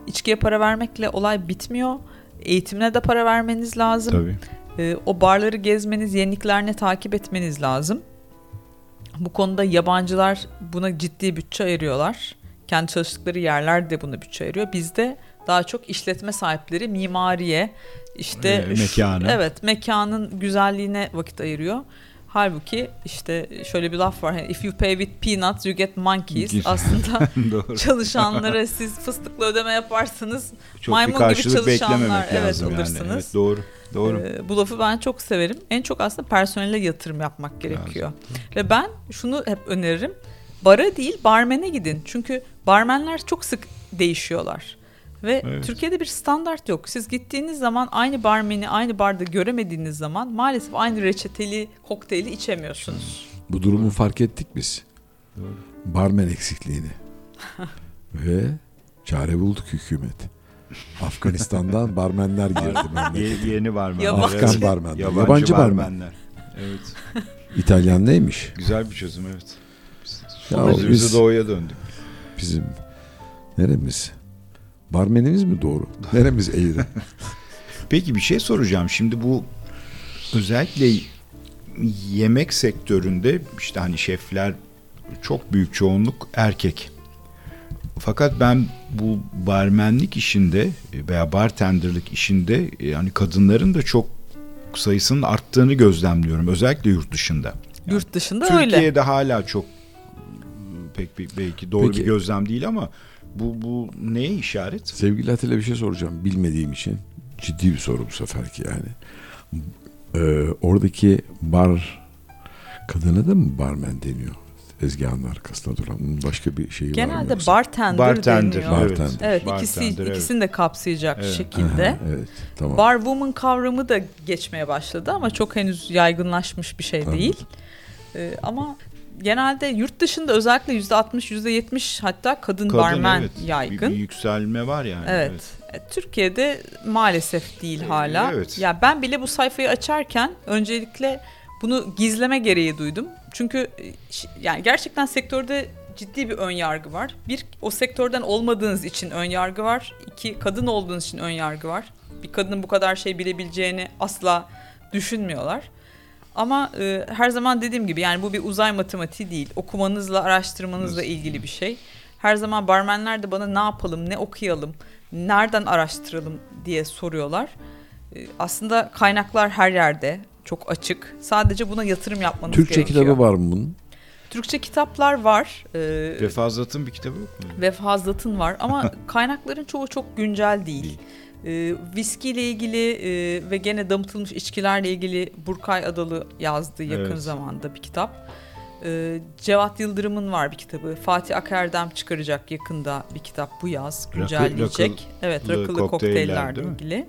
C: içkiye para vermekle olay bitmiyor. Eğitimine de para vermeniz lazım.
B: Tabii.
C: Ee, o barları gezmeniz, yeniliklerini takip etmeniz lazım. Bu konuda yabancılar buna ciddi bütçe ayırıyorlar. Kendi çalıştıkları yerler de buna bütçe ayırıyor. Bizde daha çok işletme sahipleri mimariye, işte
B: e, mekanı.
C: evet mekanın güzelliğine vakit ayırıyor. Halbuki işte şöyle bir laf var. Hani, If you pay with peanuts you get monkeys. Aslında çalışanlara siz fıstıklı ödeme yaparsanız çok maymun gibi çalışanlar evet alırsınız. Yani. Evet,
B: doğru. Doğru. Ee,
C: bu lafı ben çok severim. En çok aslında personele yatırım yapmak gerekiyor. Lazım. Ve ben şunu hep öneririm. Bara değil barmene gidin. Çünkü barmenler çok sık değişiyorlar. Ve evet. Türkiye'de bir standart yok. Siz gittiğiniz zaman aynı barmeni aynı barda göremediğiniz zaman maalesef aynı reçeteli kokteyli içemiyorsunuz.
A: Bu durumu fark ettik biz. Doğru. Barmen eksikliğini. Ve çare bulduk hükümet. Afganistan'dan barmenler girdi
B: memlekete. Yeni barmenler.
A: Yabancı. Afgan barmenler. Yabancı, Yabancı barmenler.
B: Evet.
A: İtalyan neymiş?
B: Güzel bir çözüm evet. Ya biz, biz doğuya döndük.
A: Bizim neremiz? Barmenimiz mi doğru? Neremiz eğri?
B: Peki bir şey soracağım. Şimdi bu özellikle yemek sektöründe işte hani şefler çok büyük çoğunluk erkek. Fakat ben bu barmenlik işinde veya bartenderlik işinde yani kadınların da çok sayısının arttığını gözlemliyorum. Özellikle yurt dışında.
C: Yani yurt dışında
B: Türkiye'de
C: öyle.
B: Türkiye'de hala çok pek bir, belki doğru Peki. bir gözlem değil ama Bu, bu neye işaret?
A: Sevgili Atilla bir şey soracağım. Bilmediğim için ciddi bir soru bu seferki yani. Ee, oradaki bar kadına da mı barmen deniyor? Tezgahın arkasında duran. Bunun başka bir şeyi
C: Genelde
A: var mı?
C: Genelde bartender,
B: bartender
C: deniyor.
A: Evet.
C: Evet, evet ikisi,
B: Bartender, evet.
C: ikisini de kapsayacak
B: Evet.
C: şekilde.
A: Aha, evet, tamam.
C: Bar woman kavramı da geçmeye başladı ama çok henüz yaygınlaşmış bir şey değil. Ee, ama genelde yurt dışında özellikle %60, %70 hatta kadın,
B: Kadın,
C: barmen
B: evet.
C: yaygın.
B: Bir, bir yükselme var yani.
C: Evet. E, Türkiye'de maalesef değil hala.
B: evet.
C: Ya ben bile bu sayfayı açarken öncelikle bunu gizleme gereği duydum. Çünkü e, yani gerçekten sektörde ciddi bir ön yargı var. Bir o sektörden olmadığınız için ön yargı var. İki kadın olduğunuz için ön yargı var. Bir kadının bu kadar şey bilebileceğini asla düşünmüyorlar. Ama e, her zaman dediğim gibi yani bu bir uzay matematiği değil. Okumanızla, araştırmanızla ilgili bir şey. Her zaman barmenler de bana ne yapalım, ne okuyalım, nereden araştıralım diye soruyorlar. E, aslında kaynaklar her yerde çok açık. Sadece buna yatırım yapmanız
A: Türkçe
C: gerekiyor.
A: kitabı var mı bunun?
C: Türkçe kitaplar var. E,
B: Vefazat'ın bir kitabı yok mu?
C: ve Fazlat'ın var ama kaynakların çoğu çok güncel değil.
B: Değil.
C: Ee, viski ile ilgili e, ve gene damıtılmış içkilerle ilgili Burkay Adalı yazdı yakın
B: Evet.
C: zamanda bir kitap. Ee, Cevat Yıldırım'ın var bir kitabı. Fatih Akerdem çıkaracak yakında bir kitap bu yaz
B: Rakı-
C: güncelleyecek. evet
B: rakılı
C: rakılı
B: kokteyller,
C: kokteyllerle ilgili.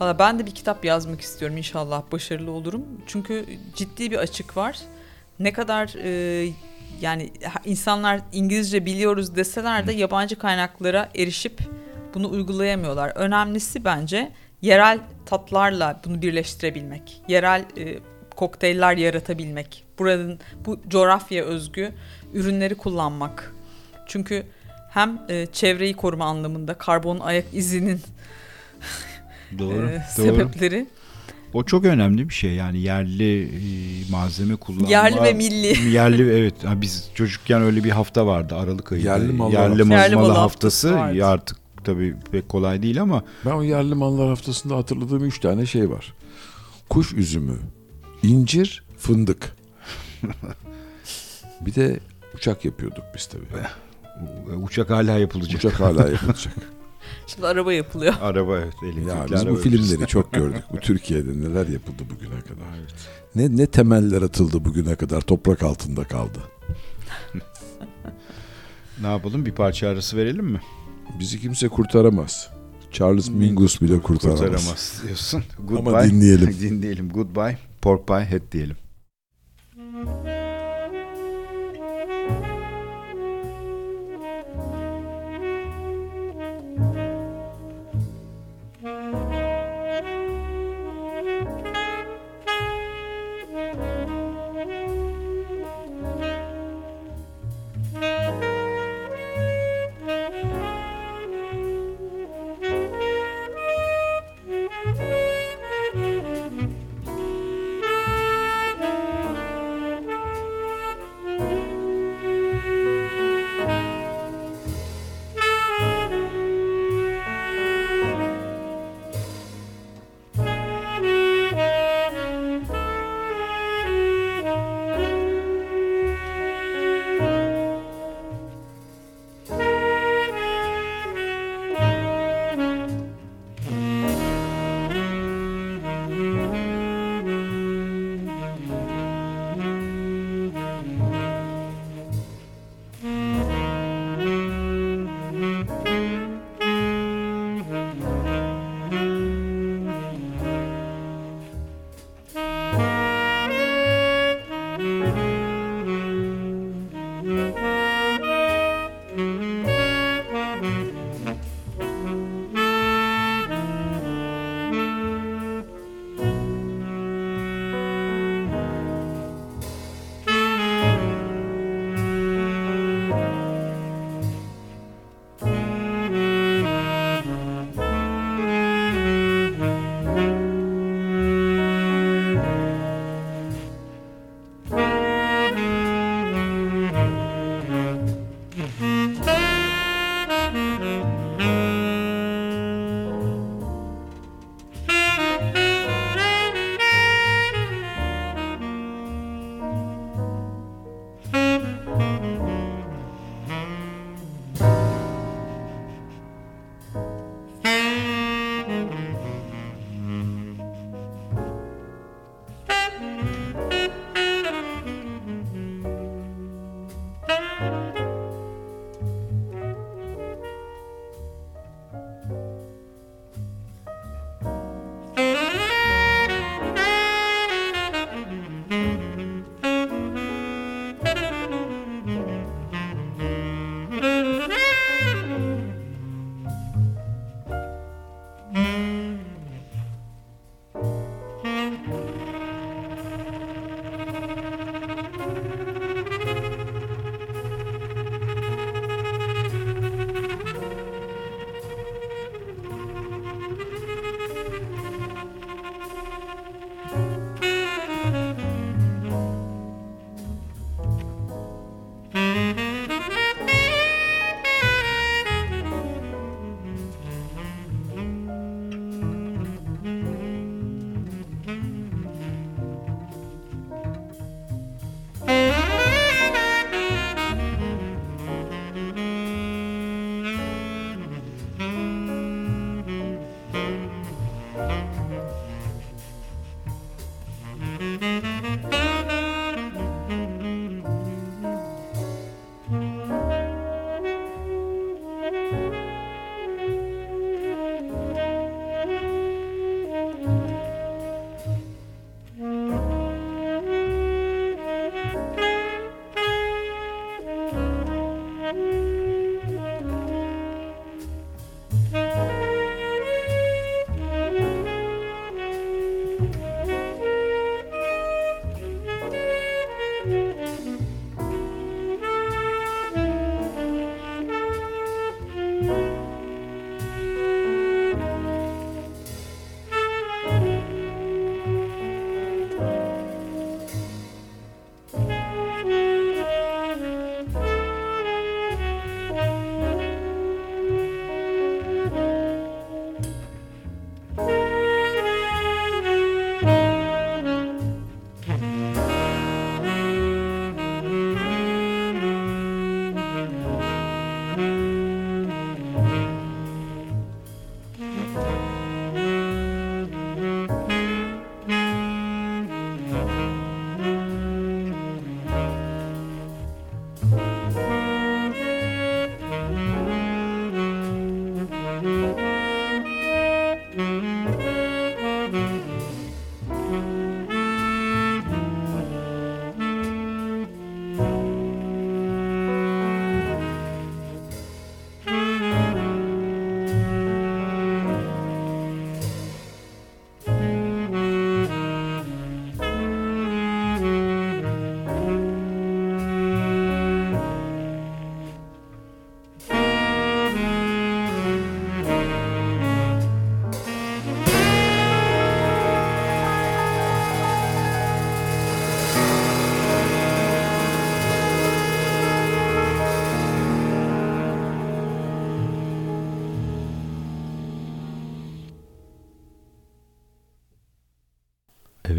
C: Valla ben de bir kitap yazmak istiyorum inşallah başarılı olurum. Çünkü ciddi bir açık var. Ne kadar e, yani insanlar İngilizce biliyoruz deseler de yabancı kaynaklara erişip bunu uygulayamıyorlar. Önemlisi bence yerel tatlarla bunu birleştirebilmek. Yerel e, kokteyller yaratabilmek. Buranın bu coğrafya özgü ürünleri kullanmak. Çünkü hem e, çevreyi koruma anlamında karbon ayak izinin
B: Doğru.
C: e,
B: doğru.
C: sebepleri
B: O çok önemli bir şey yani yerli e, malzeme kullanma.
C: yerli ve milli.
B: Yerli evet. Ha, biz çocukken öyle bir hafta vardı Aralık ayında.
A: Yerli mallar
B: yerli
A: haftası.
B: malı
C: Yerli malı
B: haftası.
C: haftası vardı.
B: Artık tabii pek kolay değil ama
A: Ben o yerli mallar haftasında hatırladığım üç tane şey var. Kuş üzümü, incir, fındık. bir de uçak yapıyorduk biz tabii.
B: uçak hala yapılacak.
A: Uçak hala yapılacak.
C: Şimdi araba yapılıyor.
B: Araba evet.
A: Ya biz bu filmleri çok gördük. Bu Türkiye'de neler yapıldı bugüne kadar. Ne ne temeller atıldı bugüne kadar toprak altında kaldı.
B: Ne yapalım bir parça arası verelim mi?
A: Bizi kimse kurtaramaz. Charles Mingus bile kurtaramaz.
B: Kurtaramaz diyorsun. Goodbye.
A: Ama dinleyelim.
B: dinleyelim. Goodbye. Pork pie head diyelim.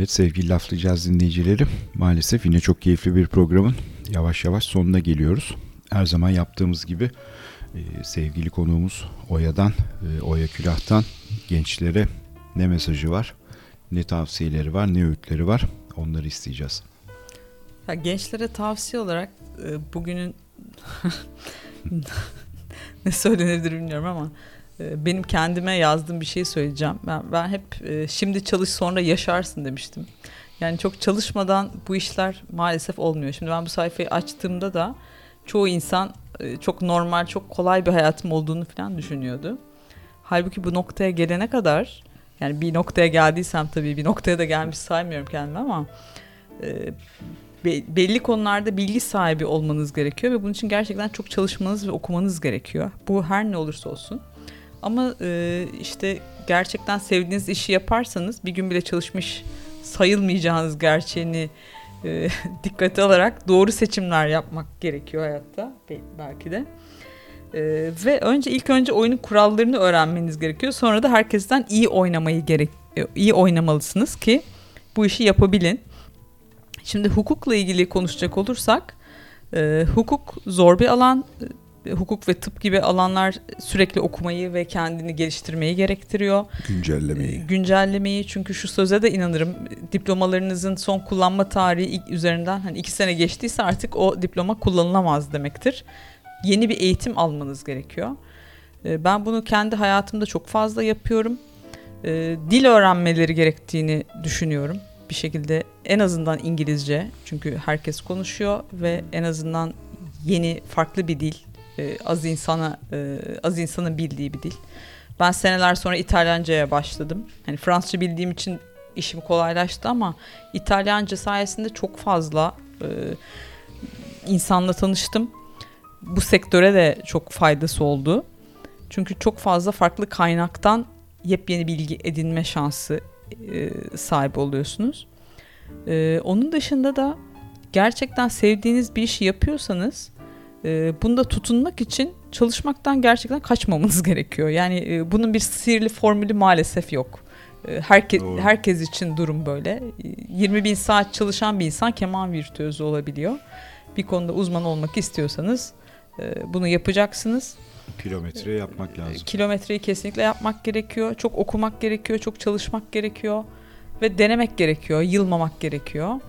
B: Evet sevgili laflayacağız dinleyicileri. Maalesef yine çok keyifli bir programın yavaş yavaş sonuna geliyoruz. Her zaman yaptığımız gibi e, sevgili konuğumuz Oya'dan, e, Oya Külah'tan gençlere ne mesajı var, ne tavsiyeleri var, ne öğütleri var onları isteyeceğiz.
C: Ya gençlere tavsiye olarak e, bugünün ne söylenirdir bilmiyorum ama benim kendime yazdığım bir şey söyleyeceğim. Ben, ben hep e, şimdi çalış sonra yaşarsın demiştim. Yani çok çalışmadan bu işler maalesef olmuyor. Şimdi ben bu sayfayı açtığımda da çoğu insan çok normal, çok kolay bir hayatım olduğunu falan düşünüyordu. Halbuki bu noktaya gelene kadar yani bir noktaya geldiysem tabii bir noktaya da gelmiş saymıyorum kendimi ama belli konularda bilgi sahibi olmanız gerekiyor ve bunun için gerçekten çok çalışmanız ve okumanız gerekiyor. Bu her ne olursa olsun. Ama e, işte gerçekten sevdiğiniz işi yaparsanız bir gün bile çalışmış sayılmayacağınız gerçeğini e, dikkate alarak doğru seçimler yapmak gerekiyor hayatta belki de. E, ve önce ilk önce oyunun kurallarını öğrenmeniz gerekiyor. Sonra da herkesten iyi oynamayı gerek e, iyi oynamalısınız ki bu işi yapabilin. Şimdi hukukla ilgili konuşacak olursak, e, hukuk zor bir alan. Hukuk ve tıp gibi alanlar sürekli okumayı ve kendini geliştirmeyi gerektiriyor.
A: Güncellemeyi. E,
C: güncellemeyi çünkü şu söze de inanırım. Diplomalarınızın son kullanma tarihi üzerinden hani iki sene geçtiyse artık o diploma kullanılamaz demektir. Yeni bir eğitim almanız gerekiyor. E, ben bunu kendi hayatımda çok fazla yapıyorum. E, dil öğrenmeleri gerektiğini düşünüyorum bir şekilde en azından İngilizce çünkü herkes konuşuyor ve en azından yeni farklı bir dil e, az insana e, az insanın bildiği bir dil. Ben seneler sonra İtalyanca'ya başladım. Hani Fransızca bildiğim için işim kolaylaştı ama İtalyanca sayesinde çok fazla e, insanla tanıştım. Bu sektöre de çok faydası oldu. Çünkü çok fazla farklı kaynaktan yepyeni bilgi edinme şansı e, sahip oluyorsunuz. E, onun dışında da gerçekten sevdiğiniz bir işi yapıyorsanız e, bunda tutunmak için çalışmaktan gerçekten kaçmamanız gerekiyor. Yani e, bunun bir sihirli formülü maalesef yok. E, herkes Doğru. herkes için durum böyle. 20 bin saat çalışan bir insan keman virtüözü olabiliyor. Bir konuda uzman olmak istiyorsanız e, bunu yapacaksınız.
B: Kilometre yapmak lazım.
C: Kilometreyi kesinlikle yapmak gerekiyor. Çok okumak gerekiyor, çok çalışmak gerekiyor ve denemek gerekiyor, yılmamak gerekiyor.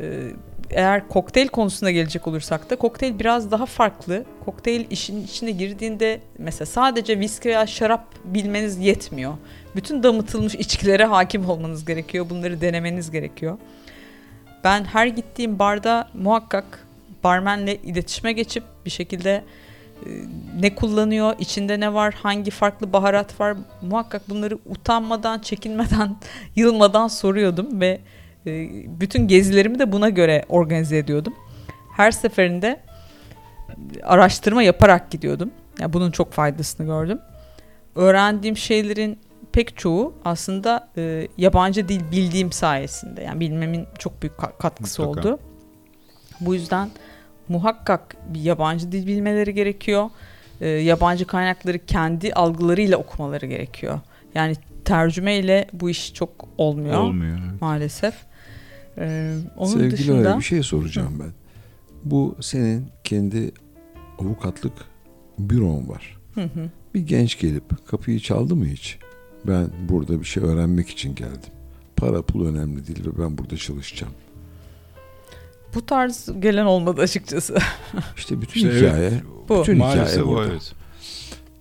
C: Ee, eğer kokteyl konusuna gelecek olursak da kokteyl biraz daha farklı. Kokteyl işin içine girdiğinde mesela sadece viski veya şarap bilmeniz yetmiyor. Bütün damıtılmış içkilere hakim olmanız gerekiyor. Bunları denemeniz gerekiyor. Ben her gittiğim barda muhakkak barmenle iletişime geçip bir şekilde e, ne kullanıyor, içinde ne var, hangi farklı baharat var muhakkak bunları utanmadan, çekinmeden, yılmadan soruyordum ve bütün gezilerimi de buna göre organize ediyordum. Her seferinde araştırma yaparak gidiyordum. Yani bunun çok faydasını gördüm. Öğrendiğim şeylerin pek çoğu aslında e, yabancı dil bildiğim sayesinde. Yani bilmemin çok büyük katkısı Mutlaka. oldu. Bu yüzden muhakkak bir yabancı dil bilmeleri gerekiyor. E, yabancı kaynakları kendi algılarıyla okumaları gerekiyor. Yani tercüme ile bu iş çok olmuyor.
B: Olmuyor. Evet.
C: Maalesef.
A: Ee, onun Sevgili dışında... öyle bir şey soracağım ben. Bu senin kendi avukatlık büron var. Hı hı. Bir genç gelip kapıyı çaldı mı hiç? Ben burada bir şey öğrenmek için geldim. Para pul önemli değil ve ben burada çalışacağım.
C: Bu tarz gelen olmadı açıkçası.
A: İşte bütün işte hikaye evet, bu. Bütün Maalesef hikaye burada. Evet.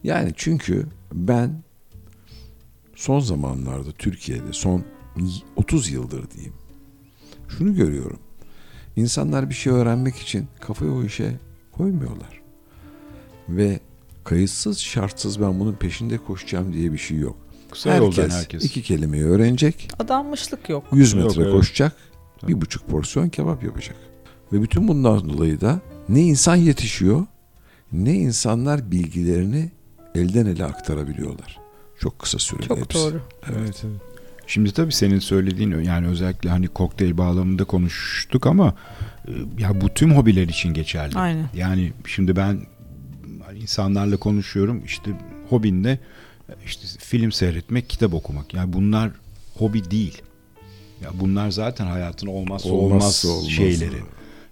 A: Yani çünkü ben son zamanlarda Türkiye'de son 30 yıldır diyeyim şunu görüyorum. İnsanlar bir şey öğrenmek için kafayı o işe koymuyorlar. Ve kayıtsız şartsız ben bunun peşinde koşacağım diye bir şey yok. Kısa herkes, herkes iki kelimeyi öğrenecek.
C: Adanmışlık yok.
A: 100 metre yok, koşacak. Evet. Bir buçuk porsiyon kebap yapacak. Ve bütün bundan dolayı da ne insan yetişiyor ne insanlar bilgilerini elden ele aktarabiliyorlar. Çok kısa sürede
C: Çok hepsi. doğru.
B: Evet. evet, evet. Şimdi tabii senin söylediğin yani özellikle hani kokteyl bağlamında konuştuk ama e, ya bu tüm hobiler için geçerli.
C: Aynen.
B: Yani şimdi ben insanlarla konuşuyorum işte hobinde işte film seyretmek, kitap okumak. Yani bunlar hobi değil. Ya bunlar zaten hayatın olmazsa olmaz, olmaz şeyleri.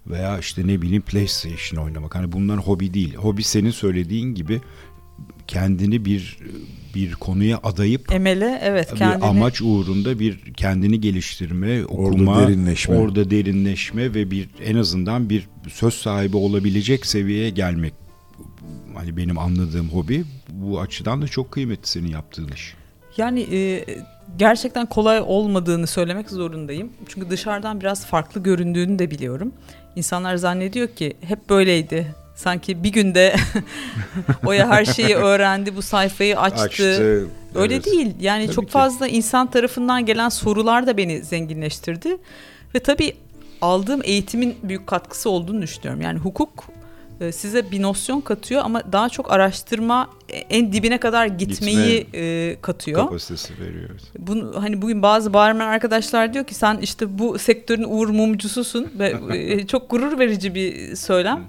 B: Veya işte ne bileyim PlayStation oynamak. Hani bunlar hobi değil. Hobi senin söylediğin gibi kendini bir bir konuya adayıp
C: emele evet
B: bir kendini amaç uğrunda bir kendini geliştirme, okuma, orada derinleşme. orada derinleşme ve bir en azından bir söz sahibi olabilecek seviyeye gelmek. Hani benim anladığım hobi bu açıdan da çok kıymetli senin yaptığın iş.
C: Yani e, gerçekten kolay olmadığını söylemek zorundayım. Çünkü dışarıdan biraz farklı göründüğünü de biliyorum. İnsanlar zannediyor ki hep böyleydi Sanki bir günde Oya her şeyi öğrendi, bu sayfayı açtı. açtı Öyle evet. değil. Yani tabii çok ki. fazla insan tarafından gelen sorular da beni zenginleştirdi. Ve tabii aldığım eğitimin büyük katkısı olduğunu düşünüyorum. Yani hukuk e, size bir nosyon katıyor ama daha çok araştırma e, en dibine kadar gitmeyi Gitme e, katıyor.
B: Kapasitesi veriyor.
C: Bunu hani bugün bazı barmen arkadaşlar diyor ki sen işte bu sektörün uğur mumcususun ve e, çok gurur verici bir söylem.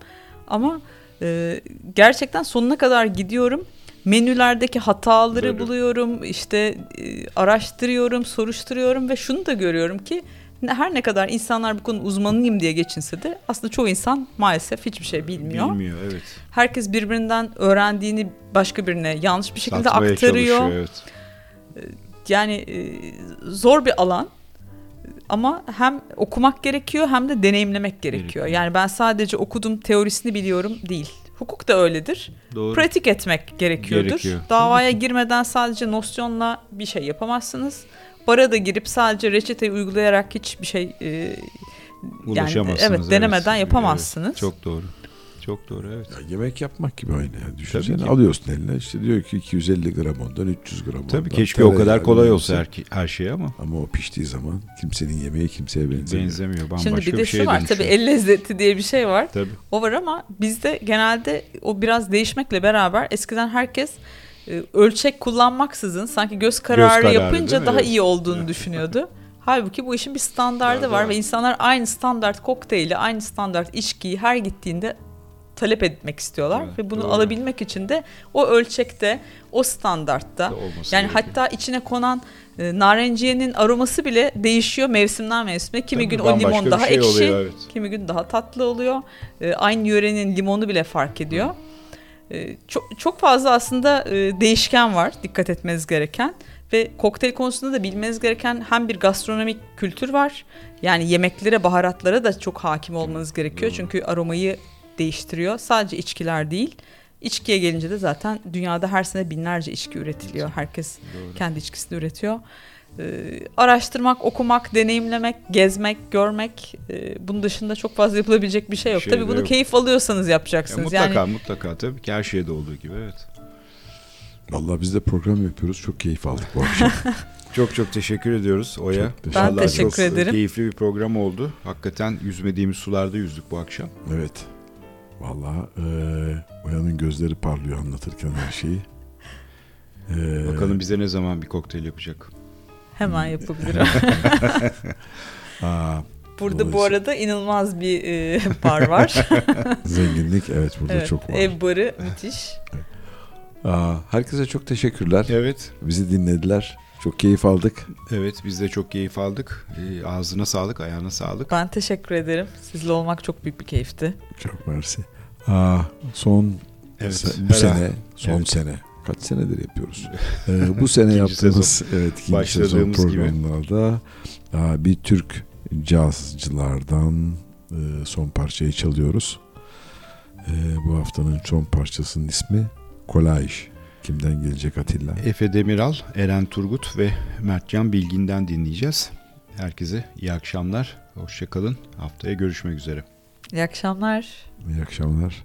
C: Ama e, gerçekten sonuna kadar gidiyorum. Menülerdeki hataları Böyle. buluyorum, işte e, araştırıyorum, soruşturuyorum ve şunu da görüyorum ki her ne kadar insanlar bu konu uzmanıyım diye geçinse de aslında çoğu insan maalesef hiçbir şey bilmiyor.
B: Bilmiyor evet.
C: Herkes birbirinden öğrendiğini başka birine yanlış bir şekilde Satmaya aktarıyor. Evet. E, yani e, zor bir alan ama hem okumak gerekiyor hem de deneyimlemek gerekiyor. Yani ben sadece okudum teorisini biliyorum değil. Hukuk da öyledir. Doğru. Pratik etmek gerekiyordur. Gerekiyor. Davaya girmeden sadece nosyonla bir şey yapamazsınız. Bara da girip sadece reçeteyi uygulayarak hiçbir şey e, yani evet denemeden evet. yapamazsınız. Evet,
B: çok doğru. Çok doğru evet.
A: Ya yemek yapmak gibi aynı yani. Düşünsene alıyorsun eline işte diyor ki 250 gram ondan 300 gram ondan.
B: Tabii keşke o kadar kolay olsa her, her şey ama.
A: Ama o piştiği zaman kimsenin yemeği kimseye benzemiyor.
B: Benzemiyor bambaşka Şimdi
C: bir de
B: bir şeye
C: var tabii el lezzeti diye bir şey var. Tabii. O var ama bizde genelde o biraz değişmekle beraber eskiden herkes e, ölçek kullanmaksızın sanki göz kararı, göz kararı yapınca daha evet. iyi olduğunu düşünüyordu. Halbuki bu işin bir standardı var, var ve insanlar aynı standart kokteyli, aynı standart içkiyi her gittiğinde talep etmek istiyorlar evet, ve bunu doğru. alabilmek için de o ölçekte, o standartta yani gerekiyor. hatta içine konan e, narenciyenin aroması bile değişiyor mevsimden mevsime. Kimi Tabii, gün o limon daha şey ekşi, oluyor, evet. kimi gün daha tatlı oluyor. E, aynı yörenin limonu bile fark ediyor. E, çok çok fazla aslında e, değişken var dikkat etmeniz gereken ve kokteyl konusunda da bilmeniz gereken hem bir gastronomik kültür var. Yani yemeklere, baharatlara da çok hakim olmanız gerekiyor. Çünkü aromayı değiştiriyor. Sadece içkiler değil. İçkiye gelince de zaten dünyada her sene binlerce içki üretiliyor. Herkes Doğru. kendi içkisini üretiyor. Ee, araştırmak, okumak, deneyimlemek, gezmek, görmek e, bunun dışında çok fazla yapılabilecek bir şey yok. Şey tabii bunu yok. keyif alıyorsanız yapacaksınız. Ya
B: mutlaka
C: yani...
B: mutlaka tabii ki her şeyde olduğu gibi evet.
A: Vallahi biz de program yapıyoruz. Çok keyif aldık bu akşam.
B: çok çok teşekkür ediyoruz Oya.
C: Çok teşekkür ben teşekkür
B: çok
C: ederim.
B: Keyifli bir program oldu. Hakikaten yüzmediğimiz sularda yüzdük bu akşam.
A: Evet. Valla e, Oya'nın gözleri parlıyor anlatırken her şeyi.
B: E, Bakalım bize ne zaman bir kokteyl yapacak.
C: Hemen yapabilirim. Aa, Burada bu arada inanılmaz bir e, bar var.
A: Zenginlik evet burada evet, çok var.
C: Ev barı müthiş.
A: Aa, herkese çok teşekkürler.
B: Evet.
A: Bizi dinlediler. Çok keyif aldık.
B: Evet biz de çok keyif aldık. Ee, ağzına sağlık, ayağına sağlık.
C: Ben teşekkür ederim. Sizle olmak çok büyük bir keyifti.
A: Çok mersi. Aa, son evet, se- bu sene, son evet. sene kaç senedir yapıyoruz. ee, bu sene yaptığımız sezon. evet ikinci sezon programlarda aa, bir Türk cazcılardan e, son parçayı çalıyoruz. E, bu haftanın son parçasının ismi Kolaj. Kimden gelecek Atilla?
B: Efe Demiral, Eren Turgut ve Mertcan Bilgin'den dinleyeceğiz. Herkese iyi akşamlar. Hoşçakalın. Haftaya görüşmek üzere.
C: İyi akşamlar.
A: İyi akşamlar.